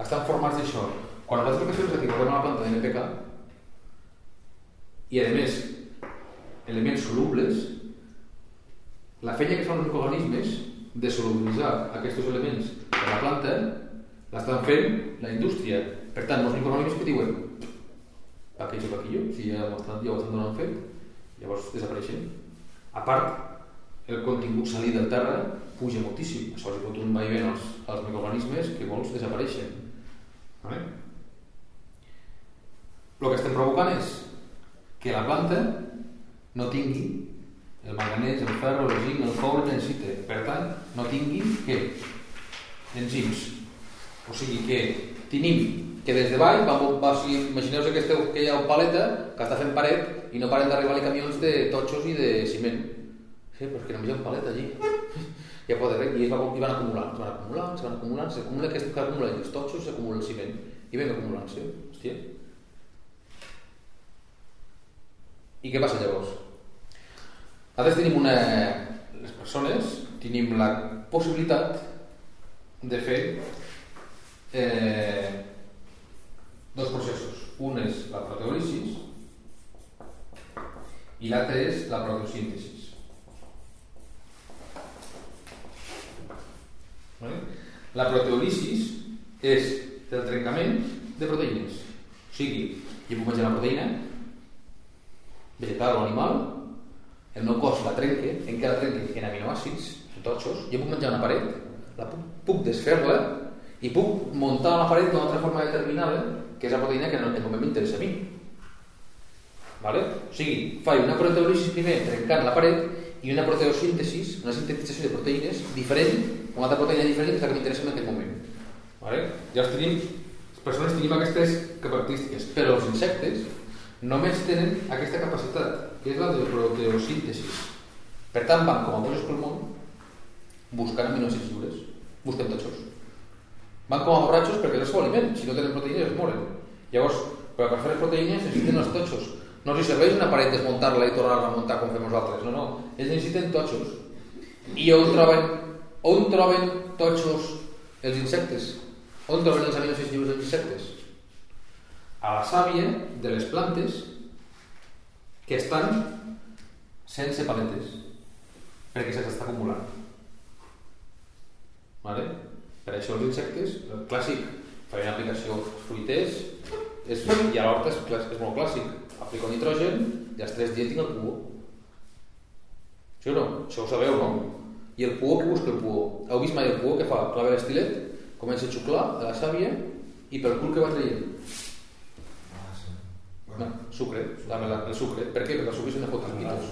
Estan formats d'això. Quan nosaltres el que fem és tinguem una planta de NPK i, a més, elements solubles, la feina que fan els microorganismes de solubilitzar aquests elements de la planta l'estan fent la indústria. Per tant, els microorganismes que diuen paquillo, paquillo, si ja ho estan, ja ho estan donant fet, llavors desapareixen. A part, el contingut salí del terra puja moltíssim. Això hi fot un vaivent als, als microorganismes que molts desapareixen. Vale? El que estem provocant és que la planta no tingui el manganès, el ferro, el zinc, el coure necessita. Per tant, no tingui què? Enzims. O sigui que tenim que des de baix, va, va, o sigui, imagineu-vos que, esteu, que hi ha un paleta que està fent paret i no paren d'arribar-li camions de totxos i de ciment. Sí, però és que només hi ha un palet allí. Ja pot haver, i es, va, i van acumulant, es van acumulant, es van acumulant, s'acumula aquest que acumula els totxos, s'acumula el ciment. I ven acumulant-se. Hòstia. I què passa llavors? Nosaltres tenim una... Les persones tenim la possibilitat de fer eh, dos processos. Un és la proteòlisis i l'altre és la proteosíntesi. Vale? La proteòlisis és el trencament de proteïnes. O sigui, jo puc menjar una proteïna vegetal o animal, el meu cos la trenque, en què la trenque? En aminoàcids, totxos, jo puc menjar una paret, la puc, puc desfer-la i puc muntar la paret d'una altra forma determinada que és la proteïna que en el moment m'interessa a mi. Vale? O sigui, faig una proteòlisis primer trencant la paret i una proteosíntesis, una sintetització de proteïnes diferent, una altra proteïna diferent que és la que m'interessa en aquest moment. Vale? Llavors tenim, les persones tenim aquestes característiques, però els insectes només tenen aquesta capacitat, que és la de proteosíntesis. Per tant, van com a bojos pel món buscant aminoàcids lliures, busquen totxos. Van com a borratxos perquè és el aliment, si no tenen proteïnes es moren. Llavors, per fer les proteïnes necessiten els totxos. No els serveix una paret desmuntar-la i tornar-la a muntar com fem nosaltres, no, no. Ells necessiten totxos. I on troben, on troben totxos els insectes? On troben els aminoàcids lliures dels insectes? A la sàvia de les plantes que estan sense paletes perquè se s'està acumulant. Vale? Per això els insectes, el clàssic, faré una aplicació fruiters, és, i a l'horta és, és molt clàssic. Aplico nitrogen i als tres dies tinc el puó. O no? Això ho sabeu, no? I el puó, què busca el puó? Heu vist mai el puó que fa? Clava l'estilet, comença a xuclar a la sàvia i pel cul que va traient. No, sucre, la, la, el sucre. Per què? Perquè el sucre se n'ha fot els pitos.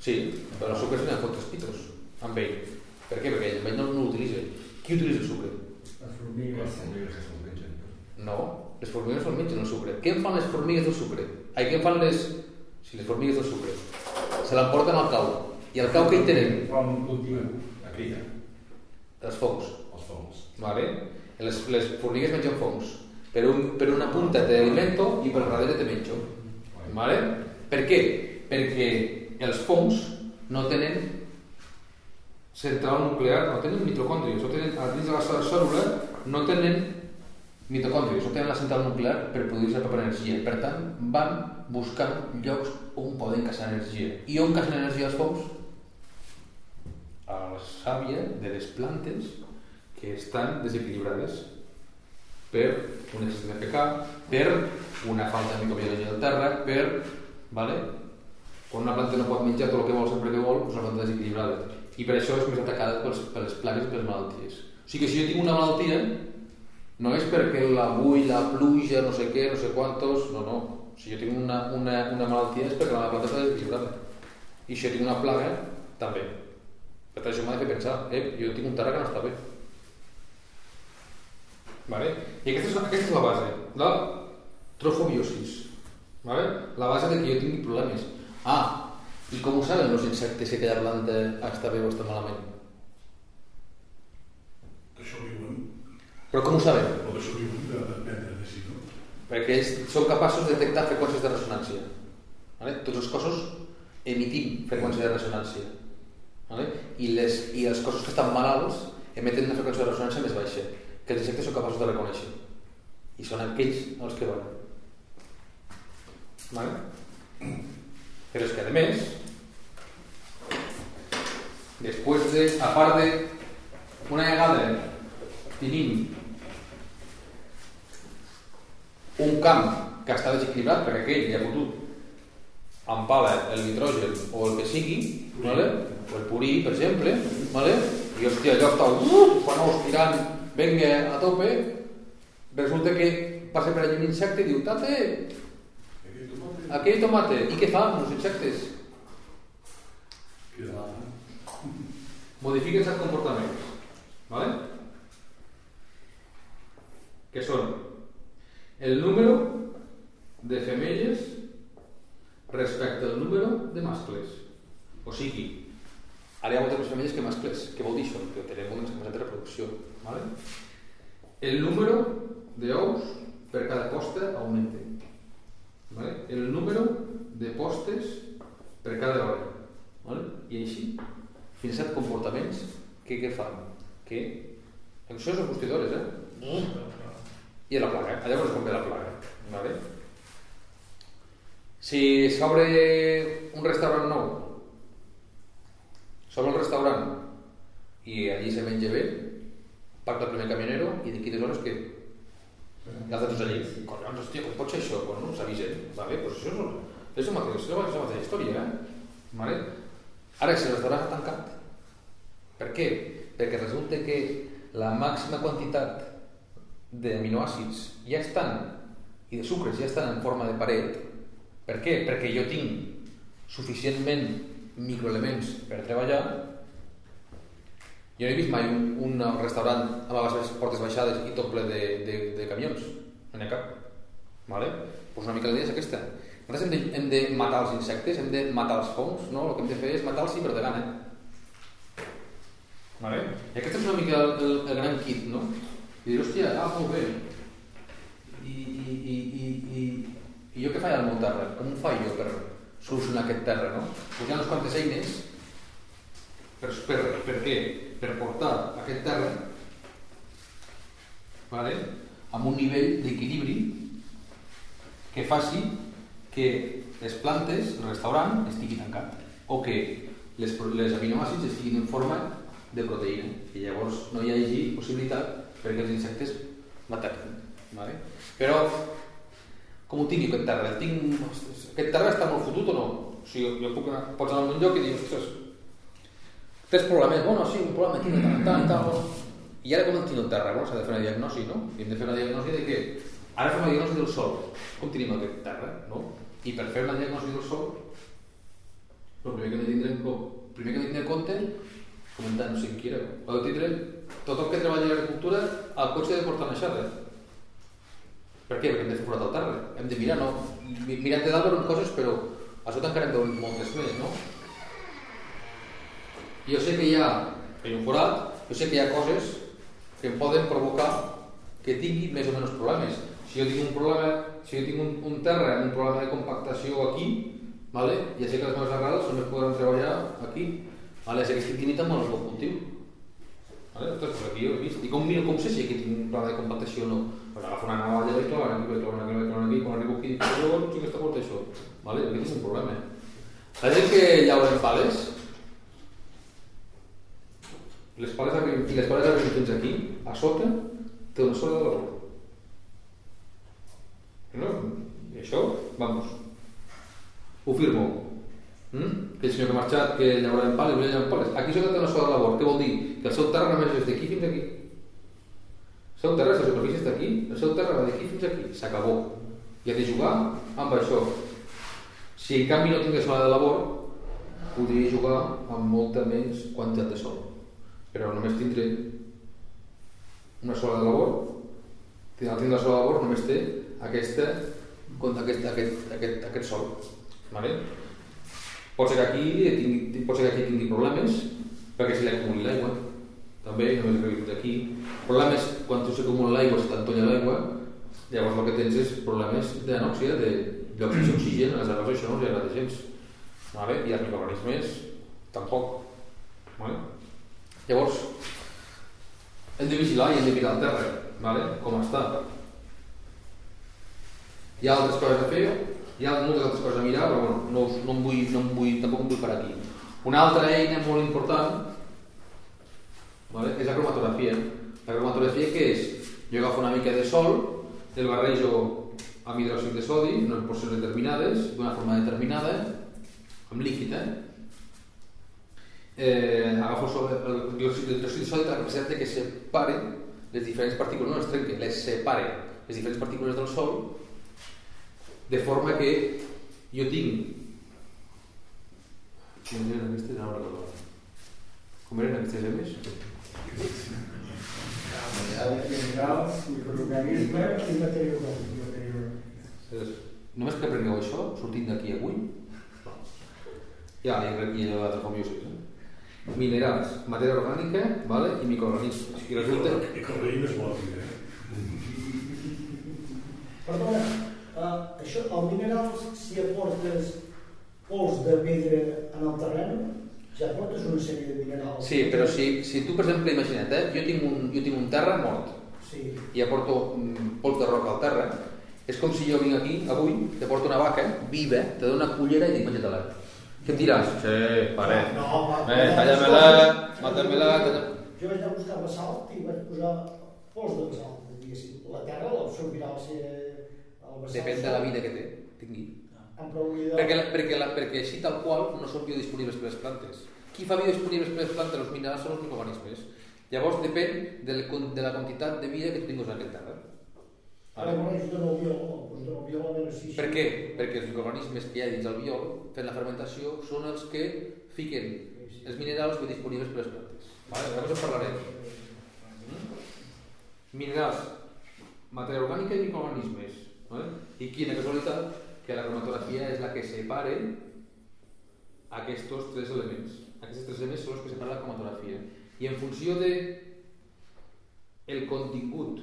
Sí, però el sucre se n'ha fot els pitos amb ell. Per què? Perquè ell, ell no, no l'utilitza. Qui utilitza el sucre? Les formigues. No, les formigues no el mengen el sucre. Què en fan les formigues del sucre? Ai, què en fan les... Si les formigues del sucre. Se l'emporten al cau. I el cau que hi tenen? Fa un cultiu. La cria, Els fongs. els fongs. Vale? Les, les formigues mengen fongs. Per, un, per una punta te alimento i per darrere te menjo. Vale? Per què? Perquè els fongs no tenen central nuclear, no tenen mitocòndries, no tenen, a dins de la cèl·lula no tenen mitocòndries, no tenen la central nuclear per produir-se per energia. Per tant, van buscant llocs on poden caçar energia. I on cacen energia els fongs? A la sàvia de les plantes que estan desequilibrades per un excés de PK, per una falta de microbiologia del terra, per... Vale? Quan una planta no pot menjar tot el que vol sempre que vol, és una planta desequilibrada. I per això és més atacada pels, per les plagues i per les malalties. O sigui que si jo tinc una malaltia, no és perquè l'avui, la pluja, no sé què, no sé quantos... No, no. Si jo tinc una, una, una malaltia és perquè la planta està desequilibrada. I si jo tinc una plaga, també. Per tant, això m'ha de fer pensar, eh, jo tinc un terra que no està bé. Vale? I aquesta és, aquesta és la base, la trofobiosis. Vale? La base de que jo tingui problemes. Ah, i com ho saben els insectes que aquella planta està bé o està malament? Que això viuen, Però com ho saben? o que això viuen de dependre de si, no? perquè ells són capaços de detectar freqüències de ressonància. Vale? Tots els cossos emitim freqüència de ressonància. Vale? I, les, I els cossos que estan malalts emeten una freqüència de ressonància més baixa, que els insectes són capaços de reconèixer. I són aquells els que volen. Vale? Però és que, a més, després de, a part de, una vegada tenim un camp que està desequilibrat perquè aquell li ha fotut amb pala el nitrogen o el que sigui, vale? o el purí, per exemple, vale? i hòstia, allò està uh, quan ho tirant, venga a tope, resulta que passa per allà un insecte i diu, tate, hay tomate, i què fan els insectes? Modifiquen certs comportaments, vale? que són el número de femelles respecte al número de mascles. O sigui, ara hi ha moltes més femelles que mascles. Què vol dir això? Que tenim una capacitat de reproducció. ¿Vale? El número d'ous per cada posta augmenta. ¿vale? El número de postes per cada hora. ¿vale? I així, fins a comportaments que què fan? Que... Això són constitores, eh? I a la plaga, allà és com ve la plaga. ¿vale? Si s'obre un restaurant nou, s'obre el restaurant i allí se menja bé, pacta el primer camionero i d'aquí dues hores que hi ha tots allí. Collons, hòstia, com pot ser això? Bueno, s'avisen. Vale? Pues això és, és, la mateixa, és la mateixa història, eh? Vale? Ara, si el restaurant ha tancat, per què? Perquè resulta que la màxima quantitat d'aminoàcids ja estan i de sucres ja estan en forma de paret per què? perquè jo tinc suficientment microelements per treballar jo no he vist mai un, un restaurant amb les portes baixades i tot ple de, de, de camions no n'hi ha cap vale? pues una mica la idea és aquesta nosaltres hem de, hem de matar els insectes hem de matar els fongs no? el que hem de fer és matar-los sí però de gana vale? i aquest és una mica el, el, el gran kit no? i dir, hòstia, ah, molt bé i, i, i, i, i, i jo què faig al meu terra? com ho faig jo per solucionar aquest terra no? ha unes quantes eines per, per, per què? per portar aquest terra vale? amb un nivell d'equilibri que faci que les plantes, el restaurant, estigui tancat o que les, les aminoàcids estiguin en forma de proteïna i llavors no hi hagi possibilitat perquè els insectes m'ataquen vale? però com ho tingui aquest terra? Tinc... aquest terra està molt fotut o no? O sigui, jo puc anar, pots anar a un lloc i dir ostres, tens problemes, bueno, sí, un problema aquí de tant, tant, tal, i ara com el tinc el terra? Bueno, s'ha de fer una diagnosi, no? I hem de fer una diagnosi de què? Ara fem una diagnosi del sol. Com tenim aquest terra, no? I per fer una diagnosi del sol, el primer que hem de tindre, el primer que hem de tindre en compte, comentant, no sé qui era, heu de tindre tot el que treballa a l'agricultura al cotxe de portar una xarra. Per què? Perquè hem de fer forat al terra. Hem de mirar, no? Mirant de dalt veurem coses, però a sota encara hem de moltes més, no? Jo sé que hi ha, en un forat, jo sé que hi ha coses que em poden provocar que tingui més o menys problemes. Si jo tinc un problema, si jo tinc un, un terra amb un problema de compactació aquí, vale? ja sé que les meves arrels només podran treballar aquí. Vale? Ja sé que estic tinint amb el meu cultiu. Vale? Ostres, pues aquí ho he vist. I com, miro, com sé si aquí tinc un problema de compactació o no? Pues agafo una navalla i clavar aquí, clavar aquí, clavar aquí, quan arribo aquí, dic, jo sé que està fort això. Vale? Aquí és un problema. La gent que llauren pales, les pales i les pales arriben fins aquí, a sota, té una sola de labor. No? I això, vamos, ho firmo. Mm? Que el senyor que ha marxat, que llaurava en pales, llaurar en pales. Aquí sota té una sola labor. Què vol dir? Que el seu terra només és d'aquí fins aquí. El seu terra, la superfície està aquí, el seu terra va d'aquí fins aquí. S'acabó. I ha de jugar amb això. Si en canvi no tingués sola de labor, podria jugar amb molta menys quantitat de sol. Però només tindré una sola de labor, al tindre la sola de labor només té aquesta, aquest, aquest, aquest, aquest sol. Vale? Pot ser que aquí tingui, pot ser que aquí tingui problemes perquè se li acumuli l'aigua. També, només que aquí. El problema és quan tu s'acumula l'aigua, se t'entolla l'aigua, Llavors el que tens és problemes d'anòxia, de llocs sense oxigen, a les herbes això no els agrada gens. Vale? I els microorganismes tampoc. Vale? Llavors, hem de vigilar i hem de mirar el terra, vale? com està. Hi ha altres coses a fer, hi ha moltes altres coses a mirar, però bueno, no, no, em vull, no em vull, tampoc em vull per aquí. Una altra eina molt important vale? és la cromatografia. La cromatografia què és? Jo agafo una mica de sol, el barrejo amb hidròxid de sodi en unes porcions determinades, d'una forma determinada, amb líquid, eh? Eh agafo el, sol, el diòxid capacitat de que separe les diferents partícules, no les trenque, les separe les diferents partícules del sol de forma que jo tinc com eren aquestes ara recordo com eren aquestes emes? minerals, microorganismes i matèria orgànica. només que aprengueu això sortint d'aquí avui ja, i, i l'altre com jo sé eh? Minerals, matèria orgànica vale? i microorganismes i resulta I correïm és molt eh? Perdona, uh, això, el mineral, si aportes pols de pedra en el terreny, ja aportes una sèrie de minerals. Sí, però si, si tu, per exemple, imagina't, eh? jo, tinc un, jo tinc un terra mort Sí. i aporto mm, pols de roca al terra, és com si jo vinc aquí, avui, te porto una vaca viva, te dono una cullera i dic, menja-te-la. Què em diràs? Sí, pare. No, va, Eh, talla-me-la, mata-me-la, talla... Jo vaig anar a buscar basalt i vaig posar pols de basalt, diguéssim. La terra l'absorbirà el, ser- el basalt. Depèn de la vida que té, tingui. Perquè, la- perquè, la, perquè així tal qual no són biodisponibles per les plantes. Qui fa biodisponibles per les plantes? Els minerals són els microorganismes. Llavors depèn del, de la quantitat de vida que tu tinguis en aquest terra. Ara llavors dono el viol, doncs el viol a veure si... Per què? Perquè els microorganismes que hi ha dins el viol fent la fermentació són els que fiquen els minerals biodisponibles per les plantes. Vale? Llavors en parlarem. Mm? Minerals, matèria orgànica i microorganismes. Vale? I quina casualitat que la cromatografia és la que separa aquests tres elements. Aquests tres elements són els que separa la cromatografia. I en funció de el contingut,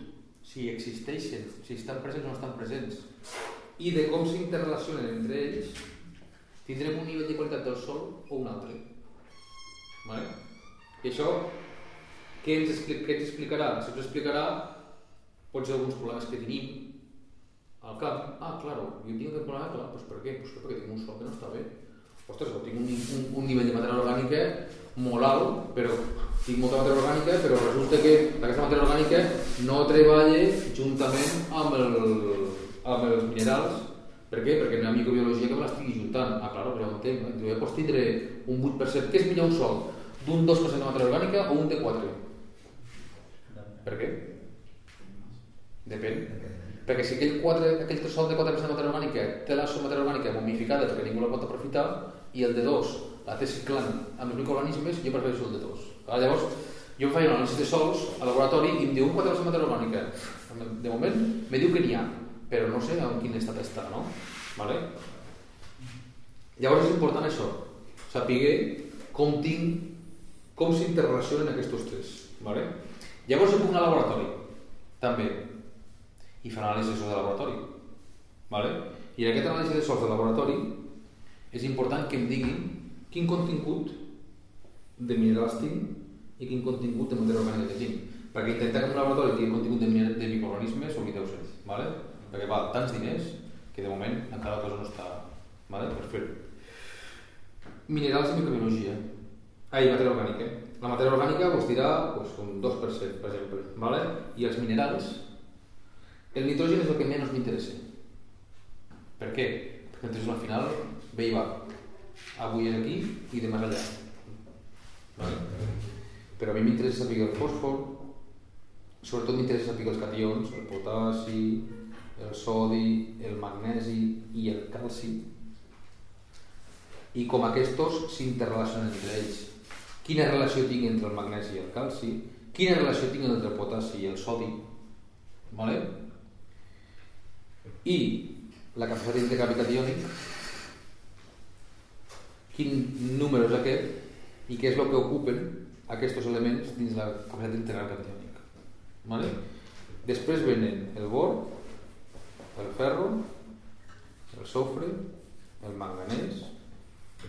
si existeixen, si estan presents o no estan presents, i de com s'interrelacionen entre ells, tindrem un nivell de qualitat del sol o un altre. Vale? I això, què ens, què ens explicarà? Ens explicarà potser alguns problemes que tenim al camp. Ah, claro, jo tinc aquest problema, clar, doncs per què? Pues perquè tinc un sol que no està bé. Ostres, tinc un, un, un nivell de matèria orgànica molt alt, però tinc molta matèria orgànica, però resulta que aquesta matèria orgànica no treballa juntament amb, el, amb els minerals. Per què? Perquè no microbiologia que me l'estigui juntant. Ah, claro, però ja ho entenc. Jo ja pots tindre un 8%. Què és millor un sol? D'un 2% de matèria orgànica o un de 4? Per què? Depèn. Perquè si aquell, 4, aquell sol de 4% de matèria orgànica té la seva matèria orgànica momificada perquè ningú la pot aprofitar i el de 2 la té ciclant amb els microorganismes, jo prefereixo el de 2. Ah, llavors, jo em faig una anàlisi de sols al laboratori i em diu un 4% de matèria orgànica. De moment, me diu que n'hi ha, però no sé en quin estat està, no? Vale? Llavors és important això, saber com tinc, com s'interrelacionen aquests tres. Vale? Llavors jo puc anar al laboratori, també, i fer anàlisi de laboratori. Vale? I en aquest anàlisi de sols de laboratori és important que em diguin quin contingut de minerals tinc i quin contingut de matèria orgànica tinc. Perquè intentar que un laboratori tingui contingut de, de microorganismes, oblideu-se. Vale? Perquè val tants diners que de moment encara la cosa no està vale? per fer-ho. Minerals i microbiologia. Ai, matèria orgànica. La matèria orgànica vos dirà pues, un 2%, per exemple. Vale? I els minerals, el nitrogen és el que menys m'interessa. Per què? Perquè el nitrogen al final i va. Avui és aquí i demà allà. Vale? Però a mi m'interessa saber el fòsfor, sobretot m'interessa saber els cations, el potassi, el sodi, el magnesi i el calci, i com aquests s'interrelacionen entre ells. Quina relació tinc entre el magnesi i el calci? Quina relació tinc entre el potassi i el sodi? Vale? I la capacitat d'intercanvi catiònic, quin número és aquest i què és el que ocupen aquests elements dins la capacitat d'intercanvi catiònic. Vale? Després venen el bor, el ferro, el sofre, el manganès,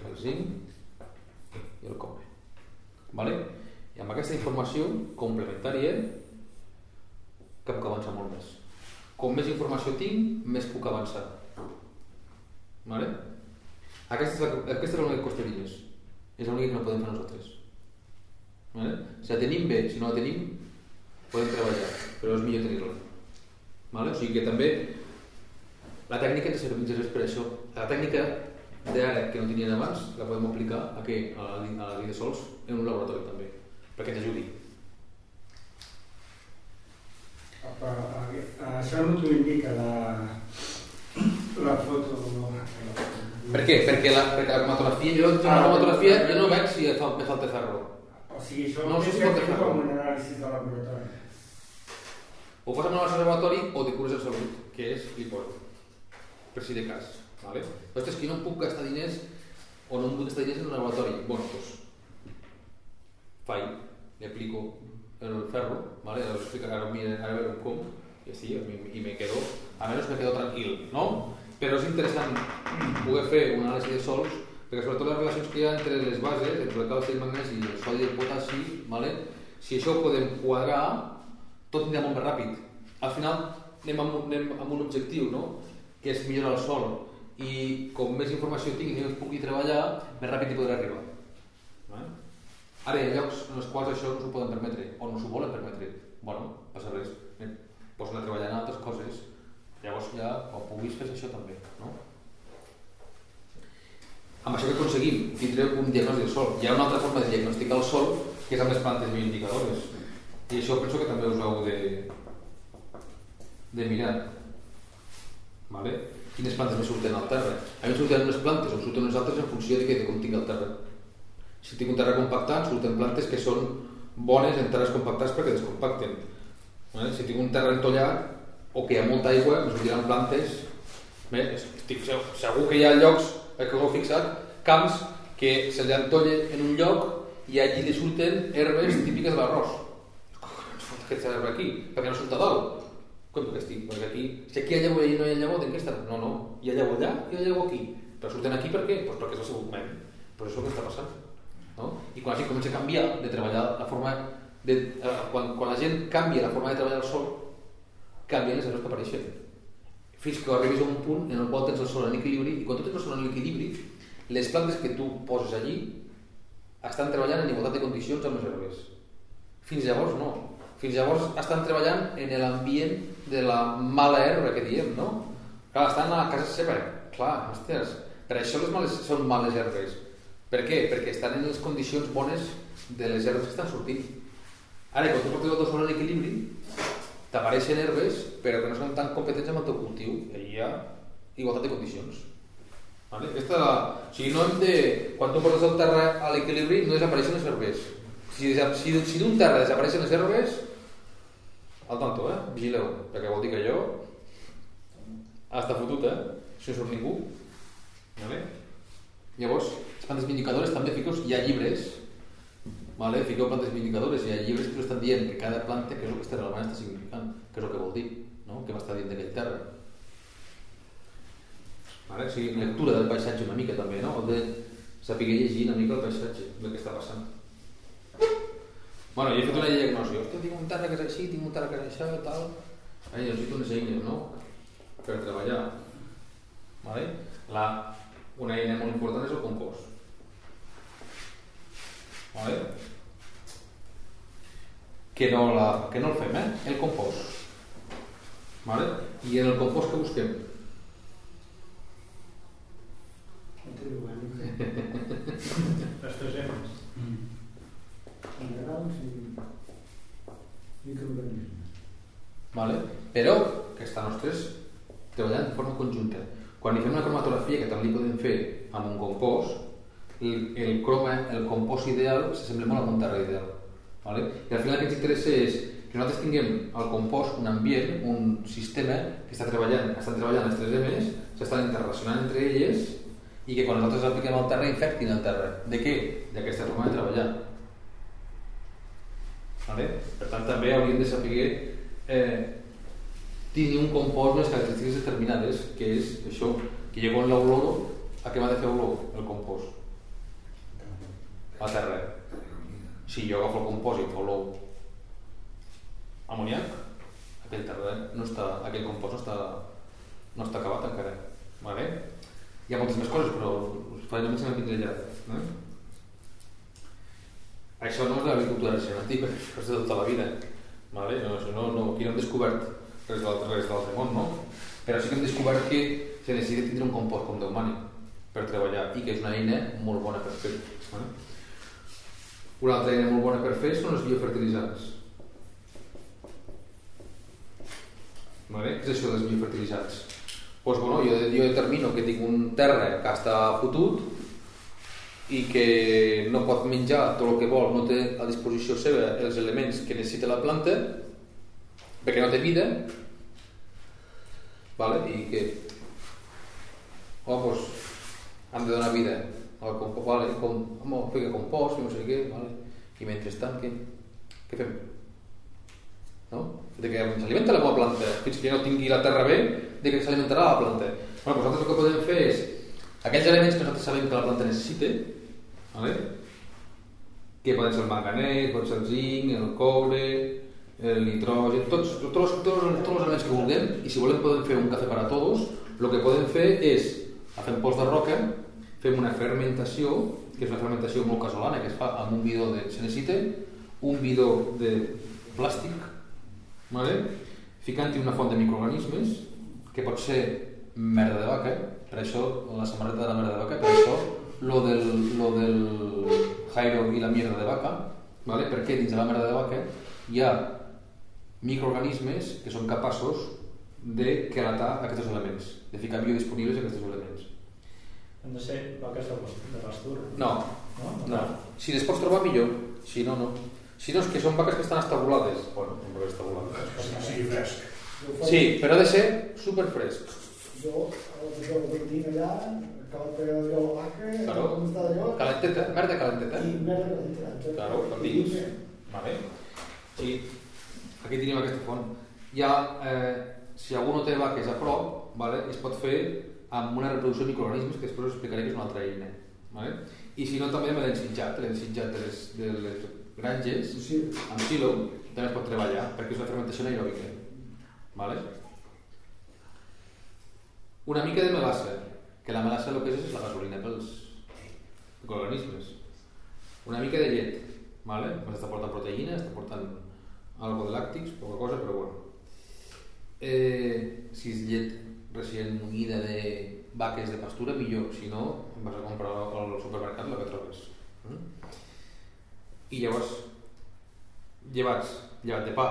el zinc i el coure. Vale? I amb aquesta informació complementària que puc avançar molt més. Com més informació tinc, més puc avançar. Vale? Aquesta és la, aquesta és l'única que costa diners. És l'única que no podem fer nosaltres. Vale? Si la tenim bé, si no la tenim, podem treballar, però és millor tenir-la. Vale? O sigui que també la tècnica ens serveix per això. La tècnica d'ara que no tenien abans la podem aplicar a, què? a, la, a la vida sols en un laboratori també, perquè ens ajudi. Però, eh, això no t'ho indica la, la foto. No, Per què? Perquè la, perquè la cromatografia, jo en la Ah. cromatografia jo no veig si fa, me falta ferro. O sigui, això No sé si pot fer com un anàlisi de laboratori. O fas amb el laboratori o te cures en salut, que és l'hipòtesi, per si de cas. Vale? Ostres, que no em puc gastar diners o no em puc gastar diners en el laboratori. Bueno, doncs, faig, li aplico el ferro, vale? Ara, ara, ara veurem com, i sí, i, i me quedo, a menys me quedo tranquil, no? Però és interessant poder fer un anàlisi de sols, perquè sobretot les relacions que hi ha entre les bases, entre el calci, el magnesi i el sodi i el potassi, vale? si això ho podem quadrar, tot anirà molt més ràpid. Al final anem amb, anem amb un objectiu, no? que és millorar el sol, i com més informació tingui i més pugui treballar, més ràpid hi podrà arribar. Vale? Ara hi ha llocs en els quals això no s'ho poden permetre, o no s'ho volen permetre. Bueno, passa res, anem, pots anar treballant en altres coses, llavors ja, o puguis fer això també, no? Amb això que aconseguim, tindré un diagnòstic del sol. Hi ha una altra forma de diagnosticar el sol, que és amb les plantes bioindicadores. I això penso que també us heu de, de mirar. Vale? Quines plantes me surten al terra? A mi surten unes plantes o surten unes altres en funció de, de com tinc el terra. Si tinc un terra compactat, surten plantes que són bones en terres compactats perquè descompacten. Vale? Si tinc un terra entollat o que hi ha molta aigua, em sortiran plantes... Bé, estic segur, que hi ha llocs, eh, que us heu fixat, camps que se li entolla en un lloc i allí li surten herbes típiques de l'arròs. Aquesta herba aquí, perquè no surt a dalt. Com que estic? Perquè aquí, si aquí hi ha llavor i no hi ha llavor, està? No, no, hi ha llavor allà i hi ha llavor aquí. Però surten aquí per què? Pues perquè és el seu moment. Però això que està passant. No? I quan la gent comença a canviar de treballar la forma de, eh, quan, quan la gent canvia la forma de treballar el sol, canvien les herbes que apareixen. Fins que arribis a un punt en el qual tens el sol en equilibri i quan tu tens el sol en equilibri, les plantes que tu poses allí estan treballant en igualtat de condicions amb les herbes. Fins llavors no. Fins llavors estan treballant en l'ambient de la mala herba que diem, no? Clar, estan a casa seva. Clar, hòsties, per això les males són males herbes. Per què? Perquè estan en les condicions bones de les herbes que estan sortint. Ara, quan tu portes el sol en equilibri, t'apareixen herbes, però que no són tan competents amb el teu cultiu. I hi ha igualtat de condicions. Vale? Aquesta, o sigui, no hem de... Quan tu portes el terra a l'equilibri, no desapareixen les herbes. Si, si, si d'un terra desapareixen les herbes, al tanto, eh? Vigileu, perquè vol dir que allò està fotut, eh? Si no surt ningú. Vale? Llavors, les plantes indicadores també fiqueu, hi ha llibres, vale? fiqueu plantes indicadores, hi ha llibres que us estan dient que cada planta, que és el que està realment està significant, que és el que vol dir, no? que m'està dient d'aquell terra. Vale? O sigui, lectura del paisatge una mica també, no? De saber llegir una mica el paisatge, el que està passant. Bueno, jo he fet una diagnosi. Hòstia, tinc un terra que és així, tinc un terra que és això, tal. Ai, necessito unes eines, no? Per treballar. Vale? La, una eina molt important és el compost. Vale? Que no, la, que no el fem, eh? El compost. Vale? I en el compost que busquem? Les tres M's. Minerals i microorganismes. Vale? Però que estan els tres treballant de forma conjunta. Quan hi fem una cromatografia, que també podem fer amb un compost, el, el croma, el compost ideal, s'assembla molt a un terra ideal. Vale? I al final el que ens interessa és que nosaltres tinguem al compost un ambient, un sistema que està treballant, estan treballant les tres M's, s'estan interrelacionant entre elles i que quan nosaltres apliquem al terra infectin el terra. De què? D'aquesta forma de treballar. Vale? Per tant, també hauríem de saber eh, tiene un compost unes característiques determinades, que és això, que llegó en l'olor, a què m'ha de fer olor el compost? A terra. Si jo agafo el i fa olor amoniac, aquell terra no està, aquell compost no està, no està acabat encara. Vale? Hi ha moltes més coses, però us faré només una llarg. Eh? Això no és l'agricultura regenerativa, és de tota la vida. Vale? No, això no, no, aquí no hem descobert res de res de l'altre món, no? Però sí que hem descobert que se necessita tindre un compost com Déu mani per treballar i que és una eina molt bona per fer. Vale? Una altra eina molt bona per fer són els biofertilitzants. Vale? Què és això dels biofertilitzants? Pues, bueno, jo, jo determino que tinc un terra que està fotut i que no pot menjar tot el que vol, no té a disposició seva els elements que necessita la planta perquè no té vida vale? i que oh, pues, han de donar vida al compost, vale? com, home, fica compost i no sé què vale? i mentrestant què, què fem? no? de que s'alimenta la meva planta fins que no tingui la terra bé de que s'alimentarà la planta bueno, nosaltres el que podem fer és aquells elements que nosaltres sabem que la planta necessita vale? que poden ser el manganès, pot ser el zinc, el coure, el nitrogen, tots, tots, tots, tots els elements que vulguem i si volem podem fer un cafè per a tots el que podem fer és agafem pols de roca fem una fermentació que és una fermentació molt casolana que es fa amb un bidó de... se un bidó de plàstic vale? ficant-hi una font de microorganismes que pot ser merda de vaca per això la samarreta de la merda de vaca per això lo del, lo del Jairo i la mierda de vaca vale? perquè dins de la merda de vaca hi ha microorganismes que són capaços de quelatar aquests elements, de ficar biodisponibles aquests elements. Han de ser vaques de pas- de pastura. No, No? no. Si les pots trobar millor, si no, no. Si no, és que són vaques que estan estabulades. Bueno, no estabulades. Que sigui fresc. Jo Sí, però ha de ser superfresc. Jo, a la que jo tinc allà, cal pegar allò a la vaca, Claro. com allò, Calenteta, merda calenteta. i merda tinc Claro, per dins. Vale. Sí, aquí tenim aquesta font. Ja, eh, si algú no té vaques a prop, vale, es pot fer amb una reproducció de microorganismes que després us explicaré que és una altra eina. Vale? I si no, també amb l'ensitjat, l'ensitjat de, les, de les granges, Sí. amb silo, també es pot treballar, perquè és una fermentació anaeròbica. Vale? Una mica de melassa, que la melassa el que és és la gasolina pels microorganismes. Una mica de llet, vale? pues està portant proteïna, està portant algo de làctics, poca cosa, però bueno. Eh, si és llet recient munyida de vaques de pastura, millor. Si no, vas a comprar al supermercat la que trobes. Mm? I llavors, llevats, llevat de pa,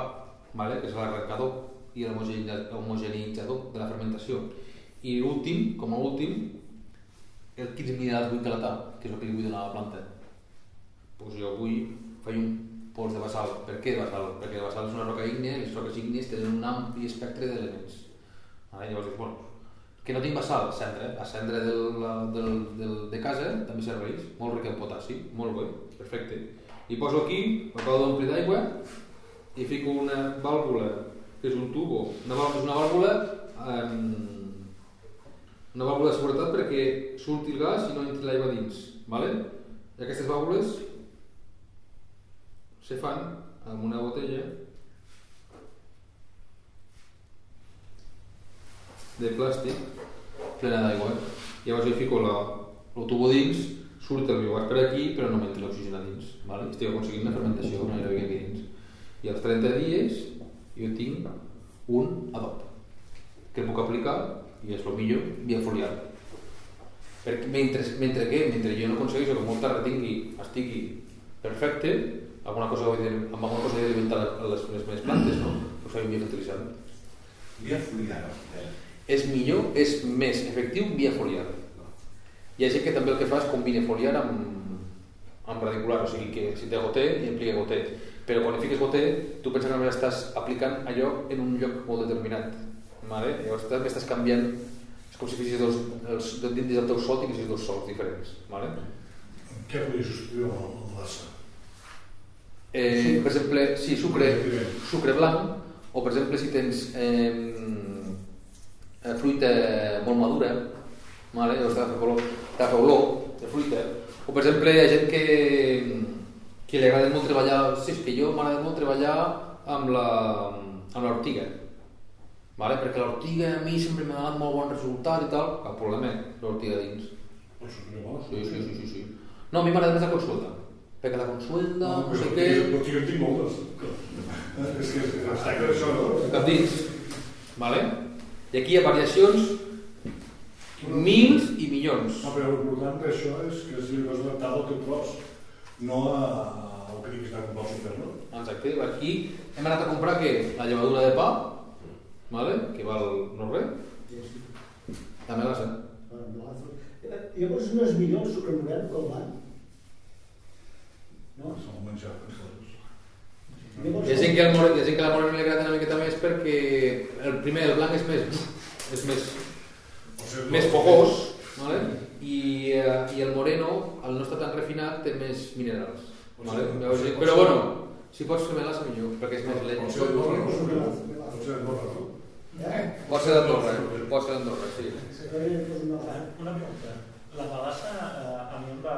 vale? que és l'arrencador i l'homogenitzador de la fermentació. I l'últim, com a últim, el quins minerals vull calatar, que és el que li vull donar a la planta. Pues jo vull fer un pols de basal. Per què basal? Perquè el basal és una roca ígnea i les roques ígnies tenen un ampli espectre d'elements. Vale? Llavors dius, bueno, que no tinc basal, cendre. A cendre del, del, del, de casa també serveix, molt ric en potassi, molt bé, perfecte. I poso aquí, acabo d'omplir d'aigua i fico una vàlvula, que és un tubo. Una vàlvula una vàlvula eh, una vàlvula de seguretat perquè surti el gas i no entri l'aigua dins. Vale? I aquestes vàlvules se fan amb una botella de plàstic plena d'aigua. Llavors jo fico la, el tubo dins, surt el biogas per aquí, però no m'entra l'oxigen a dins. Vale? Estic aconseguint una fermentació anaeròbica aquí dins. I als 30 dies jo tinc un adob que puc aplicar i és el millor via foliar. Perquè mentre, mentre que, mentre jo no aconsegueixo que molt terra tingui, estigui perfecte, alguna cosa, vull dir, amb alguna cosa he d'alimentar les, les meves plantes, no? Ho faig via fertilitzant. Via foliar, eh? És millor, és més efectiu via foliar. Hi ha gent que també el que fa és combina foliar amb, amb radicular, o sigui que si té goter i implica goter. Però quan hi fiques goter, tu penses que només estàs aplicant allò en un lloc molt determinat. Vale? Llavors també estàs canviant, és com si fessis dos, els, dins del teu sol tinguessis dos sols diferents. Vale? Què podria substituir la massa? Eh, per exemple, sí, sucre, sucre blanc o per exemple si tens eh, fruita molt madura, vale? o està de olor, està de olor de fruita, o per exemple hi ha gent que, que li agrada molt treballar, sí, és que jo m'agrada molt treballar amb la amb l'ortiga, vale? perquè l'ortiga a mi sempre m'ha donat molt bon resultat i tal, cap problema, l'ortiga dins. Sí, sí, sí, sí, sí. No, a mi m'agrada més la consulta, perquè la consulta, no, no sé què... No tinc, tinc moltes. És que està clar això, no? cap dins. Vale? I aquí hi ha variacions mils i milions. No, però l'important d'això és que si vas adaptar al teu tros, no a, al que tinguis de comprar al súper, no? Exacte. Aquí hem anat a comprar què? La llevadura de pa, vale? que val no res, la melassa. Llavors no és millor el sucre modern que el blanc? No? Coses. Llavors, Hi ha gent que, al more, hi ha gent que la morena li agrada una miqueta més perquè el primer, el blanc és més, és més, més focós, vale? I, eh, i el moreno, al no estar tan refinat, té més minerals. Vale? O sigui, Però bueno, si pots fer melassa millor, perquè és més Pot lent. ser d'Andorra, no? Pot ser d'Andorra, no? Eh? Pot ser d'Andorra, pot ser d'Andorra, sí. Una pregunta. La melassa eh, a mi em va,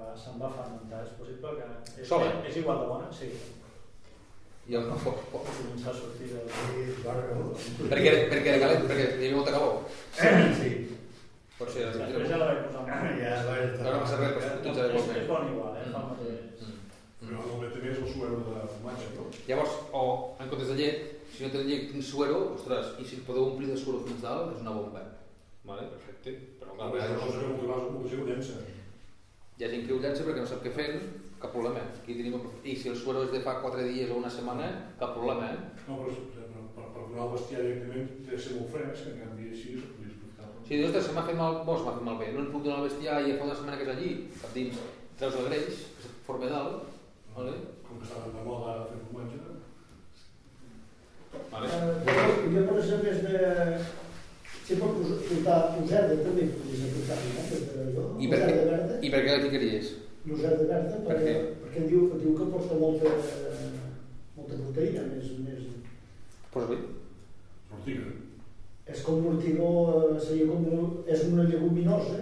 va, se'm va fermentar. És possible que... És, Sola? és igual de bona? Sí. I el pot, Pot començar a sortir de... perquè, perquè, era calent, perquè hi havia molta calor. Sí. Pot ser, Després ja la vaig posar Ja, ja, va, ja no passa res, però tots ja és, és bon igual, eh? Fa el mateix. Però el que també és el suero de formatge, no? Llavors, o en comptes de llet, si no tens llet, tens suero, ostres, i si podeu omplir de suero fins dalt, és una bomba. Vale, perfecte. Però clar, a Però vegades no sé com vas, molta gent ho llença. Hi ha gent que ho llença perquè no sap què fer, cap problema. Aquí tenim... I si el suero és de fa 4 dies o una setmana, cap problema, eh? No, però per, per, per donar el bestiar directament té de ser molt fresc, en canvi així es podria explicar. Si dius, ostres, se m'ha fet mal, bo, se m'ha fet mal bé, no ens puc donar el bestiar i ja fa una setmana que és allí, cap dins, treus el greix, que es forma dalt, vale? Com que està de moda ara fer formatge, Vale. Eh, jo, per exemple, és de... Sempre portar usada, també podries portar, no? I per, què, verda, I per què la ficaries? l'usada verda, Per perquè, què? perquè diu, diu que porta molta, molta proteïna, més, més... Pues bé. l'ortiga. És com l'ortigó, eh, seria com un, és una lleguminosa,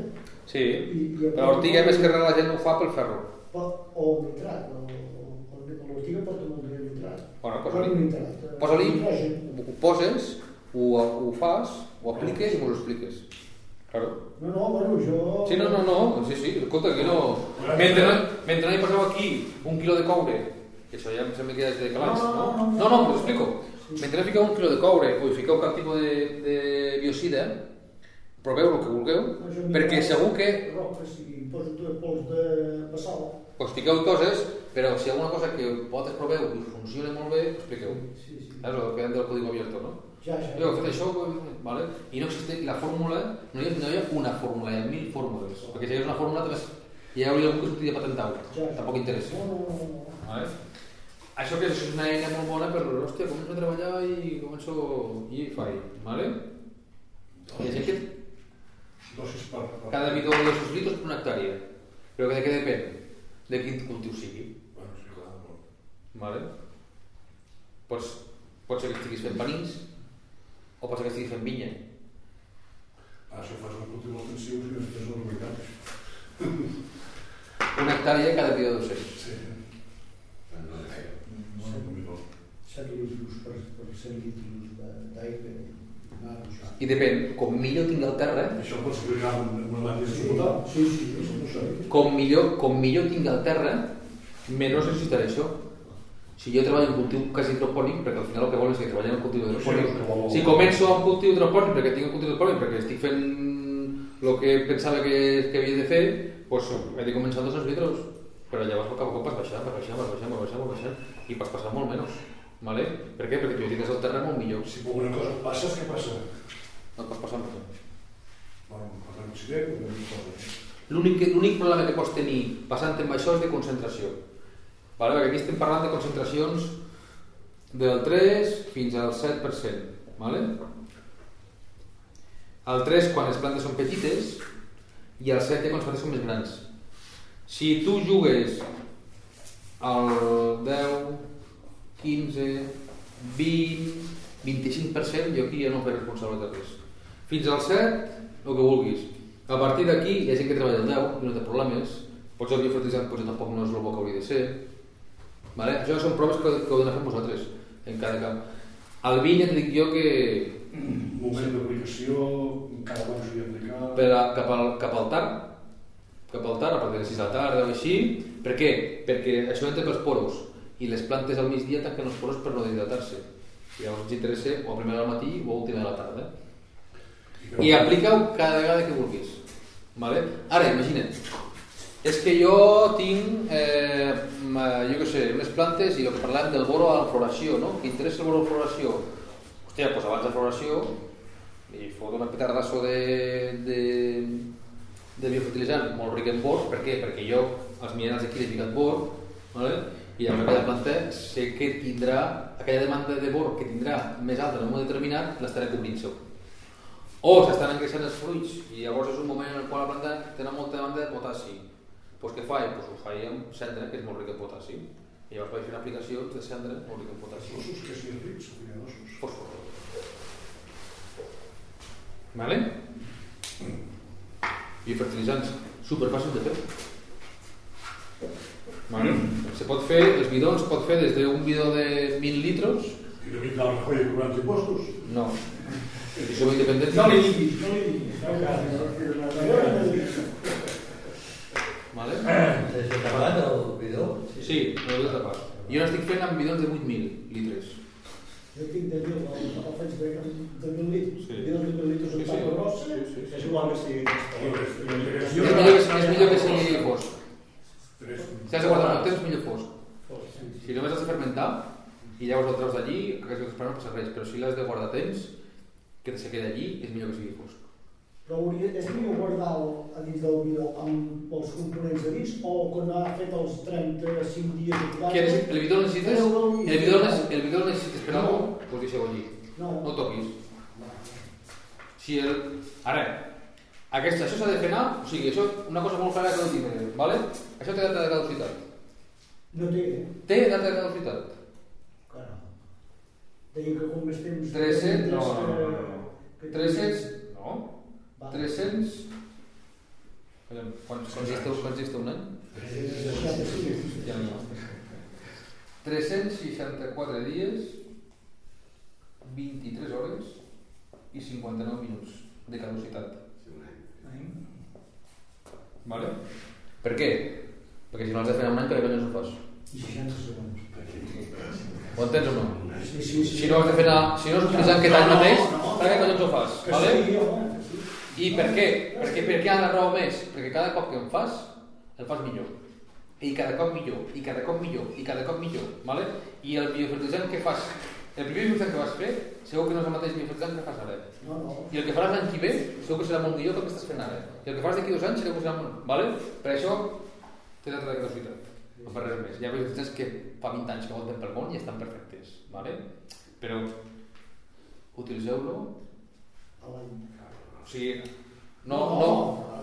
Sí, i, i però l'ortiga més que res la gent no ho fa pel ferro. o, o el nitrat, o, o, o l'ortiga porta molt de nitrat. Bueno, posa-li, nitrat, eh, posa-li, ho poses, ho, ho fas, ho apliques i m'ho expliques. Claro. No, no, bueno, jo... Sí, no, no, no, sí, sí, escolta, que no... Mentre no, mentre no hi poseu aquí un quilo de coure, que això ja em sembla que ja és de calants, No, no? no, no, no. No, explico. Mentre fiqueu un quilo de coure o hi fiqueu cap tipus de, de biocida, proveu el que vulgueu, No, perquè segur que Roca, si poso de pols de passal. pues, fiqueu coses, però si hi ha alguna cosa que vosaltres proveu i funciona molt bé, expliqueu. Sí, sí. És el que hem del código abierto, no? Ja, ja. Jo he fet això, vale? i no existe, i la fórmula, no hi, ha, no hi ha una fórmula, hi ha mil fórmules, perquè si hi hagués una fórmula també hi hauria algú que sortiria patentat, Ja, ja. tampoc interessa. No, no, no, no. Vale? Això que és una eina molt bona per, hòstia, començo a treballar i començo i faig, vale? I gent que Dosis per... per... cada bidó de 2 litres per una hectàrea, però que de què depèn? De quin cultiu sigui, Bueno, sí, clar, no. vale? Pots, pot ser que estiguis fent panins, o pot ser que estiguis fent vinya. Ah, si fas un cultiu sí que necessites una unitat. Una hectàrea cada de 200. Sí. No, no, No, no, no, no. 7 litres per, per 100 litres de- d'aigua. Ah, això. I depèn, com millor tinc el terra, Això pots aplicar amb una làntia de Sí, suportar. sí, sí, sí, com millor, com millor tinc el terra, menys necessitaré això. Si jo treballo en cultiu quasi hidropònic, perquè al final el que vol és que treballem en cultiu hidropònic, Sí, si començo amb cultiu hidropònic perquè tinc un cultiu hidropònic, perquè estic fent el que pensava que, que havia de fer, doncs he de començar 200 litres. Però llavors poc a poc vas baixant, vas baixant, vas baixant, vas baixant, vas baixant, i vas passar molt menys. Vale? Per què? Perquè tu tens el terra molt millor. Si per alguna cosa passes, què passa? No et vas passar més. Bueno, per un accident, una cosa. L'únic problema que pots tenir passant amb això és de concentració. Vale? Perquè aquí estem parlant de concentracions del 3 fins al 7%. Vale? El 3 quan les plantes són petites i el 7 ja quan les plantes són més grans. Si tu jugues al 10, 15, 20, 25%, jo aquí ja no faig responsable de res. Fins al 7, el que vulguis. A partir d'aquí hi ha gent que treballa el 10 i no té problemes. Pots el biofertilitzant, doncs tampoc no és el bo que hauria de ser. Vale? Això són proves que, que d'anar fent vosaltres en cada camp. Al vi ja et dic jo que Moment d'aplicació, cada quan s'hi aplicar... per a, cap, al, cap al tard, cap al tard, a partir de les 6 de la tarda o així. Per què? Perquè això entra pels poros i les plantes al migdia tanquen els poros per no deshidratar-se. I llavors ens interessa o a primera del matí o a última de la tarda. I aplica-ho cada vegada que vulguis. Vale? Ara, imagina't, és que jo tinc, eh, ma- jo què sé, unes plantes i el que parlàvem del boro a la floració, no? Que interessa el boro a la floració. Hòstia, doncs abans de floració i fot un petardasso de, de, de biofertilitzant molt ric en bor. Per què? Perquè jo als minerals aquí he ficat bor, vale? i llavors aquella planta sé que tindrà, aquella demanda de bor que tindrà més alta en un moment determinat, l'estarà cobrint segur. O s'estan engreixant els fruits i llavors és un moment en el qual la planta té molta demanda de potassi. Doncs què faig? Doncs ho faig amb cendra, que és molt ric en potassi. I llavors vaig fer aplicacions de cendra molt ric en potassi. Ossos que siguin rics, o cuidadosos. Fòsfor. Vale? I fertilitzants, superfàcil de fer. Vale? Se pot fer, els bidons pot fer des d'un bidó de 1.000 litros I no vindrà el Rajoy cobrant impostos. No. I som independents. No li diguis, no li diguis. No, no, no li diguis. Vale? Des de tapat el bidó? Sí, no l'he tapat. Jo n'estic fent amb bidons de 8.000 litres. Jo tinc de mil, el, el faig de, de mil litres. Sí. Sí. De mil litres Sí, sí. tapa grossa. Sí, sí, sí. És igual que sigui. És millor que, és millor que sigui fosc. Si has de guardar molt temps, millor fosc. Si només has de fermentar i llavors el treus d'allí, que és no passa res, però si l'has de guardar temps, que se quedi allí, és millor que sigui fosc. Però hauria, és millor guardar-lo a dins del bidó amb els components de dins o quan ha fet els 35 dies de necess- el bidó necessites, el bidó, el bidó necessites per cosa, doncs deixeu allí. No. No toquis. Si el... Ara, aquesta, això s'ha de fer anar, o sigui, això, una cosa molt clara que no tinc, ¿vale? Això té data de caducitat. No té? Té data de caducitat. Caram. Deia que com més temps... 300, no, no, no, no, no. que- 300, no. Va. 300... Aviam, Quants, quants, té, quants té un any? Ja no. 364 dies, 23 hores i 59 minuts de caducitat. Vale? Per què? Perquè si no has de fer un any, per què collons ho fas? I 60 segons. Ho entens o no? Sí, sí, sí. Si no has de fer si no és utilitzant aquest any No, no, mateix, no. per què collons ho fas? Vale? I per què? Perquè per què ha de raó més? Perquè cada cop que en fas, el fas millor. I cada cop millor, i cada cop millor, i cada cop millor. Vale? I el biofertilitzant que fas, el primer biofertilitzant que vas fer, segur que no és el mateix biofertilitzant que fas ara. No, no. I el que faràs l'any que ve, segur que serà molt millor que el que estàs fent ara. I el que faràs d'aquí dos anys, segur que serà molt... Vale? Per això, té data de caducitat. No per res més. Hi ha biofertilitzants que fa 20 anys que volten pel món i estan perfectes. Vale? Però utilitzeu-lo A l'any. O sigui, no, no,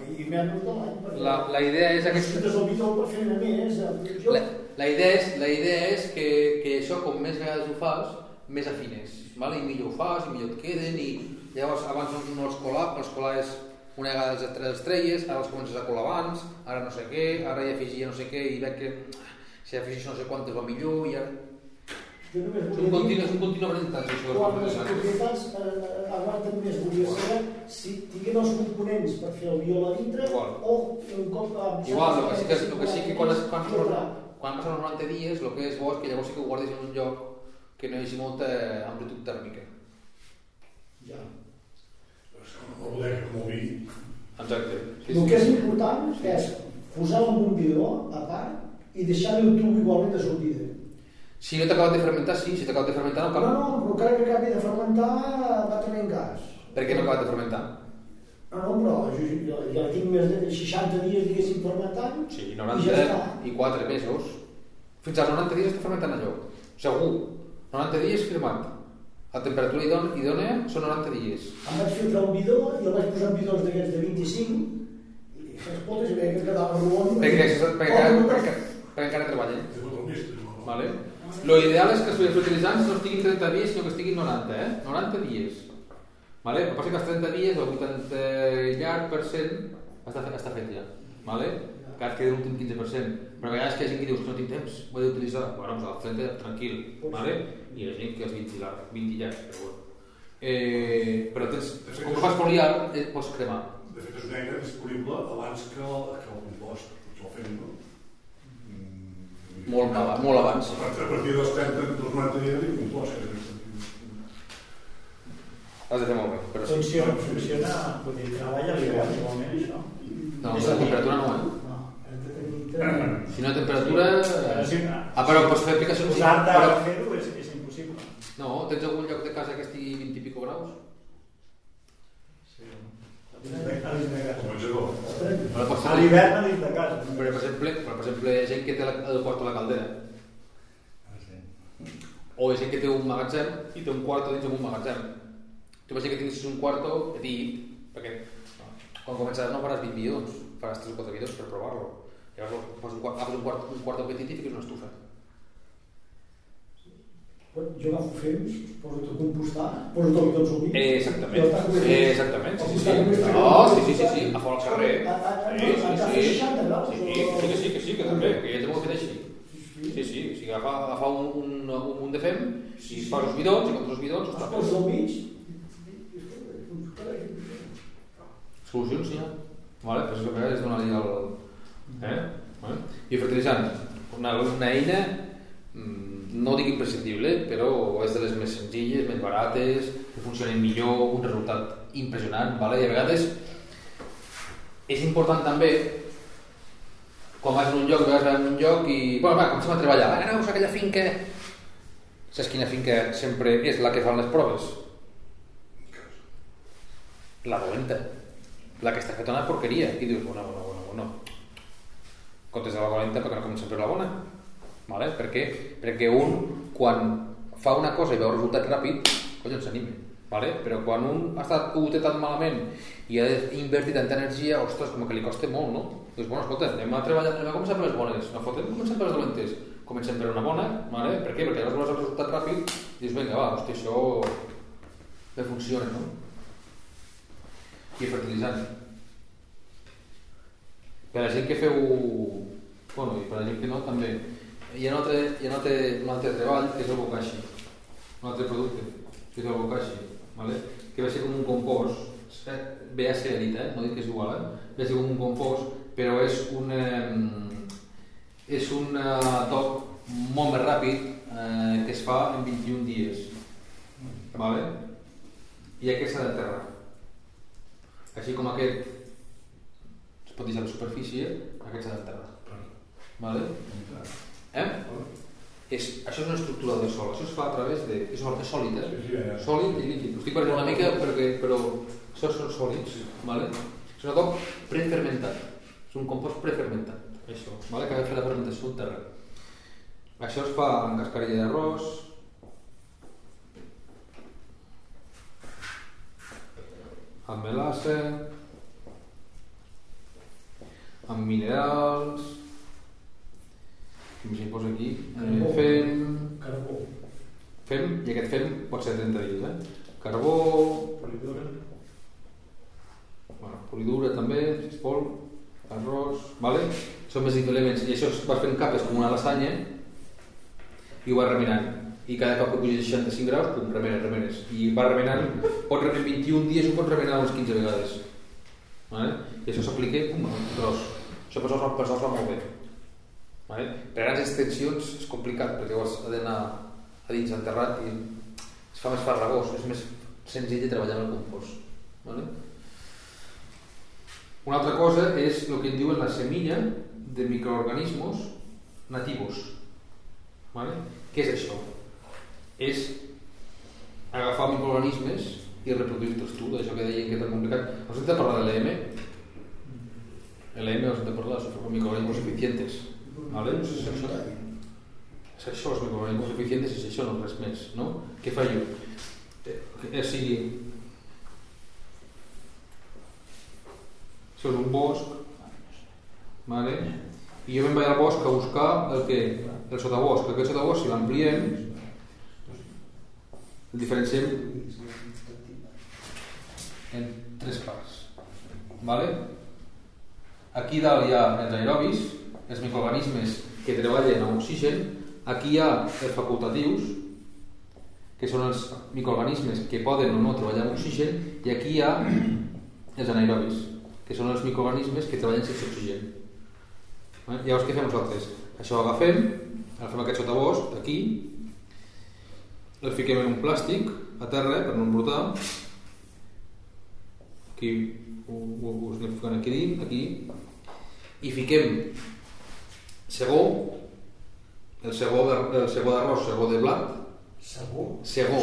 I menys de l'any. la, la idea és aquesta... Necessites el bidó per fer a més. Jo, La, la idea és, la idea és que, que això, com més vegades ho fas, més afines. Vale? I millor ho fas, i millor et queden, i llavors abans no, no els colava, els colaves una vegada els, tre- els treies, ara els comences a colar abans, ara no sé què, ara hi afegia no sé què, i veig que si afegis no sé quantes va millor, i ara... jo només És un continu, dir és un continu aprenentatge, això. quan les propietats eh, aguanten més. Volia saber si tinguin els components per fer el biol a dintre Igual. o un cop... eh, Igual, el que sí que, el que, sí que quan, es, quan, Igual. quan passen els 90 dies, el que és bo és que llavors sí que ho guardis en un lloc que no hi hagi molta amplitud tèrmica. Ja. O bodega, com ho vi. Exacte. Sí, El que és important és posar-lo en un bidó a part i deixar-li el tub igualment de sortida. Si no t'ha acabat de fermentar, sí. Si t'ha acabat de fermentar, no No, cal. no, però encara que acabi de fermentar va tenir en gas. Per què no ha acabat de fermentar? No, no, però jo, jo, jo tinc més de 60 dies, diguéssim, fermentant Sí, i ja 90 està. i 4 mesos. Fins als 90 dies està fermentant allò. Segur. 90 dies firmat. La temperatura idò- idònea són 90 dies. Em vaig filtrar un bidó i el vaig posar en bidons d'aquests de 25 i fes potes i veia que quedava rodon. Perquè, perquè, perquè, perquè, perquè encara treballa. No? Vale? Lo ideal és que els fertilitzants no estiguin 30 dies, sinó que estiguin 90, eh? 90 dies. Vale? El que passa que els 30 dies, el 80 llarg per cent, està, fet- està fet ja. Vale? Que et queda l'últim 15%. Però a vegades que hi ha gent que dius que no tinc temps, ho he d'utilitzar. Bueno, doncs el 30 tranquil. Vale? I hi ha gent que els 20 llarg, 20 llargs, però bueno. Eh, però tens, com que fas foliar, eh, pots cremar. De fet, és una eina disponible abans que el, que el compost. Això ho fem, no? Molt, aba- molt abans. A partir, dels 30, dels 90 dies, dic compost. Has de fer molt bé, però sí. Funciona, funciona, vull dir, treballa a l'hivern, igualment, això. No, la temperatura no, eh? Si no hi ha temperatura... Sí, Ah, però pots fer aplicacions... Posar-te però- a fer-ho és, és impossible. No, tens algun lloc de casa que estigui 20 i pico graus? A dins de, a dins de casa. Però pots A l'hivern a dins de casa. Però, per exemple, però, per exemple, gent que té la, el quarto a la caldera. O gent que té un magatzem i té un quarto dins d'un magatzem. Tu imagina que tinguis un quarto petit, perquè quan començaràs no faràs 20 bidons, faràs 3 o 4 bidons per provar-lo. Llavors poses un, quart, agafes un, quart, un quarto petit i fiques una estufa. Jo agafo fems, poso tot compostar, poso tot tot. Eh, exactament. Exactament, sí, sí, sí. No, sí, sí, sí, sí, a fora al carrer. Sí, sí, sí. Sí, que sí, que sí, que també, que ja t'ho he fet així. Sí, sí, o sigui, agafa, agafa un, un, un munt de fem, i fas els bidons, i contra els bidons els. Poso al mig, Solucions, sí, ja. Vale, però és que és donar-li el... Eh? Vale. I fertilitzant, una, una eina, no dic imprescindible, però és de les més senzilles, més barates, que funcionen millor, un resultat impressionant, vale? i a vegades és important també quan vas en un lloc, vas en un lloc i, bueno, va, comencem a treballar, va, aneu a aquella finca? Saps quina finca sempre és la que fan les proves? La dolenta. La que està feta una porqueria. I dius, bueno, bueno, bueno, bueno comptes de la dolenta perquè no comencem per la bona vale? per què? perquè un quan fa una cosa i veu resultat ràpid collons s'anima vale? però quan un ha estat ho té tan malament i ha invertit tanta energia ostres, com que li costa molt, no? dius, bueno, escolta, anem a treballar, anem a començar per les bones no fotem, comencem per les dolentes comencem per una bona, vale? per què? perquè llavors veus el resultat ràpid i dius, vinga, va, hòstia, això bé funciona, no? i el fertilitzant. Per la gent que feu... Bueno, i per la gent que no, també. Hi ha un altre, hi ha un altre, un altre treball que és el bokashi. Un altre producte, que és el bokashi. Vale? Que ve a ser com un compost. Ve a ser dit, eh? no dic que és igual, eh? Ve a ser com un compost, però és un... Eh, és un eh, toc molt més ràpid eh, que es fa en 21 dies. Vale? I aquest s'ha d'enterrar. Així com aquest es pot deixar a la superfície, aquest s'ha d'enterrar. Vale? Eh? És, això és una estructura del sol, això es fa a través de... És, és sòlid, eh? Sí, sí, ja. Sòlid i líquid. Ho estic parlant una mica perquè, però això són sòlids, vale? És un adob prefermentat. És un compost prefermentat, això, vale? que ha de fer la fermentació al terra. Això es fa amb cascarilla d'arròs, amb melassa, amb minerals, més hi posa aquí, eh, fem, carbó, fem, i aquest fem pot ser 30 dies, eh? Carbó, polidura, bueno, polidura també, si es vol, arròs, vale? Són més elements, i això es va fent capes com una lasanya i ho va remenant. I cada cop que puges 65 graus, pum, remenes, remenes. I va remenant, pot remenar 21 dies, ho pots remenar unes 15 vegades. Vale? I això s'aplica pum, a un tros. Això per sols va molt bé. Vale? Per grans extensions és complicat, perquè llavors ha d'anar a dins enterrat i es fa més farragós, és més senzill de treballar amb el compost. Vale? Una altra cosa és el que en diuen la semilla de microorganismos nativos. ¿Vale? Què és això? És agafar microorganismes i reproduir-te'ls tu, d'això que deien que era complicat. Us hem de parlar de l'EM? L'EM us hem de parlar sobre microorganismos eficientes. ¿Vale? És això. És això, els microorganismos eficientes és això, no res més. No? Què fa jo? Eh, sigui, això és un bosc, vale? i jo me'n vaig al bosc a buscar el que? el sotabosc. Aquest sotabosc, si l'ampliem, el diferenciem en tres parts. Vale? Aquí dalt hi ha els aerobis, els microorganismes que treballen amb oxigen. Aquí hi ha els facultatius, que són els microorganismes que poden o no treballar amb oxigen, i aquí hi ha els anaerobis, que són els microorganismes que treballen sense oxigen. Llavors, què fem nosaltres? Això ho agafem, agafem aquest sotabosc d'aquí, el fiquem en un plàstic a terra per no embrutar, aquí ho, ho, ho anem ficant aquí dins, aquí, i fiquem segó, el segó de- el segó d'arròs, segó de blat, Segó? segó,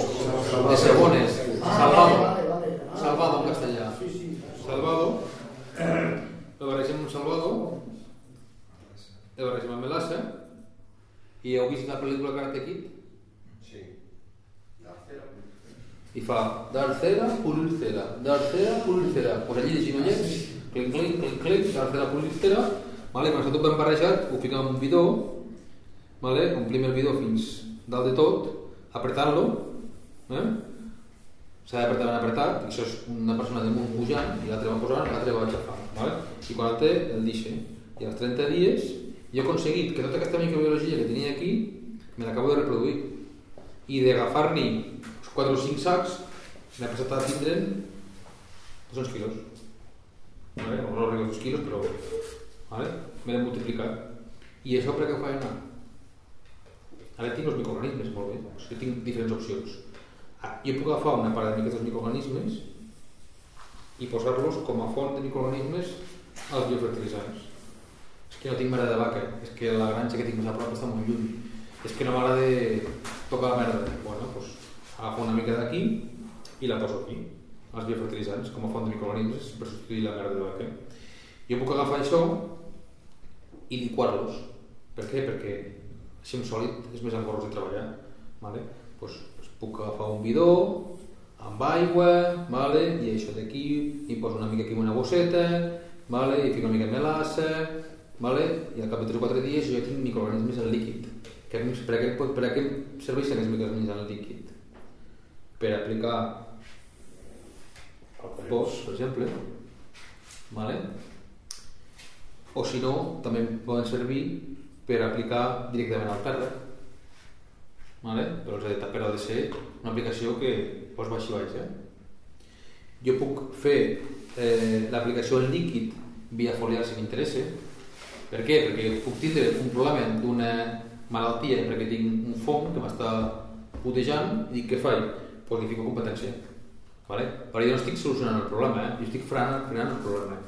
de segones, salvado, Vale, vale. Ah, salvado en castellà. Sí, sí. Salvado, el barregem amb salvado, el barregem amb melassa, i heu vist la pel·lícula Karate Kid? Sí. i fa dar cera, pulir cera, dar cera, pulir cera. Pues allí de ginollets, clinc, clinc, clinc, clinc, dar cera, pulir cera. Vale, està tot ben barrejat, ho fiquem en un bidó, vale, omplim el bidó fins dalt de tot, apretant-lo, eh? s'ha d'apretar ben apretat, això és una persona damunt pujant, i l'altre va posant, l'altre va aixafant, vale? i quan el té, el deixa. I als 30 dies, jo he aconseguit que tota aquesta microbiologia que tenia aquí, me l'acabo de reproduir. I d'agafar-n'hi 4 o 5 sacs, m'he passat a tindre'n 200 quilos. Vale? No, no arribo a 2 quilos, però vale? m'he de multiplicar. I això per què ho faig anar? Ara tinc els microorganismes, molt bé. O sigui, tinc diferents opcions. Ah, jo puc agafar una part d'aquests microorganismes i posar-los com a font de microorganismes als biofertilitzants. És que no tinc mare de vaca, és que la granja que tinc més a prop està molt lluny. És que no m'agrada tocar la merda. Bueno, doncs agafo una mica d'aquí i la poso aquí, als biofertilitzants, com a font de microorganismes per substituir la merda de vaca. Jo puc agafar això i liquar-los. Per què? Perquè així en sòlid és més engorrós de treballar. Vale? Pues, pues puc agafar un bidó amb aigua vale? i això d'aquí i poso una mica aquí una bosseta vale? i fico una mica de melassa vale? i al cap de 3 o 4 dies jo ja tinc microorganismes en líquid que, per, a què, per a què serveixen els microorganismes en líquid? per aplicar compost, per exemple vale? O si no també poden servir per aplicar directament al terra vale? però, els però ha de ser una aplicació que pots baix i baix eh? jo puc fer eh, l'aplicació en líquid via foliar si m'interessa per què? perquè puc tindre un problema d'una malaltia perquè tinc un fong que m'està putejant i dic què faig? Doncs li fico competència vale? però jo no estic solucionant el problema eh? jo estic frenant, frenant el problema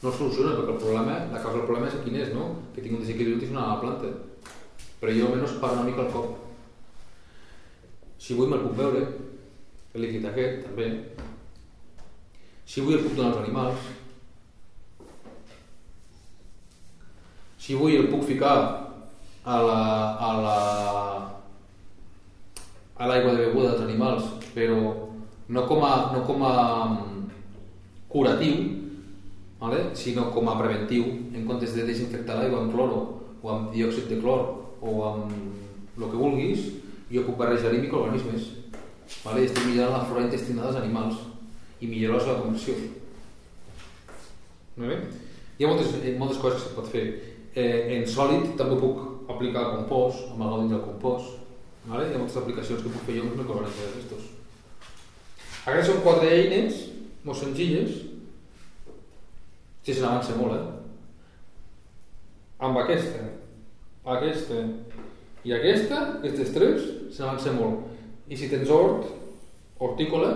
no soluciona perquè el problema, la causa del problema és quin és, no? Que tinc un desequilibri nutricional a la planta. Però jo almenys paro una mica el cop. Si vull me'l puc veure, el líquid aquest, també. Si vull el puc donar als animals. Si vull el puc ficar a la, a la, a l'aigua de beguda dels animals, però no com a, no com a mm, curatiu, vale? sinó com a preventiu, en comptes de desinfectar l'aigua amb cloro o amb diòxid de clor o amb el que vulguis, jo puc barrejar-hi microorganismes. Vale? Estic millorant la flora intestinal dels animals i millorar la seva conversió. Vale? Hi ha moltes, eh, moltes coses que se pot fer. Eh, en sòlid també puc aplicar el compost, amb el del compost. Vale? Hi ha moltes aplicacions que puc fer jo amb els microorganismes d'aquestos. Aquestes són quatre eines molt senzilles si se n'avança molt, eh? Amb aquesta, aquesta i aquesta, aquestes tres, se n'avança molt. I si tens hort, hortícola,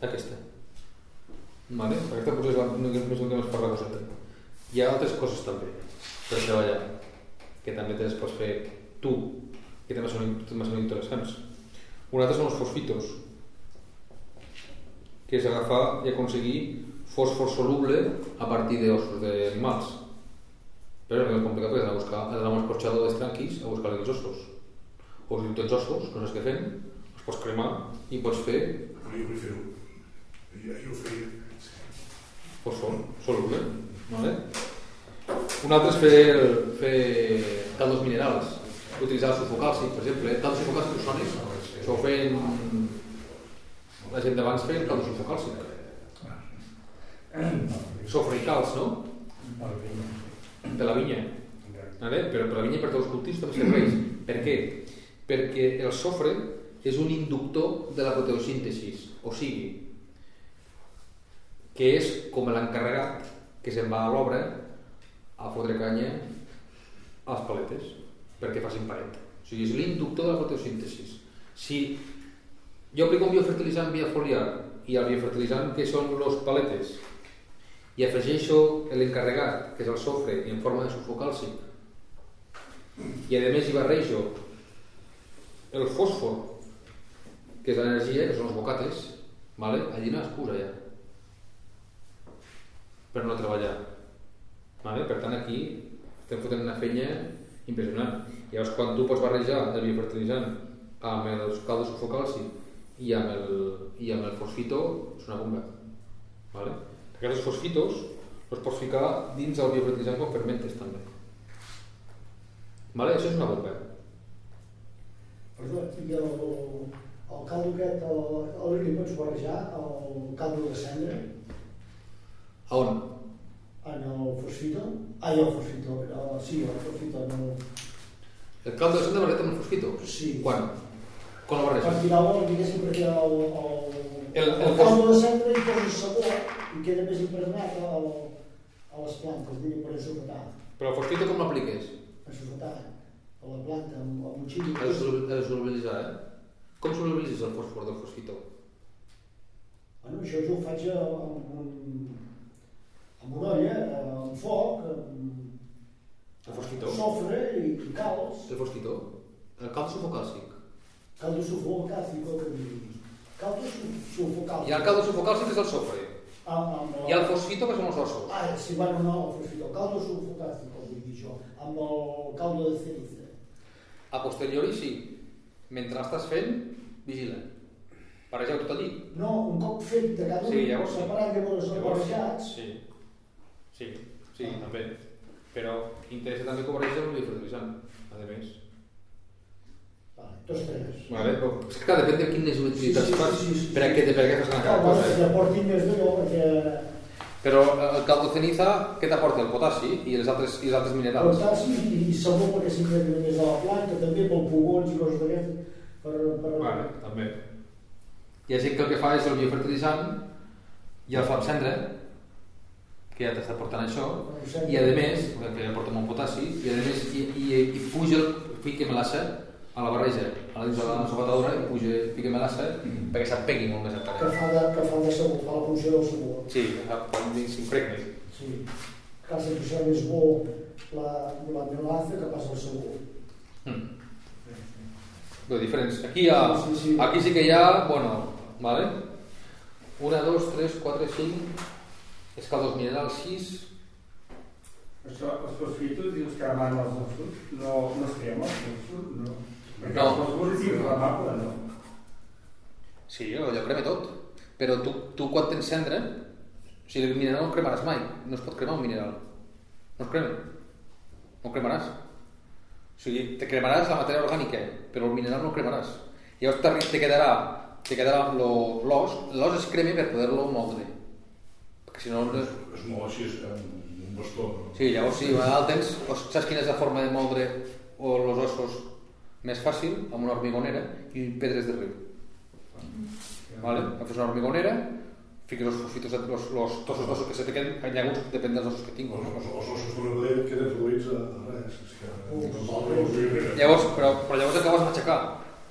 aquesta. Vale? Aquesta potser és la més que més fa la coseta. Hi ha altres coses també per treballar, que també te les pots fer tu, que també són, també són interessants. Un altre són els fosfitos, que és agafar i aconseguir fósfor soluble a partir de osos de animals. Però es menos complicat perquè has d'anar a buscar, has d'anar amb els porxadors tranquils a buscar els ossos. O si tens ossos, coses que fem, els pots cremar i pots fer... Però jo prefiro... fer-ho. Jo, jo feia. Fósfor soluble, vale? Un altre és fer, fer caldos minerals, utilitzar els sufocalci, per exemple, eh? caldos sufocalci que són ells, ah, això ho feien la gent d'abans feien caldos sufocalci, calç, no? De la vinya. Vale? Però per la vinya i per tots els cultius també serveix. Per què? Perquè el sofre és un inductor de la proteosíntesi, o sigui, que és com l'encarregat que se'n va a l'obra a fotre canya a les paletes perquè facin paret. O sigui, és l'inductor de la proteosíntesi. Si jo aplico un biofertilitzant via foliar i el biofertilitzant que són los paletes i afegeixo l'encarregat, que és el sofre, en forma de sulfocàlcic, i a més hi barrejo el fòsfor, que és l'energia, que són els bocates, vale? allí no excusa ja per no treballar. Vale? Per tant, aquí estem fotent una feina impressionant. Llavors, quan tu pots barrejar el biofertilitzant amb el caldo sulfocàlcic i amb el, i amb el fosfito, és una bomba. Vale? Aquests fosfitos els pots ficar dins el biofertilitzant com fermentes també. Vale? Això és una bomba. Perdó, i el, el caldo aquest, el, el li pots barrejar, el caldo de cendra, A on? en el fosfito? Ai, el fosfito, el, sí, el fosfito, en el... El caldo de cendra barret amb el fosfito? Sí. Quan? Quan el Per barreges? tirar-lo, diguéssim, perquè el, el, El- el, el caldo de cendra hi poses sabó i queda més impregnat a, a les plantes, diria, per ensopetar, Però el fosfito com l'apliques? ensopetar a la planta amb, amb un xili. De solubilitzar, eh? Com solubilitzes el fòsfor del fosfito? Bueno, això jo ho faig amb, un, amb una olla, amb foc, amb El fosfito? sofre i, i calç, El fosfito? El caldo sulfocàlcic. caldo sulfocàlcic, o que digui. Caldo sul- sulfocàlcic. I el caldo sulfocàlcic és el sofre. Amb, amb I el fosfito que són els ossos. Ah, sí, bueno, no, el fosfito. Caldo sulfocàlcic, com vull dir jo, amb el caldo de ceniza. A posteriori sí. Mentre estàs fent, vigila. Barregeu tot allí. No, un cop fet de cada un, Sí, llavors sí. separat llavors els barrejats, Sí. Sí, sí, també. Però interessa també que ho barregeu amb biofertilitzant, a més. Vale, tots tres. Vale, però és que clar, depèn de quines utilitats Sí, sí, fas, sí, sí, sí. per a què, per a què fas cada Clar, cosa. eh? que aportin més d'allò, perquè Però el caldo ceniza, què t'aporta? El potassi i els altres, i els altres minerals. Potassi i, i sabó perquè s'impregna més a la planta, també pel pugons i coses d'aquestes. Per, per... Vale, també. Hi ha gent que el que fa és el biofertilitzant i el fa amb cendra, que ja t'està portant això, i a més, que ja porta molt potassi, i a més, i, i, i puja, el, fica melassa a la barreja, a la dins de la sobatadora, i puja, fica melassa perquè s'empegui molt més que encara. fa de, que fa de sabó, fa la funció del sabó. Sí, s'impregni. Sí. Clar, sempre serà més bo la, la melaza que pas el sabó. Mm. Bé, diferents. Aquí, hi ha, Sí, sí, aquí sí que hi ha, bueno, vale? Una, dos, tres, quatre, cinc, escaldos minerals, sis, Això, els fosfitos i els que emanen els ossos, no, no es cremen els ossos, no. Perquè No. el fosfor és inflamable, no? Sí, allò crema tot. Però tu, tu quan tens cendra, o sigui, el mineral no el cremaràs mai. No es pot cremar un mineral. No es crema. No el cremaràs. O sigui, te cremaràs la matèria orgànica, però el mineral no el cremaràs. Llavors te, quedarà, te quedarà lo- l'os, l'os es crema per poder-lo moldre. Perquè si no... és- És molt així, és un bastó. Sí, llavors sí, a temps, o saps quina és la forma de moldre o els ossos més fàcil? Amb una hormigonera i pedres de riu. Vale? Fes una hormigonera, fiques los fosfitos, los, los trossos d'ossos que se te queden, hi ha alguns que depèn dels ossos que tinc. Els els ossos l'Oder queden reduïts a a res. Llavors, però, però llavors acabes matxacar.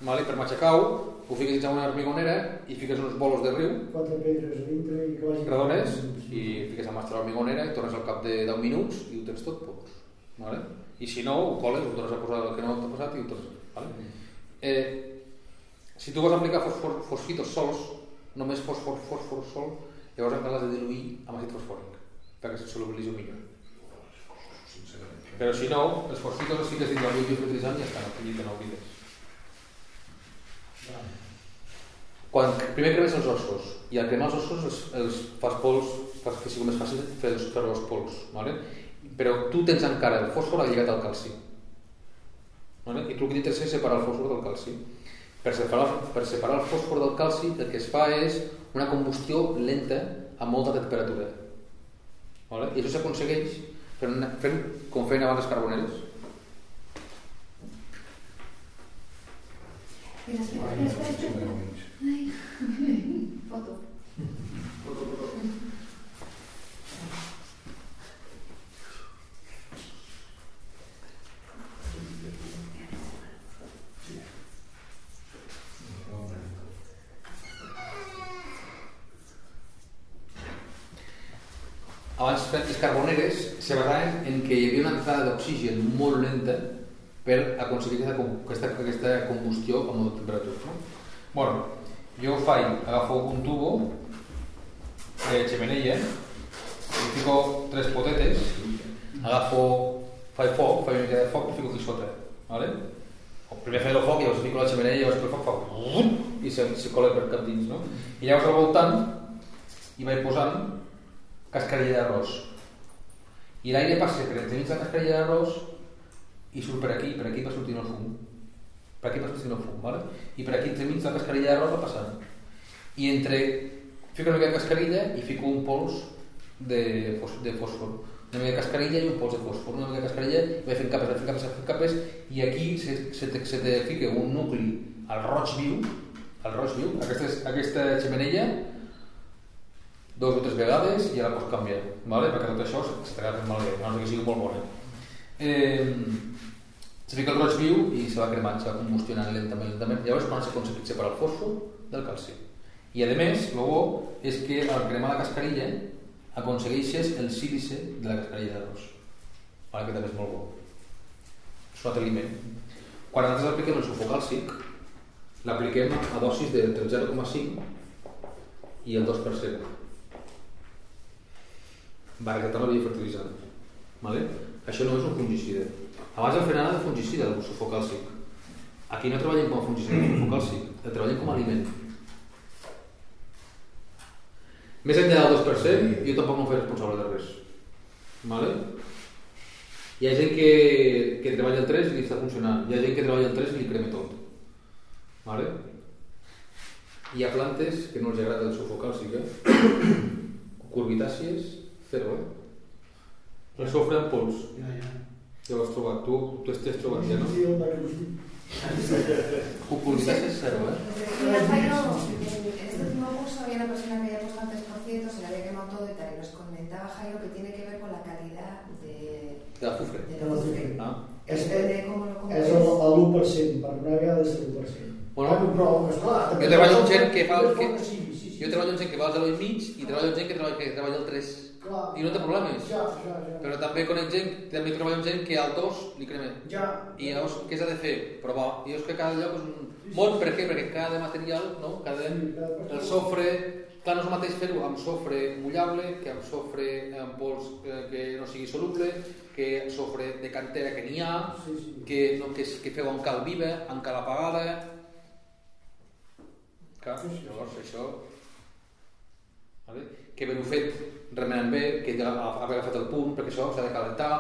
Vale? Per matxacar-ho, ho fiques dins una hormigonera i fiques uns bolos de riu Quatre pedres a dintre i que vagi... redones i fiques a mastre a l'hormigonera i tornes al cap de 10 minuts i ho tens tot pols. Vale? I si no, ho coles, ho tornes a posar el que no t'ha passat i ho tornes. Vale? Eh, si tu vols aplicar fosfor, fosfitos sols, només fosfor, fosfor sol, llavors encara l'has de diluir amb àcid fosfòric perquè se solubilitzi millor. Però si no, els fosfitos els fiques dins del biofertilitzant i ja està, no, que no oblides. Quan primer cremes els ossos i al cremar els ossos els, els fas pols fas que sigui més fàcil fer els, fer els pols, ¿vale? però tu tens encara el fòsfor lligat al calci. Vale? I que t'interessa és separar el fòsfor del calci. Per separar, per separar el fòsfor del calci el que es fa és una combustió lenta a molta temperatura. Vale? I això s'aconsegueix fent, fent, com feien abans les carboneres. Espera, espera. Ai, foto. Abans les carboneres se basaven en que hi havia una entrada d'oxigen molt lenta per aconseguir aquesta, aquesta, aquesta combustió a molta temperatura. No? Bueno, jo faig, agafo un tubo de xemeneia, li fico tres potetes, agafo, faig foc, faig una mica de foc i fico aquí sota. ¿vale? O primer feia el foc llavors fico la xemeneia llavors el foc fa i se, se cola per cap dins. No? I llavors al voltant i vaig posant cascarilla d'arròs. I l'aire passa per entremig de la cascarilla d'arròs i surt per aquí, per aquí va sortint el fum. Per aquí va sortint el fum, ¿vale? I per aquí entremig de la cascarilla d'arròs va passant. I entre... Fico una mica de cascarilla i fico un pols de, fos, de fòsfor. Una mica de cascarilla i un pols de fòsfor. Una mica de cascarilla i vaig fent capes, vaig fent capes, fent capes i aquí se, se, te, se te fica un nucli al roig viu, al roig viu, aquesta, aquesta xemeneia dos o tres vegades i ja la pots canviar, ¿vale? perquè tot això se t'acaba fent malbé, no ser que sigui molt bona. Eh, se fica el roig viu i se va cremant, se va combustionant lentament, lentament. Llavors quan s'ha aconseguit separar el fòsfor del calci. I a més, el bo és que al cremar la cascarilla aconsegueixes el sílice de la cascarilla d'arròs. Vale? Que també és molt bo. És un aliment. Quan nosaltres apliquem el sulfocàlcic, l'apliquem a dosis de entre el 0,5 i el 2% barrejar la via fertilitzant. Vale? Això no és un fungicida. Abans el frenada de fungicida, el sulfocàlcic. Aquí no treballem com a fungicida el sulfocàlcic, el treballem com a aliment. Més enllà del 2%, jo tampoc no faig responsable de res. Vale? Hi ha gent que, que treballa el 3 i li està funcionant. Hi ha gent que treballa el 3 i li crema tot. Vale? Hi ha plantes que no els agrada el sulfocàlcic, eh? Curbitàcies, zero, eh? El sofre en pols. Ja, ja. Ja ho has trobat. Tu, tu has trobat, ja, no? Sí, que. Curbitàcies, zero, eh? Que fallo, en este último curso había una persona que había puesto al 3%, se le había quemado todo y tal, y nos comentaba Jairo que tiene que ver con la calidad de, De azufre. del azufre. Ah. És, de lo és el, el 1%, per una vegada és el 1%. Bueno, Ah, però, esclar, també- Jo treballo amb gent que fa... Que, sí, sí, sí. jo treballo amb gent que va al 0 i mig i treballo amb gent que treballa, que treballa al 3. Clar. I no té problemes. Ja, ja, ja. Però també conec gent, també amb gent que al 2 li crema. Ja. I llavors, què s'ha de fer? Provar. I llavors que cada lloc és un món, per què? Perquè cada material, no? Cada, el sofre, clar, no és el mateix fer-ho amb sofre mullable que amb sofre amb pols eh, que no sigui soluble, que sofre de cantera que n'hi ha, Sí, sí. que, no, que, que feu amb cal viva, amb cal apagada... Clar, llavors això... Vale? Que ben ho fet remenant bé, que ja ha ha agafat el punt, perquè això s'ha de calentar,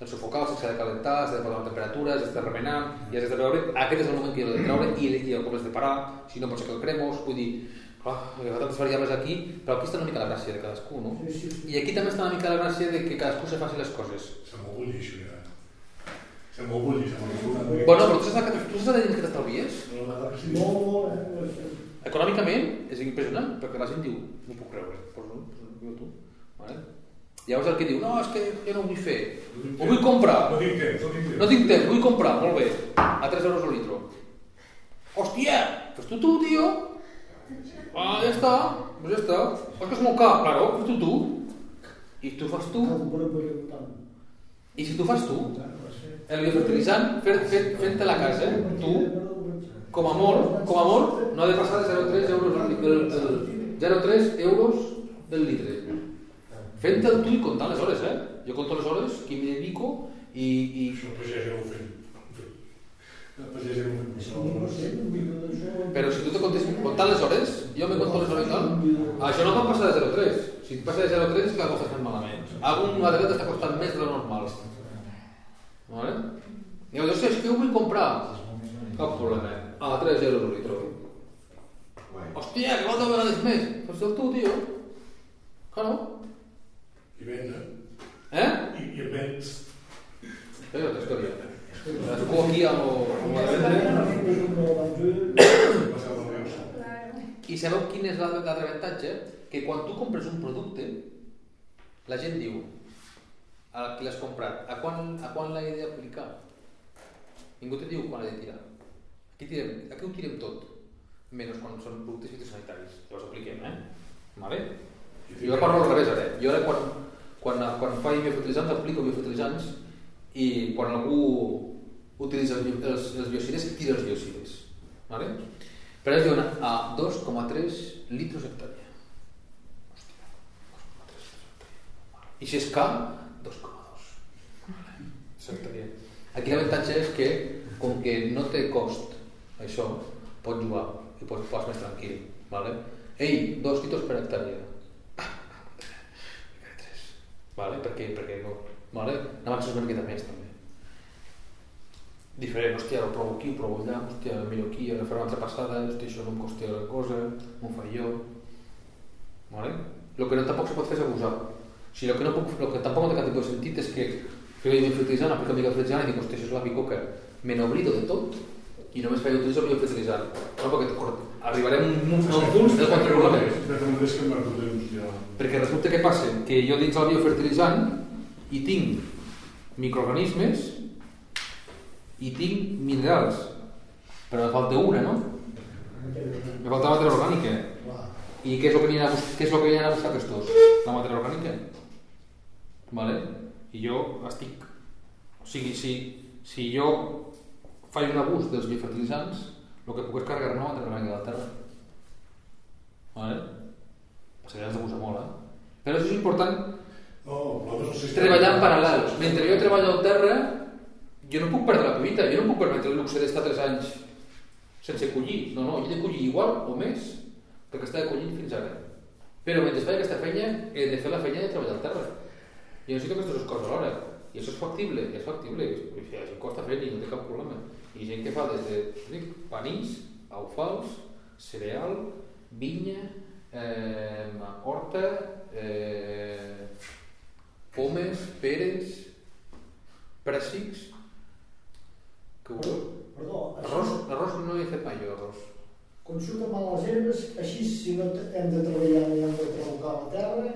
el sufocal s'ha de calentar, s'ha de posar temperatura, s'ha de remenar, i has de veure, aquest és el moment que l'he de treure i, i el com has de parar, si no pot ser que el cremos, vull dir, clar, hi ha tantes variables aquí, però aquí està una mica la gràcia de cadascú, no? Sí, sí. I aquí també està una mica la gràcia de que cadascú se faci les coses. Se m'obulli, això ja. Se m'obulli, se m'obulli. Bueno, però tu saps, que- tu saps de diners que t'estalvies? Molt, molt, eh? Econòmicament és impressionant, perquè la gent diu, no puc creure, pues no, pues diu tu. Vale? Llavors el que diu, no, és que jo no ho vull fer, ho vull comprar. No tinc temps, no tinc temps. No tinc temps, vull comprar, molt bé, a 3 euros el litro. Hòstia, fes-tu tu, tio. Ah, ja està, pues ja està. És que és molt car, claro, fes-tu tu. I tu fas tu. I si tu fas tu, el biofertilitzant, fer- fer- fent-te la casa, tu, com a molt, com a molt, no ha de passar de 0,3 euros al litre, el, el 0,3 euros del litre. Fent el tu i comptant les hores, eh? Jo conto les hores, qui m'hi dedico i... i... El pagès ja ho fem. Però si tu te comptes comptant les hores, jo me conto les hores i tal, això no pot passar de 0,3. Si et passa de 0,3 és que la cosa està fent malament. Algun material t'està costant més de lo normal. Vale? Llavors, "Hòstia, és que ho vull comprar. Cap problema. A 3 euros el litre. Hòstia, que quantes vegades més? Pues el tu, tio. Claro. I venda. Eh? I, i el. És altra història. Es cou aquí amb el... amb la I sabeu quin és l'altre l'altre avantatge? Que quan tu compres un producte, la gent diu a qui l'has comprat, a quan, a quan l'he d'aplicar? Ningú te diu quan l'he de tirar. Aquí, tirem, aquí ho tirem tot, menys quan són productes fitosanitaris. Llavors apliquem, eh? Vale? Jo parlo al revés ara. Jo ara quan, quan, quan faig biofertilitzants aplico biofertilitzants i quan algú utilitza els, els, els biocides, tira els biocides. Vale? Però es diuen a 2,3 litros hectàrea. I si és K, 2,2. Hectàrea. Aquí l'avantatge és que, com que no té cost això, pots jugar i pots pas més tranquil. Vale? Ei, dos litros per hectàrea. Vale? Perquè, perquè no. Vale? N'avances una miqueta més també. Diferent, hòstia, ho provo aquí, ho provo allà, hòstia, miro aquí, ara faré una altra passada, hòstia, això no em costa gran cosa, m'ho faig jo. Vale? Lo que no tampoc se pot fer és abusar. O sigui, el que, no puc, lo que tampoc no té cap tipus de sentit és que fer el fertilitzant, aplicar mica fertilitzant i dic, hòstia, això és la bicoca. Me n'oblido de tot i només faig utilitzar el biofertilitzant. No, perquè t'acord- arribarem a un, punt m'ha temps ja... Perquè resulta que passa que jo dins el biofertilitzant hi tinc microorganismes i tinc minerals. Però me falta una, no? Me falta matèria orgànica. I què és el que ha, a bus- què és el que ha a buscar aquests? La matèria orgànica. Vale? I jo estic... O sigui, si, si jo faig un abús dels biofertilitzants, el que puc és carregar-me la matèria orgànica de la terra. Vale? Passa que has d'abusar molt, eh? Però això és important No, no sé treballar en paral·lel. Mentre jo treballo al terra, jo no puc perdre la collita, jo no puc permetre el luxe d'estar 3 anys sense collir. No, no, jo he de collir igual o més que el que estava collint fins ara. Però mentre faig aquesta feina, he de fer la feina de treballar al terra. Jo necessito aquestes dues coses alhora. I això és factible, és factible. I gent costa fer i no té cap problema. I gent que fa des de dic, panís, alfals, cereal, vinya, eh, horta, eh, pomes, peres, pèrsics, que ho Perdó, Arròs, arròs no he fet mai arròs. Consulta mal les herbes, així si no hem de treballar ni hem de trabucar la terra,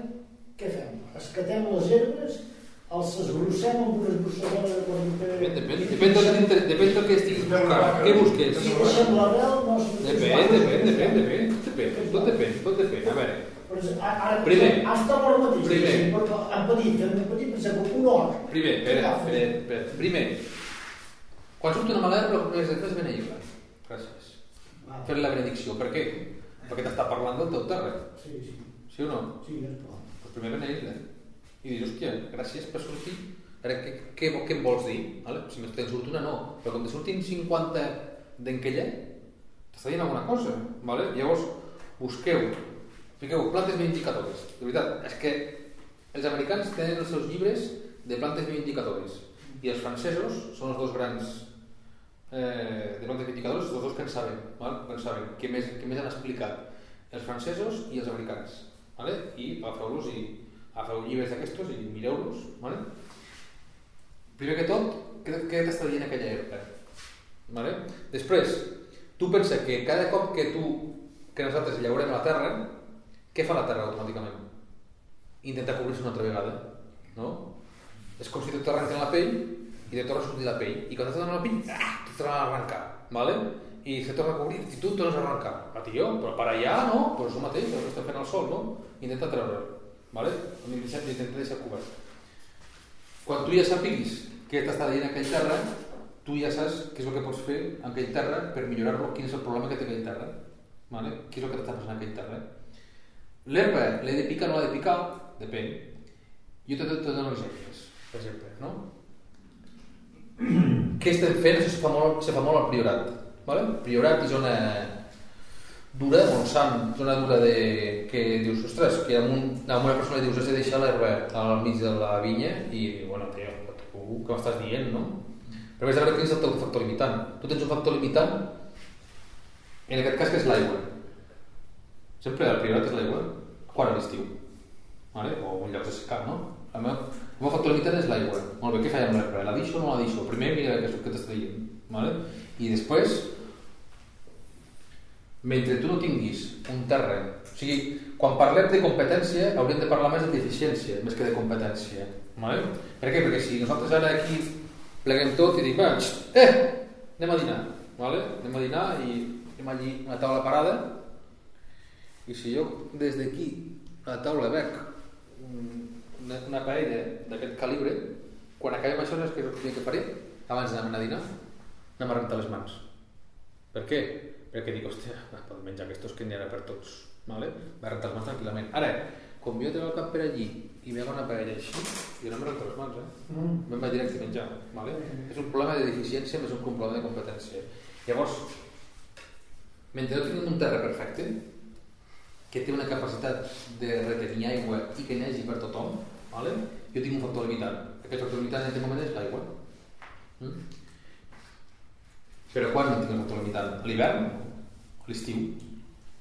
què fem? Escatem les herbes, els esbrossem amb una esbrossadora de 40 Depèn, depèn, depèn, del, depèn del que estiguis buscant. Què busques? I deixem l'arrel, no Depèn, depèn, depèn, depèn, depèn, tot depèn, tot depèn. A veure, Ara, Primer. Hasta l'hora mateix. Primer. Perquè en petit, en petit, per exemple, un hort. primer, espera, espera, espera. Primer, quan surt una mala herba, el que has de fer és. Gràcies. Fer la benedicció. Per què? Perquè t'està parlant del teu terra. Sí, sí. Sí o no? Sí, és clar. Doncs primer beneir-la. I dius, hòstia, gràcies per sortir. Ara, què, què, què em vols dir? Vale? Si te'n surt una, no. Però com te surtin 50 d'enquella, t'està dient alguna cosa. Vale? Llavors, busqueu, fiqueu plantes bioindicadores. De veritat, és que els americans tenen els seus llibres de plantes bioindicadores i els francesos són els dos grans eh, de plantes bioindicadores, els dos que en saben, val? que en saben, que més, que més han explicat els francesos i els americans. Vale? I agafeu-los i agafeu llibres d'aquestos i mireu-los. Vale? Primer que tot, què, què t'està dient aquella herba? Vale? Després, tu pensa que cada cop que tu, que nosaltres llaurem la terra, què fa la terra automàticament? Intenta cobrir-se una altra vegada, no? És com si te t'arrenquen la pell i te torna a sortir la pell. I quan te torna la pell, ah, te torna a arrencar, vale? I se torna a cobrir i tu tornes a arrencar. A tio, però per allà, no? Però és el mateix, el que està fent el sol, no? Intenta treure'l, vale? Intenta intenta deixar cobert. Quan tu ja sàpiguis què t'està dient aquell terra, tu ja saps què és el que pots fer amb aquell terra per millorar-lo, quin és el problema que té aquell terra. Vale? Què és el que t'està passant a aquell terra? L'herba, l'he de picar o no l'he de picar? Depèn. Jo te, te dono exemples, per exemple, no? Què estem fent? Això se fa molt, se fa molt al Priorat. Vale? Priorat i zona dura, Montsant, zona dura de, que dius, ostres, que amb, un, amb una persona dius, has de deixar l'herba al mig de la vinya i, bueno, tio, què m'estàs dient, no? Però has de veure quin és el teu factor limitant. Tu tens un factor limitant, en aquest cas que és l'aigua. Sempre el priorat és l'aigua, quan a l'estiu. Vale? O en llocs de secar, no? El meu, el meu factor limitant és l'aigua. Molt bé, què faig amb l'herba? La deixo o no la deixo? Primer mira què, que t'està dient. Vale? I després, mentre tu no tinguis un terreny, o sigui, quan parlem de competència hauríem de parlar més de deficiència, més que de competència. Vale? Per què? Perquè si nosaltres ara aquí pleguem tot i dic, va, eh, anem a dinar, vale? anem a dinar i anem allí una taula parada i si jo des d'aquí a la taula veig una, una paella d'aquest calibre, quan acabem això és que que faré, abans d'anar a dinar, anem a rentar les mans. Per què? Perquè dic, hòstia, va, podem menjar aquests que n'hi ha per tots. Vale? Va rentar les mans tranquil·lament. Ara, com jo treure el cap per allí i veig una paella així, jo no em rento les mans, eh? Mm. Me'n vaig directe a menjar. Vale? És un problema de deficiència més un problema de competència. Llavors, mentre no tinguem un terra perfecte, que té una capacitat de retenir aigua i que n'hi hagi per tothom, vale? jo tinc un factor limitant. Aquest factor limitant en aquest moment és l'aigua. Mm? Però quan no tinc el factor limitant? A l'hivern? L'estiu.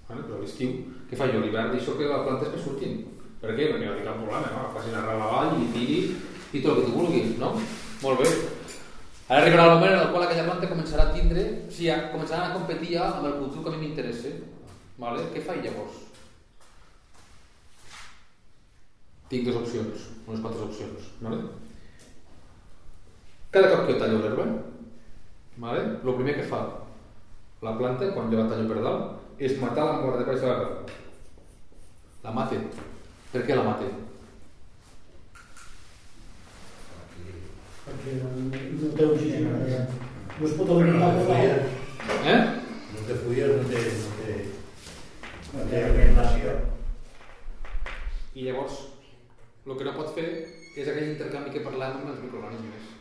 Vale? Però l'estiu, què fa jo? L'hivern deixo que les plantes que surtin. Per què? No tinc cap problema, no? Facin arrel avall i tiri i tot el que tu vulguis, no? Molt bé. Ara arribarà el moment en el qual aquella planta començarà a tindre, o sigui, començarà a competir ja amb el cultiu que a mi m'interessa. Vale? Què faig llavors? Tinc dues opcions, unes quantes opcions. Vale? Cada cop que jo tallo l'herba, vale? el primer que fa la planta, quan jo la tallo per dalt, és matar la mort de baix de l'arrel. La mate. Per què la mate? Perquè no, no té oxigen. No es pot alimentar per dalt. Eh? No té fulles, no té... No té, no té alimentació. I llavors, el que no pot fer és aquell intercanvi que parlàvem amb els microorganismes.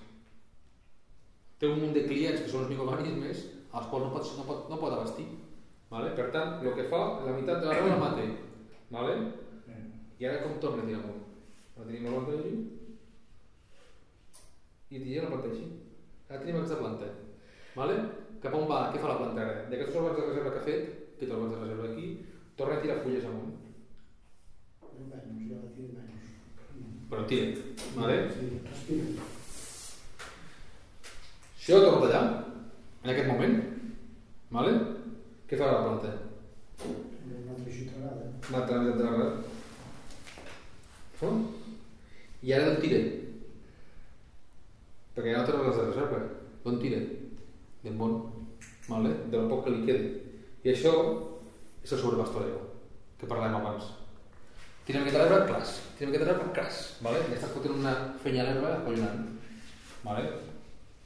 Té un munt de clients que són els microorganismes als quals no pot, no pot, no pot abastir. Vale? Per tant, el que fa, la meitat de la roba la mate. Vale? I ara com torna a tirar amunt? La tenim la planta i tira la planta així. Ara tenim aquesta planta. Vale? Cap on va? Què fa la planta ara? D'aquests dos de reserva que ha fet, que té bancs de reserva aquí, torna a tirar fulles amunt. Però tira. Vale? Sí, jo torno allà, en aquest moment, vale? què farà la planta? Una altra xutragada. Mata la meitat de l'arrel. Oh? I ara d'on tira? Perquè ja no té res de reserva. D'on tira? D'en bon. Vale? De lo poc que li queda. I això és el sobrepastoreo, que parlàvem abans. Tira aquesta l'herba, clas. Tira aquesta l'herba, clas. Vale? I estàs fotent una fenya a l'herba acollonant. Vale?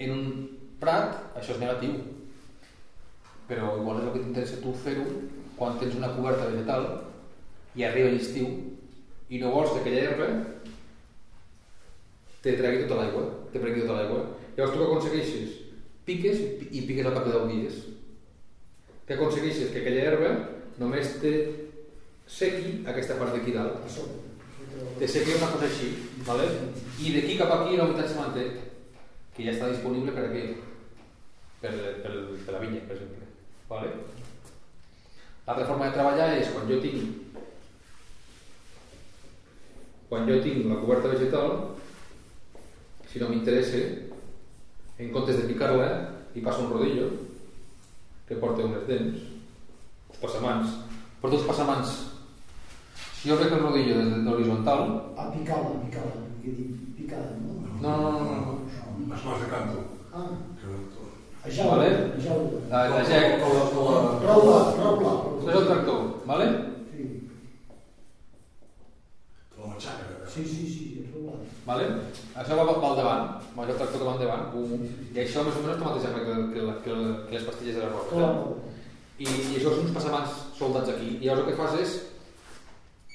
En un prat, això és negatiu. Però igual és el que t'interessa tu fer-ho quan tens una coberta vegetal i arriba l'estiu i no vols que aquella herba te tregui tota l'aigua, te prengui tota l'aigua. Llavors tu què aconsegueixes? Piques i pi- i piques al cap de 10 dies. Què aconsegueixes? Que aquella herba només te sequi aquesta part d'aquí dalt. Te sequi una cosa així, ¿vale? i d'aquí cap aquí la humitat se manté, que ja està disponible per aquí, per, per, per la vinya, per exemple. ¿vale? L'altra forma de treballar és quan jo tinc quan jo tinc la coberta vegetal si no m'interessa en comptes de picar-la hi passa un rodillo que porta unes dents uns passamans porta uns passamans si jo veig el rodillo des de l'horitzontal A picada, picada. Picada, no? no, no, no, no, no. Es más de canto. Ah, Que a jaula, Vale. a jaula. la, la gec Roula, roula. això és el tractor ¿vale? Sí, la matxaca. sí, sí, sí, és roula. ¿vale? això va, al davant va el tractor que va endavant bum, i això més o menys el mateix que, que, la- que, la- que les pastilles de la roba Roula. I, i això són uns passamans soldats aquí. I llavors el que fas és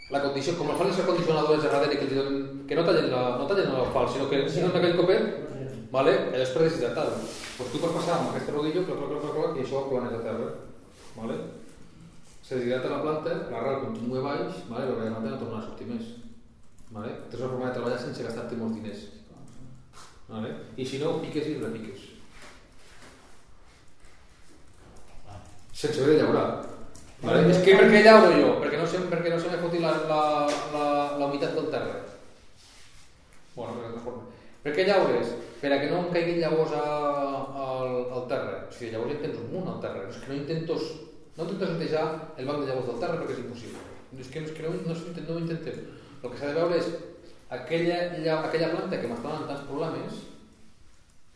la condició, com el fan els acondicionadors de darrere que, donen, que no tallen, la, no tallen l'alfal, sinó que si donen aquell copet, Vale? Allò és predigitat. Doncs tu pots passar amb aquest rodillo, clac, clac, clac, clac, i això va a Terra. Vale? Se deshidrata la planta, la l'arrel continua baix, vale? però la no torna a sortir més. Vale? Té una forma de treballar sense gastar-te molts diners. Vale? I si no, piques i repiques. Sense haver de llaurar. Vale? És que per què llauro jo? Perquè no, sé, perquè no se me la, la, la, la humitat del terra. Bueno, de tota forma. Per què llaures? Per a que no em caiguin llavors a, al, al terra. O sigui, llavors ja tens un munt al terra. És que no intento, no intento netejar el banc de llavors del terra perquè és impossible. És que, és que no, no, no, no ho intentem. El que s'ha de veure és aquella, lla- aquella planta que m'està donant tants problemes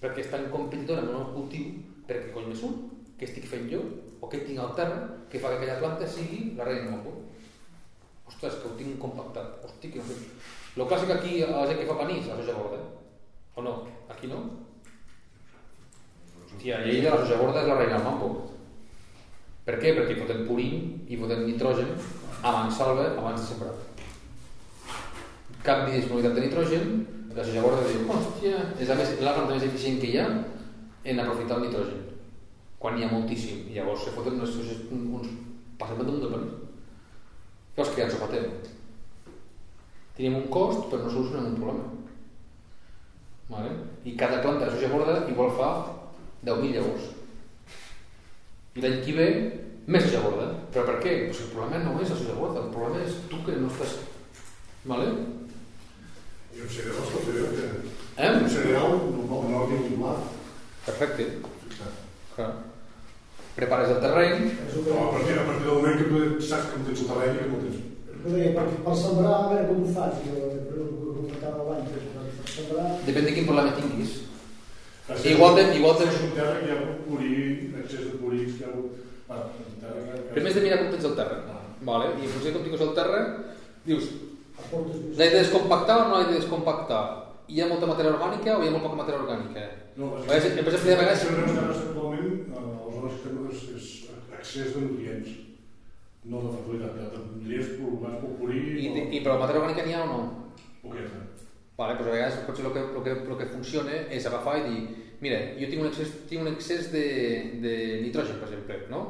perquè és tan competidora amb el cultiu, perquè cony més un, que estic fent jo, o que tinc al terra, que fa que aquella planta sigui la reina del mambo. Ostres, que ho tinc compactat. Hosti, que no sé. Lo clàssic aquí, a la gent que fa panís, la soja gorda. O no? Aquí no? Hòstia, i ella, la soja gorda, és la reina del mambo. Per què? Perquè hi fotem purín i fotem nitrogen abans salva, abans de sembrar. Canvi de disponibilitat de nitrogen, la soja gorda diu, hòstia, és la, més, la planta més eficient que hi ha en aprofitar el nitrogen, quan hi ha moltíssim. I llavors se foten unes, uns passament d'un de panís. Llavors, què ens ho fotem? Tenim un cost, però no solucionem un problema. Vale? I cada planta de soja gorda igual fa 10.000 llavors. I l'any que ve, més soja gorda. Però per què? Pues el problema no és la soja gorda, el problema és tu que no estàs... Vale? I un cereal considera que... Eh? Un cereal no, no el titular. Perfecte. Clar. Prepares el terreny, No, a partir, a partir del moment que tu saps que no tens el terreny i que no tens... Per, per sembrar, a veure com ho faig, jo ho comentava abans. Depèn de quin problema tinguis. Així, Igual de- igual de- Si és un terra que hi ha hagut purí, excés de purins, que hi ha hagut... Ah, terra que... Primer has de mirar com tens el terra. Vale? I en funció de com tinguis el terra, dius, l'he de descompactar o no l'he de descompactar? Hi ha molta matèria orgànica o hi ha molt poca matèria orgànica? No, A vegades, em pensa que de vegades... Si no terres actualment, eh, els que tenen és, és excés de nutrients, no de fertilitat, de nutrients provocats pel purí I, i però matèria orgànica n'hi ha o no? poqueta. Vale, doncs a vegades potser el que, el, que, el que funciona és agafar i dir mira, jo tinc un excés, tinc un excés de, de nitrogen, per exemple, no?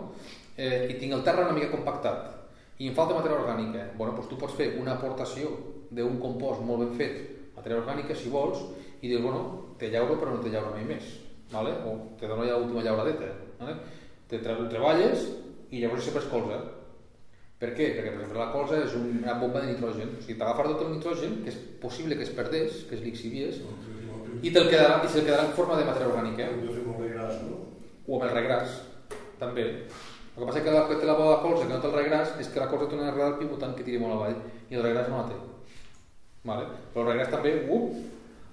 Eh, i tinc el terra una mica compactat i em falta matèria orgànica. Bueno, doncs tu pots fer una aportació d'un compost molt ben fet, matèria orgànica, si vols, i dius, bueno, te llauro però no te llauro mai més, vale? o te dono ja l'última llauradeta. Vale? Te treballes i llavors sempre es colza. Per què? Perquè, per exemple, la colza és una bomba de nitrogen. O sigui, t'agafar tot el nitrogen, que és possible que es perdés, que es lixivies, i te'l quedarà, i se'l quedarà en forma de matèria orgànica. No? O amb el regràs, també. El que passa és que la que té la bo de colza, que no té el regràs, és que la colza té una arrel pivotant que tiri molt avall, i el regràs no la té. Vale? Però el regràs també, uh,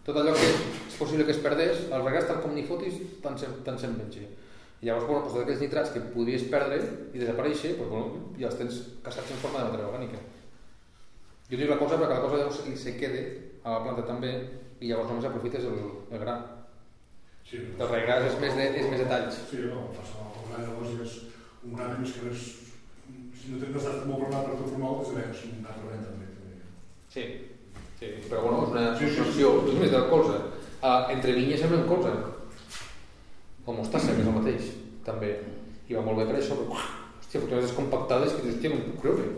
tot allò que és possible que es perdés, el regràs tal com n'hi fotis, tant se'n tant se'n menja. I llavors, bueno, doncs, aquells nitrats que podries perdre i desaparèixer, doncs, bueno, ja els tens caçats en forma de matèria orgànica. Jo dic la cosa perquè la cosa llavors se, se quede a la planta també i llavors només aprofites el, el gra. Sí, El regràs és més de, és més de talls. Sí, no, passa el gra llavors és un gra més que és... Si no tens estat molt preparat per transformar-lo, és de és un gra rebent també. Sí, sí, però bueno, és una Sí, sí, sí. solució. Tu només del colze. Uh, entre vinyes sembla un colze. O mostassa, que és el mateix, també. I va molt bé per això, però, hòstia, fotos descompactades que dius, hòstia, no puc creure.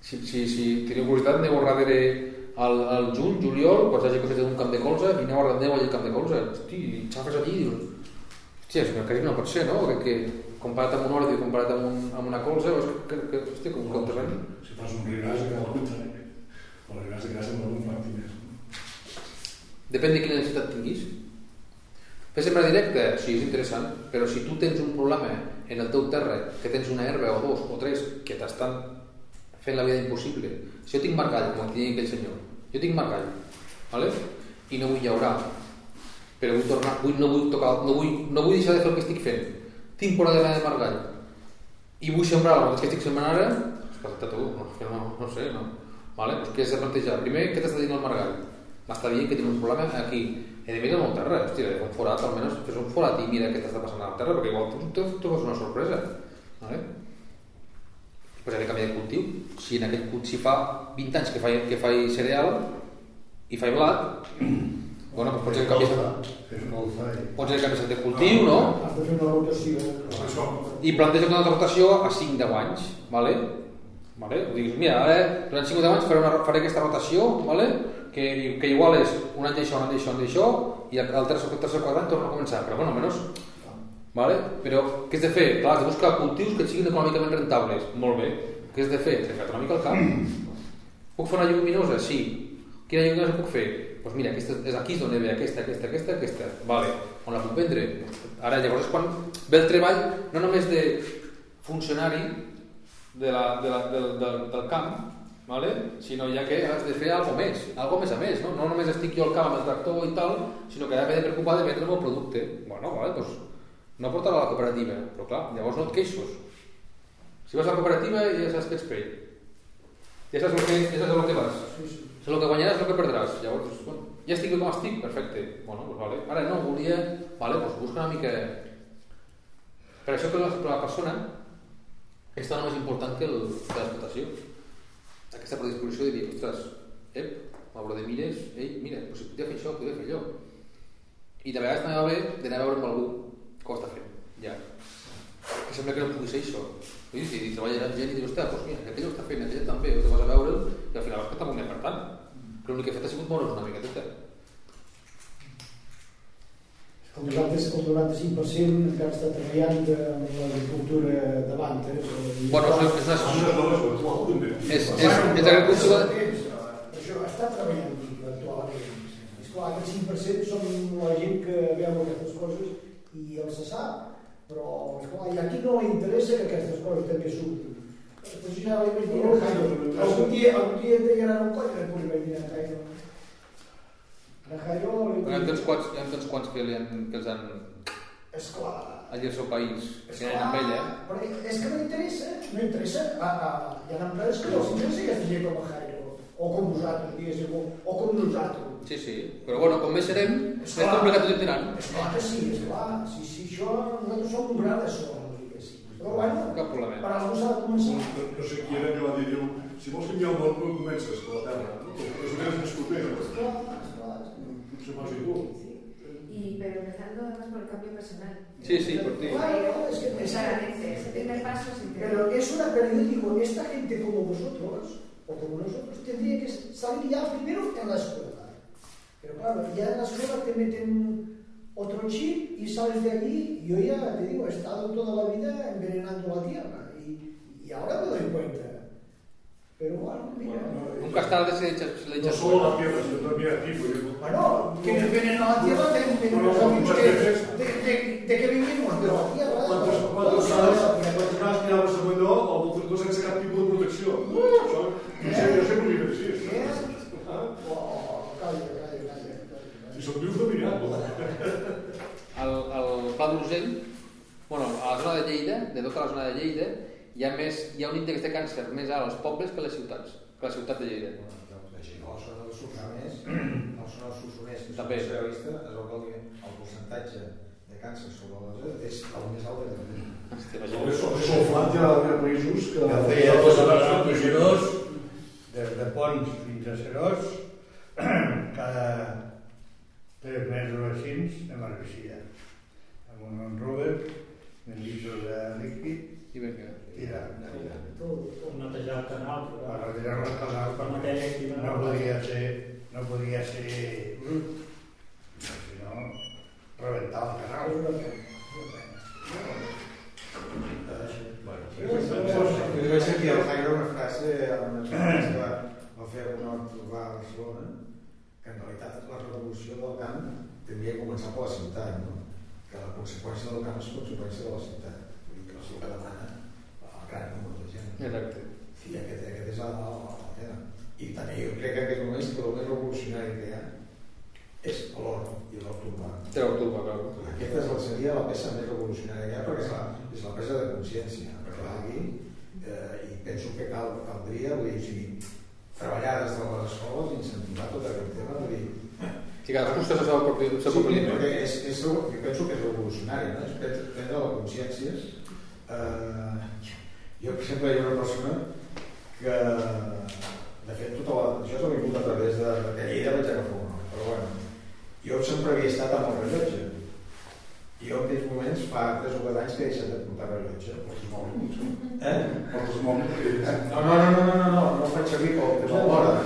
Si, si, si teniu curiositat, aneu a darrere al, al juny, juliol, quan s'hagi costat un camp de colze, i aneu a aneu allà al camp de colze. Hosti, i xafes allí i dius, hòstia, és que no pot ser, no? Que, que comparat amb un ordi, comparat amb, un, amb una colze, veus que, que, hòstia, com que el terreny. Si fas un regràs, que el contrari. El regràs de casa no un flanc més. Depèn de quina necessitat tinguis. Fer sembra directe, sí, és interessant, però si tu tens un problema en el teu terra, que tens una herba o dos o tres que t'estan fent la vida impossible. Si jo tinc margall, com et deia aquell senyor, jo tinc margall, ¿vale? i no vull llaurar, però vull tornar, vull, no vull tocar, no vull, no vull deixar de fer el que estic fent. Tinc por de margall i vull sembrar el que estic sembrant ara, escolta tu, no, no, no sé, no. Vale? Pues què has de plantejar? Primer, què t'està dient el margall? M'està dient que tinc un problema aquí. I de mira en el terra, hòstia, un forat, almenys fes un forat i mira què t'està passant al terra, perquè igual tu tu trobes una sorpresa. Vale? Pues ha de canviar de cultiu. Si en aquell cultiu, si fa 20 anys que fa, que fa cereal i fa blat, bueno, doncs potser canvies, molt potser canvies de cultiu, no? Has de fer una rotació. i planteja una altra rotació a 5-10 anys, vale? Vale? O diguis, mira, ara durant 5 o 10 anys faré, una, faré aquesta rotació, vale? Que, que igual és un any d'això, un any d'això, un any d'això, i el, el tercer, el tercer quadre any torna a començar, però bueno, almenys Vale? Però què has de fer? Clar, has de buscar cultius que siguin econòmicament rentables. Molt bé. Què has de fer? Has de fer una mica al camp. Puc fer una lluminosa? Sí. Quina lluminosa puc fer? Doncs pues mira, aquesta és aquí és on ve aquesta, aquesta, aquesta, aquesta. Vale. On la puc vendre? Ara llavors és quan ve el treball no només de funcionari de la, de la, del, del, del camp, vale? sinó ja que has de fer alguna més, alguna més a més, no? no només estic jo al camp amb el tractor i tal, sinó que he de preocupar de vendre el meu producte. Bueno, vale, doncs no portar-la a la cooperativa, però clar, llavors no et queixos. Si vas a la cooperativa ja saps que ets pell. Ja saps el que, ja saps el que vas. Saps el que guanyaràs, el que perdràs. Llavors, bueno, ja estic com estic, perfecte. Bueno, doncs vale. Ara no, volia... Vale, doncs busca una mica... Per això que la, la persona és tan més important que, el, que l'explotació. Aquesta predisposició de dir, ostres, ep, m'haurà de mires, ei, mira, doncs si podria fer això, podria fer allò. I de vegades també va bé d'anar a veure amb algú ho està fent, ja. Que sembla que no pugui ser això. I si treballes amb gent i dius, hòstia, doncs mira, que aquell ho està fent, aquell també, o te vas a veure'l i al final vas que també per tant. Però l'únic que he fet ha sigut moure's una miqueta. El 90, el 95% encara està treballant amb l'agricultura de bantes. Bueno, és, és, una, és, és, és agricultura... Això està treballant actualment. Esclar, aquest 5% són la gent que veu aquestes coses i els se sap, però esclar, i aquí no li interessa que aquestes coses també surtin. Pues ja li vaig dir a Jairo, algun dia, algun dia et deien un coll, després vaig dir a Jairo. Li Hi ha tants quants, hi ha tants quants que, li han, que els han Esclar. allí al seu país, que eren amb ella. Perquè és que no interessa, no interessa. A, a, hi ha empreses que no els interessa aquesta gent com a Jairo, o com vosaltres, diguéssim, o, o com nosaltres. Sí, sí, però bueno, com més serem, més complicat ho tindran. Esclar que sí, esclar. Sí, sí, això, nosaltres som un gran de sol, diguéssim. Però bueno, Cap problema. per algú s'ha de començar. No, no sé qui era que va dir, diu, si vols canviar el món, no comences per la terra. No? És que més proper. no? Esclar, tu. Y, pero empezando además por el cambio personal. Sí, sí, por ti. Claro, es que ese primer paso es Pero es una pérdida, digo, esta gente como vosotros, o como nosotros, tendría que salir ya primero en la escuela. Pero claro, ya en la escuela te meten otro chip y sales de allí. Yo ya te digo, he estado toda la vida envenenando la tierra y, y ahora me doy cuenta. Pero bueno, mira. Nunca es tarde si le echas, si le No solo la tierra, sino también a. Porque... Bueno, que envenena la tierra, que, de, de, de que vivimos de la tierra. Quantes, quantes vegades, quantes vegades mirava el següent o moltes coses sense cap tipus de protecció? Això, jo sempre, jo sempre ho he fet així. Ah, Oh, calla, calla, calla. Si som vius, no mirem. al, al Pla d'Urgell, bueno, a la zona de Lleida, de tota la zona de Lleida, hi ha, més, hi ha un índex de càncer més alt als pobles que a les ciutats, que a la ciutat de Lleida. Així no són els solsoners, no són els solsoners que són També. especialistes, es veu que el, percentatge de càncer sobre les és el més alt de imagina't. Solflat hi ha països que... De feia els regidors, des de Pons fins a Serós, cada tres mesos o així anem a. Amb un Rover, un litre de líquid, I vinga. I de, netejar el canal, a però retirar el canal per activa no podia ser, no podia ser brut, si no, rebentar el canal. Jo vaig sentir al Jairo una frase a una entrevista que va, va fer un hort urbà a Barcelona, que en realitat la revolució del camp tindria que començar per la ciutat, no? que la conseqüència del camp és conseqüència de la ciutat. Vull dir que la ciutat demana gran número de gent. Exacte. Sí, aquest, aquest és el, el. I també jo crec que en aquests moments que el més revolucionari que hi ha és l'or i l'or urbà. Té l'octubre, clar. Aquesta és la, seria la peça més revolucionària que hi ha perquè és la, és la presa de consciència. Perquè aquí, eh, i penso que cal, caldria, vull dir, o sigui, treballar des de les escoles, incentivar tot aquest tema, vull dir, Si cadascú se el propi, Sí, propi perquè és, és, jo penso que és revolucionari, no? és prendre prendre la consciència. Eh, jo, per exemple, hi ha una persona que, de fet, tota la, això s'ha vingut a través de, de Lleida vaig agafar un nom, però bueno, jo sempre havia estat amb el rellotge. I jo en aquells moments fa 3 o 4 anys que he deixat de portar rellotge. Eh? Els mòbils. No, no, no, no, no, no, no, no faig servir pel tema de l'hora.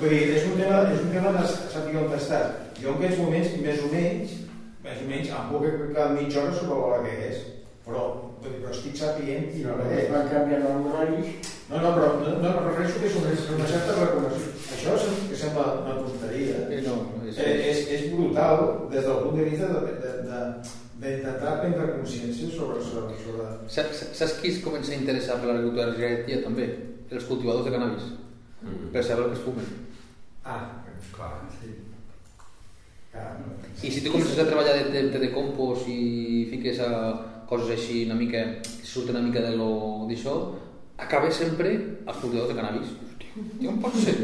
Vull dir, és un tema, és un tema de saber on estàs. Jo en aquests moments, més o menys, més o menys, em puc cada mitja hora sobre l'hora que és, però, vull dir, però estic sapient I es és. van canviar l'horari. No, no, però no, no, em refereixo que és una, és una certa reconeixement. Això sem- que sembla una tonteria. Eh, no, és, Eh, és, és brutal des del punt de vista de- de- de- d'intentar prendre consciència sobre... sobre, sobre... Saps, saps qui es comença a interessar per l'agricultura també? Els cultivadors de cannabis, per saber el que es fumen. Ah, clar, sí. Clar, no. I si tu comences a treballar de, de, de, de compost i fiques a coses així una mica, que surten una mica de lo d'això, acaba sempre als cultivadors de cannabis. Hòstia, on pot ser?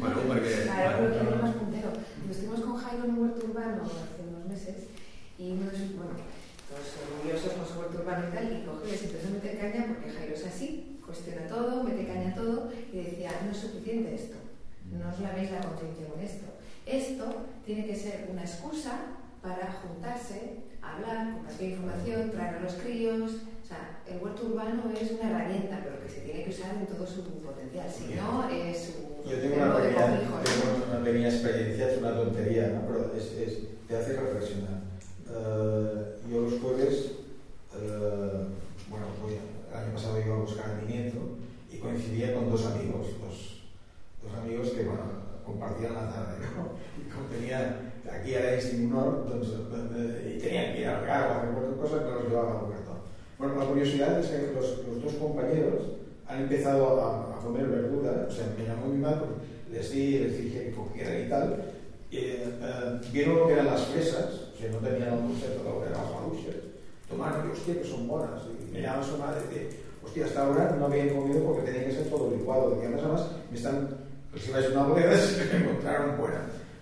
Bueno, perquè... Claro, pero que es más puntero. Nos estuvimos con Jairo en un huerto urbano hace unos meses y uno de sus, bueno, todos orgullosos con su huerto urbano y tal, y coge y les empezó a meter caña porque Jairo es así, cuestiona todo, mete caña a todo y decía, no es suficiente esto, no os lavéis la conciencia con esto. Esto tiene que ser una excusa para juntarse, hablar, compartir información, traer a los críos. O sea, el huerto urbano es una herramienta, pero que se tiene que usar en todo su potencial. Si no, es un Yo tengo una pequeña, tengo una pequeña experiencia, es una tontería, ¿no? pero es, es- te hace reflexionar. Eh, yo los jueves, eh, bueno, el año pasado iba a buscar a mi nieto y coincidía con dos amigos, dos, dos amigos que bueno, compartían la tarde. ¿no? Y como aquí era Instinct Nord, entonces, eh, y tenían que ir al cargo a hacer cualquier cosa que los llevaba al huerto. Bueno, la curiosidad es que los, los dos compañeros han empezado a, a comer verdura, o sea, me llamó mi madre, les di, les dije que cogieran y tal, y, eh, vieron lo que eran las fresas, o sea, no tenían el concepto de lo que eran las maluches, tomaron hostia, que son buenas, y me llama su madre y dice, hostia, hasta ahora no habían comido porque tenía que ser todo licuado, y además me están, si vais una bodega, me encontraron buenas.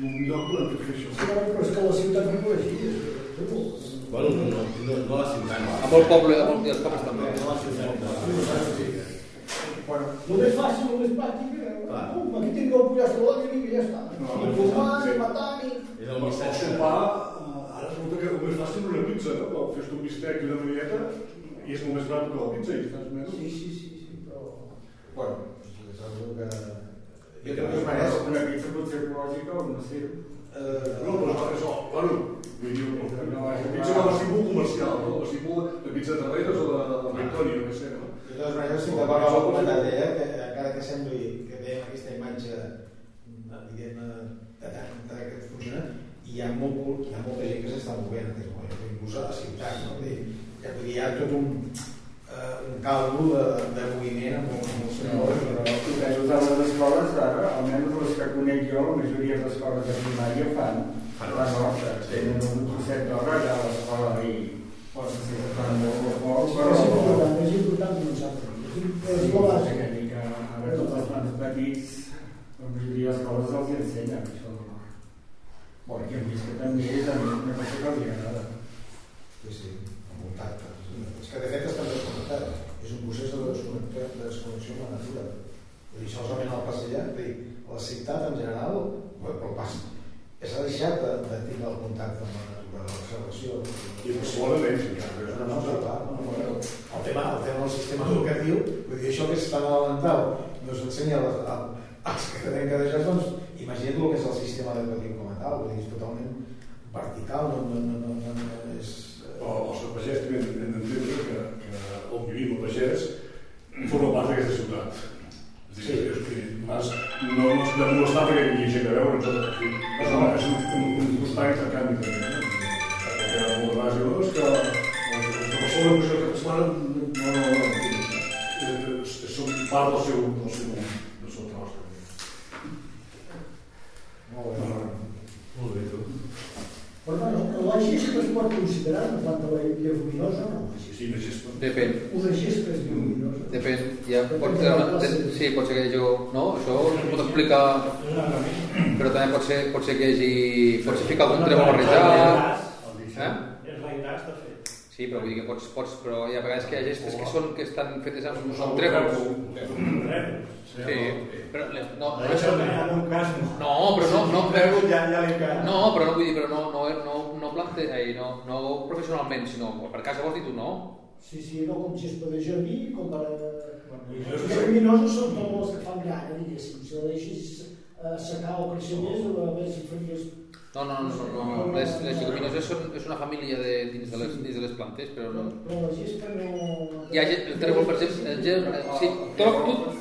неохотно Nu le faci, nu le practic, cum, mă gândim că o pui astrolog, nimic, e asta. Cumane, matani... Cumva, ale sunt că umysłasz nu robice, bo przecież tu mistek, ile no jeden, jest umysłasz do robice, jest tak, no. Si, si, si, si, brawo. Bueno, pues, es algo que... Jo totes maneres, Una pizza pot ser ecològica o no sé. eh, No, però és això, bueno, vull dir, la pizza com a símbol comercial, no? El símbol de pizza de Terreres o de, de Victòria, no sé, no? De totes maneres, d'acord amb el comentari d'ella, que encara que sembli que veiem aquesta imatge diguem-ne, de tant que funciona, hi ha, molt, hi ha molta gent que s'està movent en aquest moment, inclús a la ciutat, no? Dir, hi ha tot un, eh, un caldo de, de moviment amb, amb els No, però penso de les escoles, ara, almenys les que conec jo, la majoria d'escoles de primària fan Fan la nota. Tenen un trosset d'hora ja a l'escola i poden ser que fan molt, molt, molt, Però és però... important, és important començar per aquí. És Sí, molt bàsic. dir, que ara tots els nens petits, la majoria d'escoles els hi ensenyen això. Bueno, i hem vist que també és una cosa que els agrada. Sí, sí, amb contacte. És que de fet estan desconnectats. És un procés de desconnexió, de desconnexió amb la natura. Vull dir, solament al passejar, vull dir, la ciutat en general, però pas, s'ha deixat de, de tindre el contacte amb la natura, de l'observació. I Barcelona menys, encara. No, no, no, no, no, no. El tema, el tema del sistema educatiu, vull dir, això que és tan elemental, no s'ensenya als, que tenen que deixar, doncs, imagina't el que és el sistema educatiu com a tal, vull dir, és totalment vertical, no, no, no, no, no, no és... O, o el pagès també hem d'entendre que, que on vivim el pagès forma part d'aquesta ciutat. És a dir, és que mas, no, no es de molestar perquè hi ha gent a veure, És, una, és un, un, un constant intercanvi també. No? Perquè hi ha moltes vegades diuen, no, és que els els de Barcelona pugen aquesta setmana, no, no, no, no, eh, eh, són part del seu, del seu, del seu tros. Molt bé. Molt bé, tu. Però bueno, la gespa es pot considerar una planta leguminosa o no? Sí, una gespa. Depèn. Una gespa és leguminosa. Depèn, ja pot ser, una, de, sí, pot ser que jo, no, això es pot explicar, però també pot ser, pot ser que hi hagi, pot ser ficar algun tremol barrejat, eh? És la fet. Sí, però vull dir que pots, pots però hi ha vegades que hi ha gestes que, són, que estan fetes amb, No amb trèvols. Sí, però le- no, un cas no. no, però no, no, Però no, però no vull dir, però no, no, no, no, plante, ai, no, no professionalment, sinó per casa vols dir tu, no? Sí, sí, no com gespa de jardí, com per... I Els és que- geminosos són tots els que fan llana, diguéssim. Si la deixis eh, secar o créixer més, a veure si faries... No, no, no, no, no. Les, les leguminoses són, és una família de, dins, de les, dins de les plantes, però no... Hi ha ge- el trèvol, per exemple, el gel, eh, sí, tot, tot,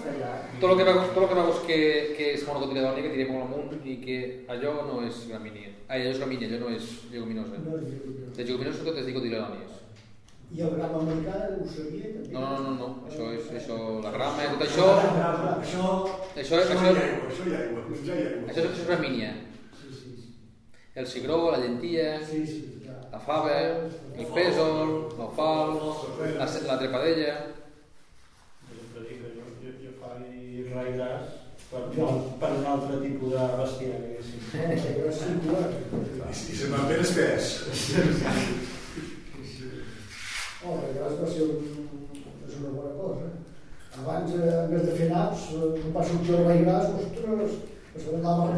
tot el que veus, tot el que veus que, que és monocotiledònia, que tirem molt amunt i que allò no és gramínia. Ah, allò és gramínia, allò no és leguminosa. No és. Les leguminoses són totes dicotiledònies. I el gram americà ho sabia també. No, no, no, no, això és això, la grama, tot això, Això, això, això això, hi ha aigua, això hi ha aigua, ja hi ha aigua. això, això és gramínia. Sí, sí, sí el cigró, la llentia, la fava, el pèsol, el fal, la, la trepadella... Jo faig per, un altre tipus de bestiar, diguéssim. I se m'han ben espès. Home, raïdars va ser és una bona cosa. Abans, eh, a més de fer naps, passo va sortir el raïdars, ostres, Pues no,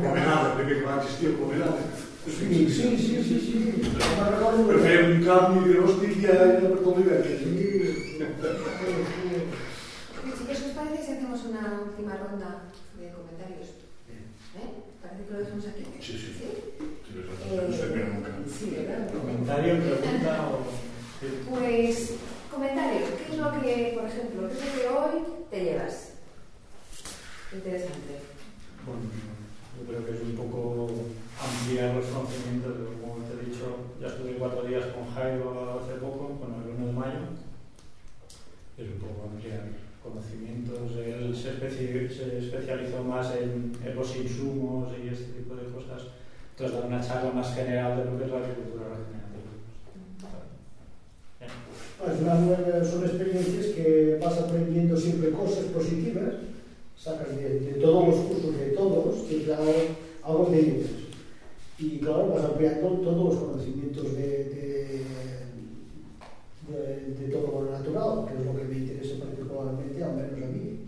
primer que va existir, el no, Sí, sí, sí, sí, sí. Fer un canvi de era per tot l'hivern. Sí, sí, sí. Chicos, ¿qué os parece si hacemos una última ronda de comentarios? ¿Eh? Parece que lo dejamos aquí. Sí, sí. ¿Sí? Sí, no se nunca. Sí, ¿verdad? Comentario, pregunta o... Sí. Pues, comentarios. ¿Qué es lo que, por ejemplo, qué es lo que hoy te llevas? Interesante. Bueno, yo creo que es un poco ampliar los conocimientos, como te he dicho, ya estuve cuatro días con Jairo hace poco, con el 1 de mayo. Es un poco ampliar conocimientos. Él se, especi- se especializó más en, en los insumos y este tipo de cosas. Entonces, dar una charla más general de lo que es la agricultura regenerativa. Al final son experiencias que vas aprendiendo siempre cosas positivas, sacas de, de, todos los cursos de todos, que claro, algo de ellos. Y claro, vas ampliando todos los conocimientos de, de, de, todo lo natural, que es lo que me interesa particularmente, al menos a mí.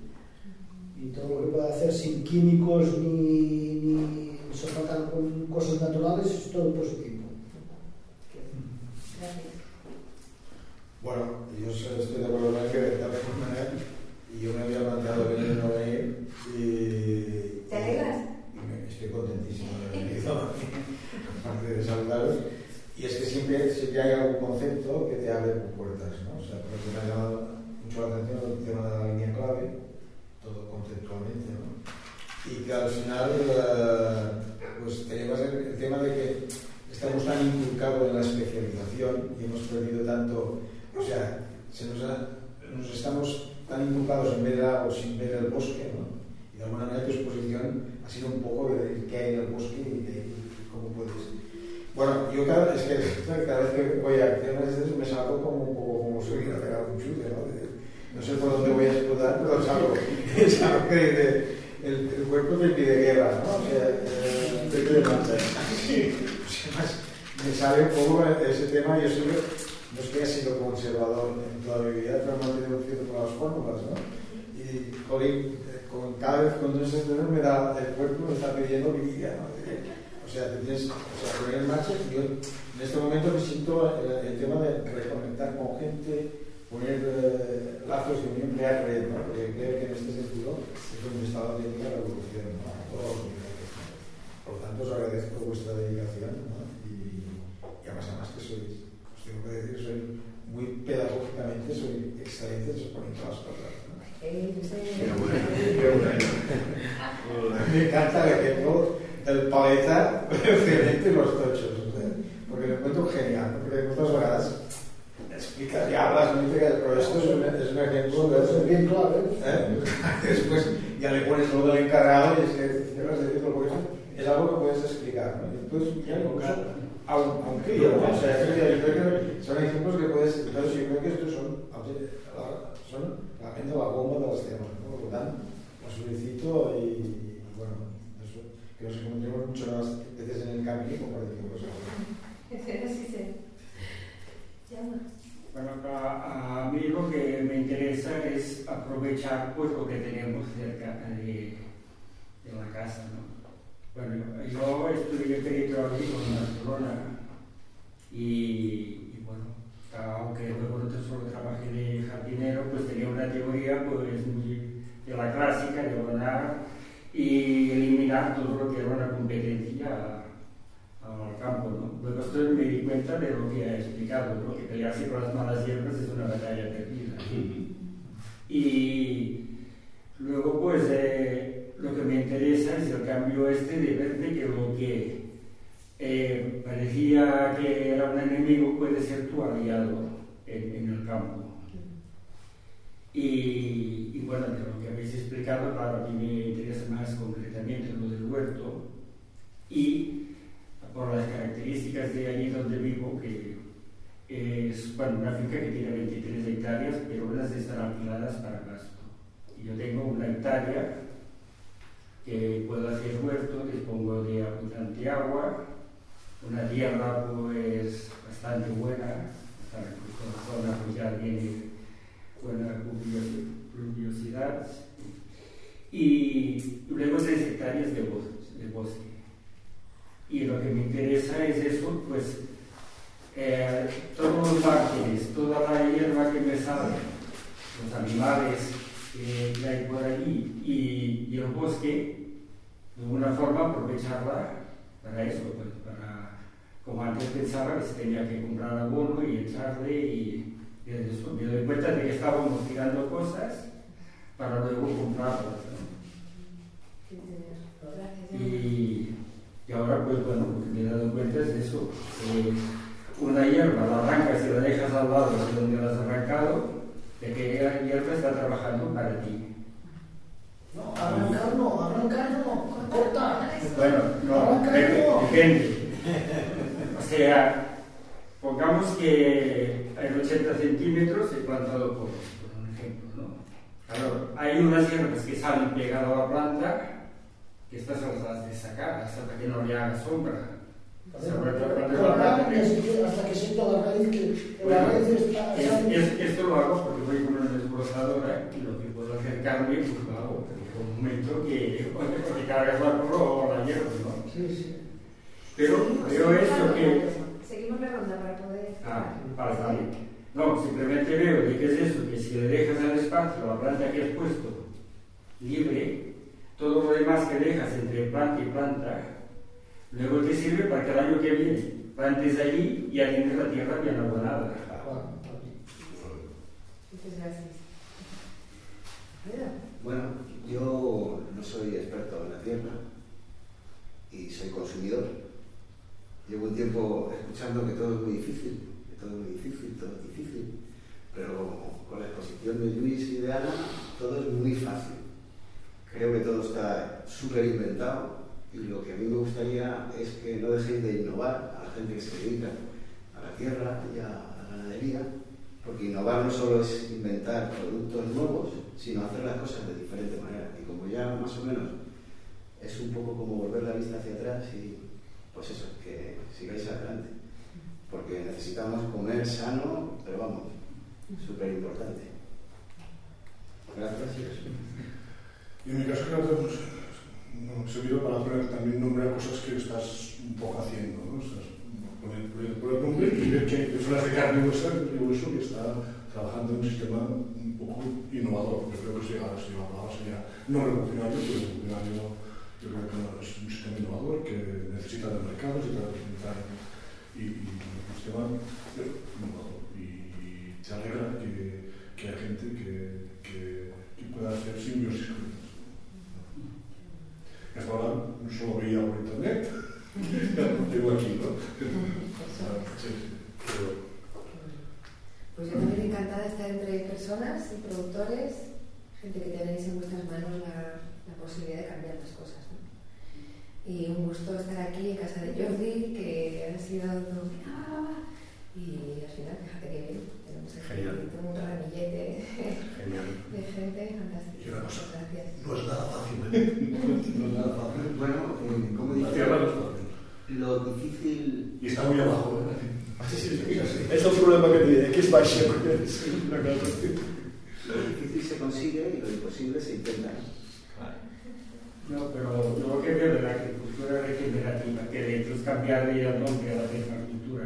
Y todo lo que pueda hacer sin químicos ni, ni tratar con cosas naturales es todo positivo. Gracias. Bueno, yo estoy de acuerdo con él que de alguna manera y yo me había planteado venir no venir, y... ¿Te alegras? y estoy contentísimo de haber venido, aparte de saludaros. Y es que siempre, siempre hay algún concepto que te abre puertas, ¿no? O sea, por ejemplo, me ha llamado mucho la atención el tema de la línea clave, todo conceptualmente, ¿no? Y que al final, eh, pues te llevas el, el tema de que estamos tan inculcados en la especialización y hemos perdido tanto, o sea, se nos, ha- nos estamos tan inculcados en ver el agua sin ver el bosque, ¿no? Y de alguna manera tu exposición ha sido un poco de qué hay en el bosque y, de, cómo puedes. Bueno, yo cada, es que cada vez que voy a de estos me salgo como un poco como si hubiera pegado un chute, ¿no? De- no sé por dónde voy a explotar, pero salgo. Es algo que dice, el, el cuerpo te pide guerra, ¿no? O sea, eh, te pide marcha. Sí. Además, me sale un poco ese tema, yo siempre, no es que haya sido conservador en toda mi vida, pero me he mantenido cierto con las fórmulas, ¿no? Y jolín, eh, con, cada vez cuando esas cosas me da, el cuerpo me está pidiendo vida, ¿no? O sea, tienes, o sea, poner en marcha, y yo en este momento me siento el, el tema de reconectar con gente, poner eh, lazos de unión, crear red, ¿no? Porque creo que en este sentido es donde está la técnica de la evolución, ¿no? Por lo tanto, os agradezco vuestra dedicación. Y, y además, además que sois, os tengo que decir, soy muy pedagógicamente, soy excelente exponiendo las cosas, ¿no? Eh, sí. Qué bueno, qué bueno. Me encanta el ejemplo del paleta excelente y los tochos, o sea, porque lo encuentro genial, porque muchas veces explicas y hablas muy bien, pero esto es un, es un ejemplo de Eso es bien claro, ¿eh? ¿eh? Después ya le pones lo del encargado y que llegas a decirlo, porque es algo que puedes explicar, después ya incluso a un, a un crío, ¿no? O sea, yo que son ejemplos que puedes, entonces yo creo que estos son, son realmente la bomba de los temas, ¿no? Por lo tanto, y, bueno, eso, que nos encontremos muchas más veces en el camino y compartir cosas. Sí, bueno, a, a mí lo que me interesa es aprovechar pues, lo que tenemos cerca de, de la casa. Bueno, yo estudié periodismo en Barcelona y, bueno, aunque luego solo trabajé de jardinero, pues tenía una teoría pues, de la clásica, de ordenar y eliminar todo lo que era una competencia al campo, ¿no? Luego esto me di cuenta de lo que he explicado, ¿no? Que pelearse con las malas hierbas es una batalla perdida. Y luego, pues, eh, lo que me interesa es el cambio este de ver de que lo que eh, parecía que era un enemigo puede ser tu aliado en, en el campo. Y, y, bueno, de lo que habéis explicado, claro, a mí me interesa más concretamente lo del huerto y por las características de allí donde vivo, que es bueno, una finca que tiene 23 hectáreas, pero unas están alquiladas para gasto. Y yo tengo una hectárea que puedo hacer huerto, dispongo de abundante agua, una tierra pues bastante buena, la zona pues ya tiene buena pluviosidad, y luego 6 hectáreas. De bosque. Y lo que me interesa es eso, pues eh, todos los árboles, toda la hierba que me sale, los animales que hay por allí y, y, el bosque, de alguna forma aprovecharla para eso, pues, para, como antes pensaba que se tenía que comprar abono y echarle y, y eso, me doy cuenta de que estábamos tirando cosas para luego comprarlas. ¿no? Y, y ahora, pues bueno, me he dado cuenta es eso. Eh, una hierba la arrancas y la dejas al lado de donde la has arrancado, de que la hierba está trabajando para ti. No, arrancar no, arrancar no, cortar. Bueno, no, depende, depende. O sea, pongamos que en 80 centímetros he plantado por, por un ejemplo, ¿no? Claro, hay unas hierbas que salen pegadas a la planta que estas se las has de sacar hasta que no le haga sombra. Hasta que sienta la raíz, que la raíz está... es- es- esto lo hago porque voy con una desbrozadora y lo que puedo acercarme, pues lo hago. Pero llega un momento que, que cargas la curva o la hierba, ¿no? Sí, sí. Pero veo esto que... Seguimos la ronda para poder. Ah, vale, vale. No, simplemente veo de qué es eso, que si le dejas al espacio la planta que has puesto libre, todo lo demás que dejas entre planta y planta, luego te sirve para que el año que viene plantes allí y ya tienes la tierra bien abonada. Muchas gracias. Bueno, yo no soy experto en la tierra y soy consumidor. Llevo un tiempo escuchando que todo es muy difícil, que todo es muy difícil, todo es difícil, pero con la exposición de Luis y de Ana todo es muy fácil. Creo que todo está súper inventado y lo que a mí me gustaría es que no dejéis de innovar a la gente que se dedica a la tierra y a la ganadería, porque innovar no solo es inventar productos nuevos, sino hacer las cosas de diferente manera. Y como ya más o menos es un poco como volver la vista hacia atrás y pues eso, que sigáis adelante. Porque necesitamos comer sano, pero vamos, súper importante. Gracias. Y en mi caso creo que pues, no, servirá para poner también nombre a cosas que estás un poco haciendo, ¿no? O sea, poner, poner, poner nombre y ver que, que fuera de carne y hueso, y hueso que está trabajando en un sistema un poco innovador. porque creo que si ahora se llama palabra sería no revolucionario, pero revolucionario yo creo que no, es un sistema innovador que necesita del mercado, necesita de y, y un sistema eh, innovador. Y te alegra que, que hay gente que, que, que pueda hacer simbiosis con ahora solo veía por internet, lo tengo aquí, ¿no? Sí, sí. Pero, Pues yo también encantada de estar entre personas y productores, gente que tenéis en vuestras manos la, la posibilidad de cambiar las cosas. ¿no? Y un gusto estar aquí en casa de Jordi, que ha sido nominada. Y al final, fíjate que bien, tenemos aquí un ramillete de gente fantástica. Y una cosa, no es nada fácil, ¿eh? No es nada fácil. Bueno, eh, como La dije, tierra no es fácil. lo difícil Y está muy abajo, ¿eh? És el problema que té, que és baixa. Lo difícil se consigue posible se intenta. No, pero yo lo que veo de la agricultura regenerativa, que de hecho es cambiarle el nombre a la permacultura.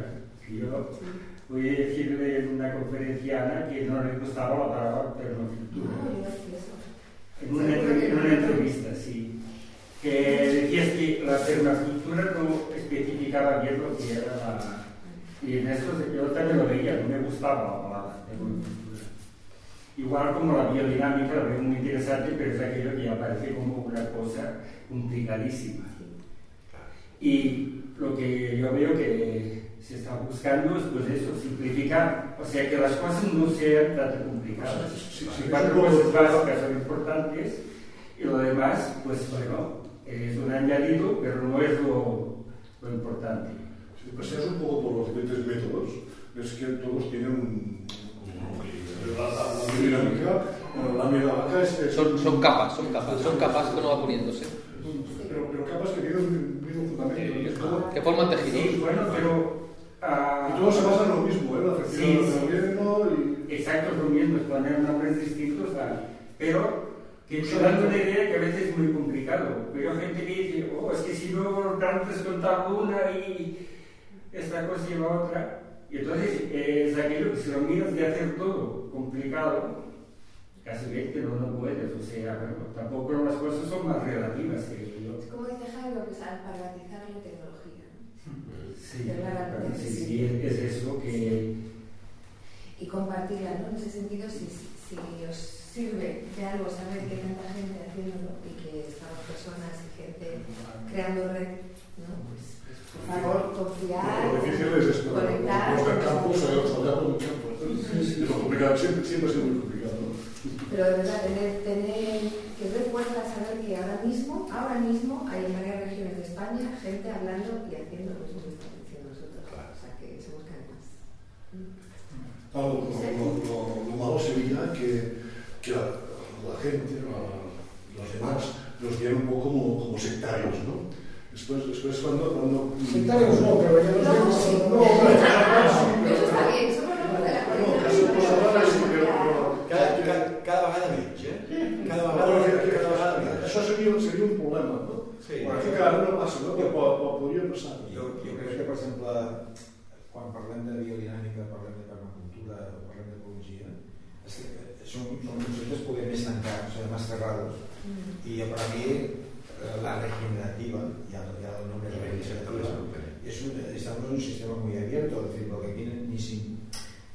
Yo voy a decirle en una conferencia a Ana que no le gustaba la palabra permacultura. En una, entrev- en una entrevista, sí. Que decías que la permacultura no bien lo que era la... Y en eso yo también lo veía, no me gustaba la palabra. Igual como la biodinámica, la veo muy interesante, pero es aquello que ya parece como una cosa complicadísima. Y lo que yo veo que se está buscando es pues eso, simplificar, o sea que las cosas no sean tan complicadas. Sí, cuatro cosas básicas son importantes y lo demás, pues bueno, es un añadido, pero no es lo, lo importante. Si te paseas un poco por los diferentes métodos, ves que todos tienen un... La, la, vaca es... es- Son, son capas, son capas, son capas que uno va poniéndose. Pero, pero capas que tienen un mismo fundamento. es todo- Que forman Sí, tejidos. bueno, pero... ah, Y todo se basa en lo mismo, ¿eh? La Sí, afección sí. del gobierno y... Exacto, lo mismo, es poner nombres distintos, ah, pero que dando una idea que a veces es muy complicado. Pero hay gente que dice, oh, es que si no antes contaba una y esta cosa lleva otra. Y entonces eh, es aquello que si lo miras de hacer todo complicado, casi ves que no, no puedes. O sea, bueno, tampoco las cosas son más relativas que yo. Es como dice Jairo, que alfabetizar la tecnología. ¿no? Sí, sí, sí. sí, es, es eso que... Y compartirla, ¿no? En ese sentido, si, si os sirve de algo saber que hay tanta gente haciéndolo y que estamos personas y gente creando red, ¿no? Pues, por favor, confiar, Lo difícil es esto, conectar. los del campo, por. Es lo complicado, siempre, siempre ha sido muy complicado. ¿no? Pero de verdad, tener, tener que dé fuerza saber que ahora mismo, ahora mismo hay en varias regiones de España gente hablando y haciendo lo mismo que estamos diciendo nosotros. O sea, que somos más. Claro, lo, lo- lo- lo malo sería que, que la, la gente, la- los demás, los vieran un poco como, como sectarios, ¿no? Después, después cuando... cuando Sectarios no, pero ya los No, vemos. sí. No, no, Eso está bien, somos locos de la No, sí, pero... pero Cada, cada, cada vegada menys, eh? Cada vegada, cada vegada menys. Això seria, seria un problema, no? Sí. Aquí que ara no passa, no? Però, però, però podria passar. Jo, jo crec que, per exemple, quan parlem de biodinàmica, parlem que eh, són, són conceptes poder més tancats, o sea, más cerrados. Y para mí, eh, la regenerativa, ya, ya el nombre es regenerativa, es un, estamos en un sistema muy abierto, es decir, porque aquí ni se,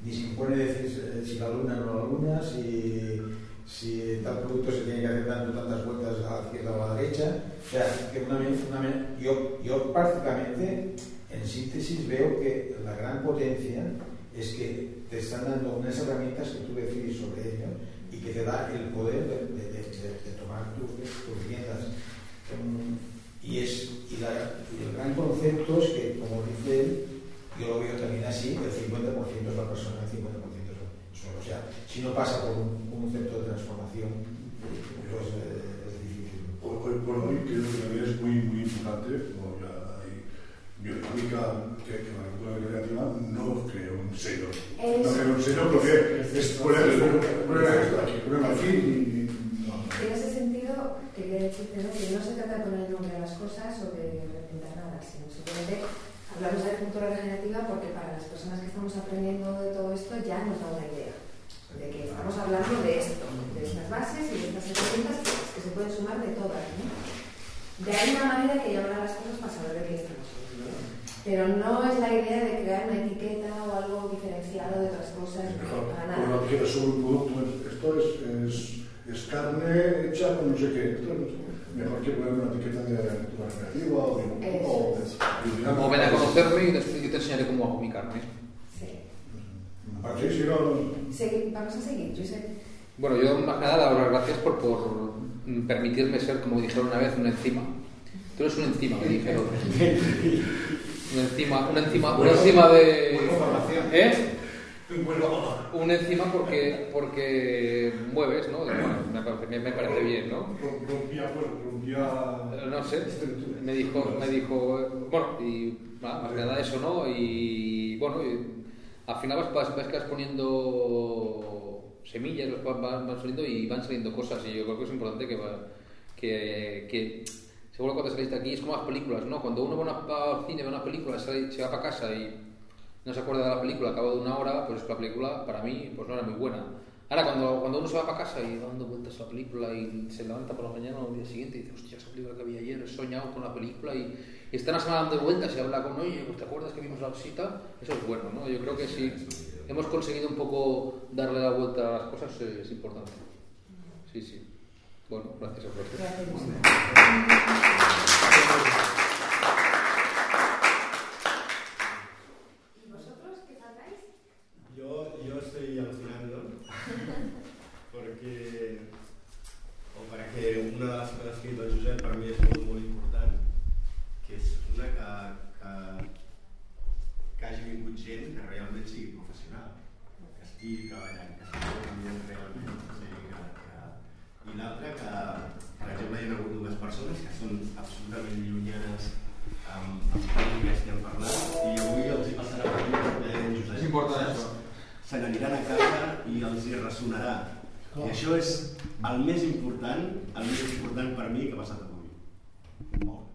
ni se impone decir eh, si la luna o no la luna, si, si tal producto se tiene que hacer dando tantas vueltas a la izquierda o a la derecha. O sea, que una, una- yo, yo prácticamente, en síntesis, veo que la gran potencia es que te están dando unas herramientas que tú decides sobre ello y que te da el poder de, tomar tus, tus. Mm, Y, es, y, la- el gran concepto es que, como dice él, yo lo veo también así, el 50% es la persona, el 50% es suelo. O sea, si no pasa por un concepto de transformación, pues eh, es difícil. Por hoy creo que también es muy, muy importante, que la agricultura recreativa no crea un sello. No crea un sello porque es esto aquí, ponerlo aquí y... En ese sentido, quería decirte ¿no? que no se trata de poner el nombre a las cosas o de representar nada, sino simplemente hablamos de agricultura regenerativa porque para las personas que estamos aprendiendo de todo esto ya nos da una idea de que estamos hablando de esto, de estas bases y de estas herramientas que se pueden sumar de todas. ¿no? De ahí una manera que llamar a las cosas para saber de qué estamos. Pero no es la idea de crear una etiqueta o algo diferenciado de otras cosas, Mejor, para nada. etiqueta sobre un producto, es- esto es, es, es carne hecha con no sé qué. Esto es- mejor que poner una etiqueta de agricultura recreativa o de, o de. O ven a conocerme y te, y te enseñaré cómo hago mi carne. Sí. Sí, sí, no, vamos a seguir, Josep. Bueno, yo más que nada las gracias por, por mm, permitirme ser, como dijeron una vez, una enzima. Tú eres una enzima, me dijeron. Una enzima, una enzima, una enzima de... ¿Eh? Bueno, Una enzima porque, porque mueves, ¿no? Me, parece, me- parece bien, ¿no? Rompía, rompía... No sé, me dijo, me dijo, bueno, y nada, más que nada eso, ¿no? Y bueno, y al final vas, vas, vas poniendo semillas, van, van, van saliendo y van saliendo cosas. Y yo creo que es importante que, va- que, que seguro cuando saliste aquí es como las películas, ¿no? Cuando uno va al cine, ve una película, sale- se va para casa y no se acuerda de la película, acaba de una hora, pues la película para mí pues no era muy buena. Ahora, cuando, cuando uno se va para casa y dando vueltas a la película y se levanta por la mañana o al día siguiente y dice, hostia, esa película que vi ayer, he soñado con la película y, y está una semana dando vueltas y habla con, oye, pues, ¿te acuerdas que vimos la visita? Eso es bueno, ¿no? Yo creo que si hemos conseguido un poco darle la vuelta a las cosas, es importante. Sí, sí. Bueno, gracias a vosotros. Gracias. gent que realment sigui professional, que estigui treballant, que estigui treballant realment. I l'altra que, per exemple, hi ha hagut dues persones que són absolutament llunyanes amb, tècniques que han parlat i avui els hi passarà per mi en Josep. És important, això. se n'aniran a casa i els hi ressonarà. I això és el més important, el més important per mi que ha passat avui. Molt.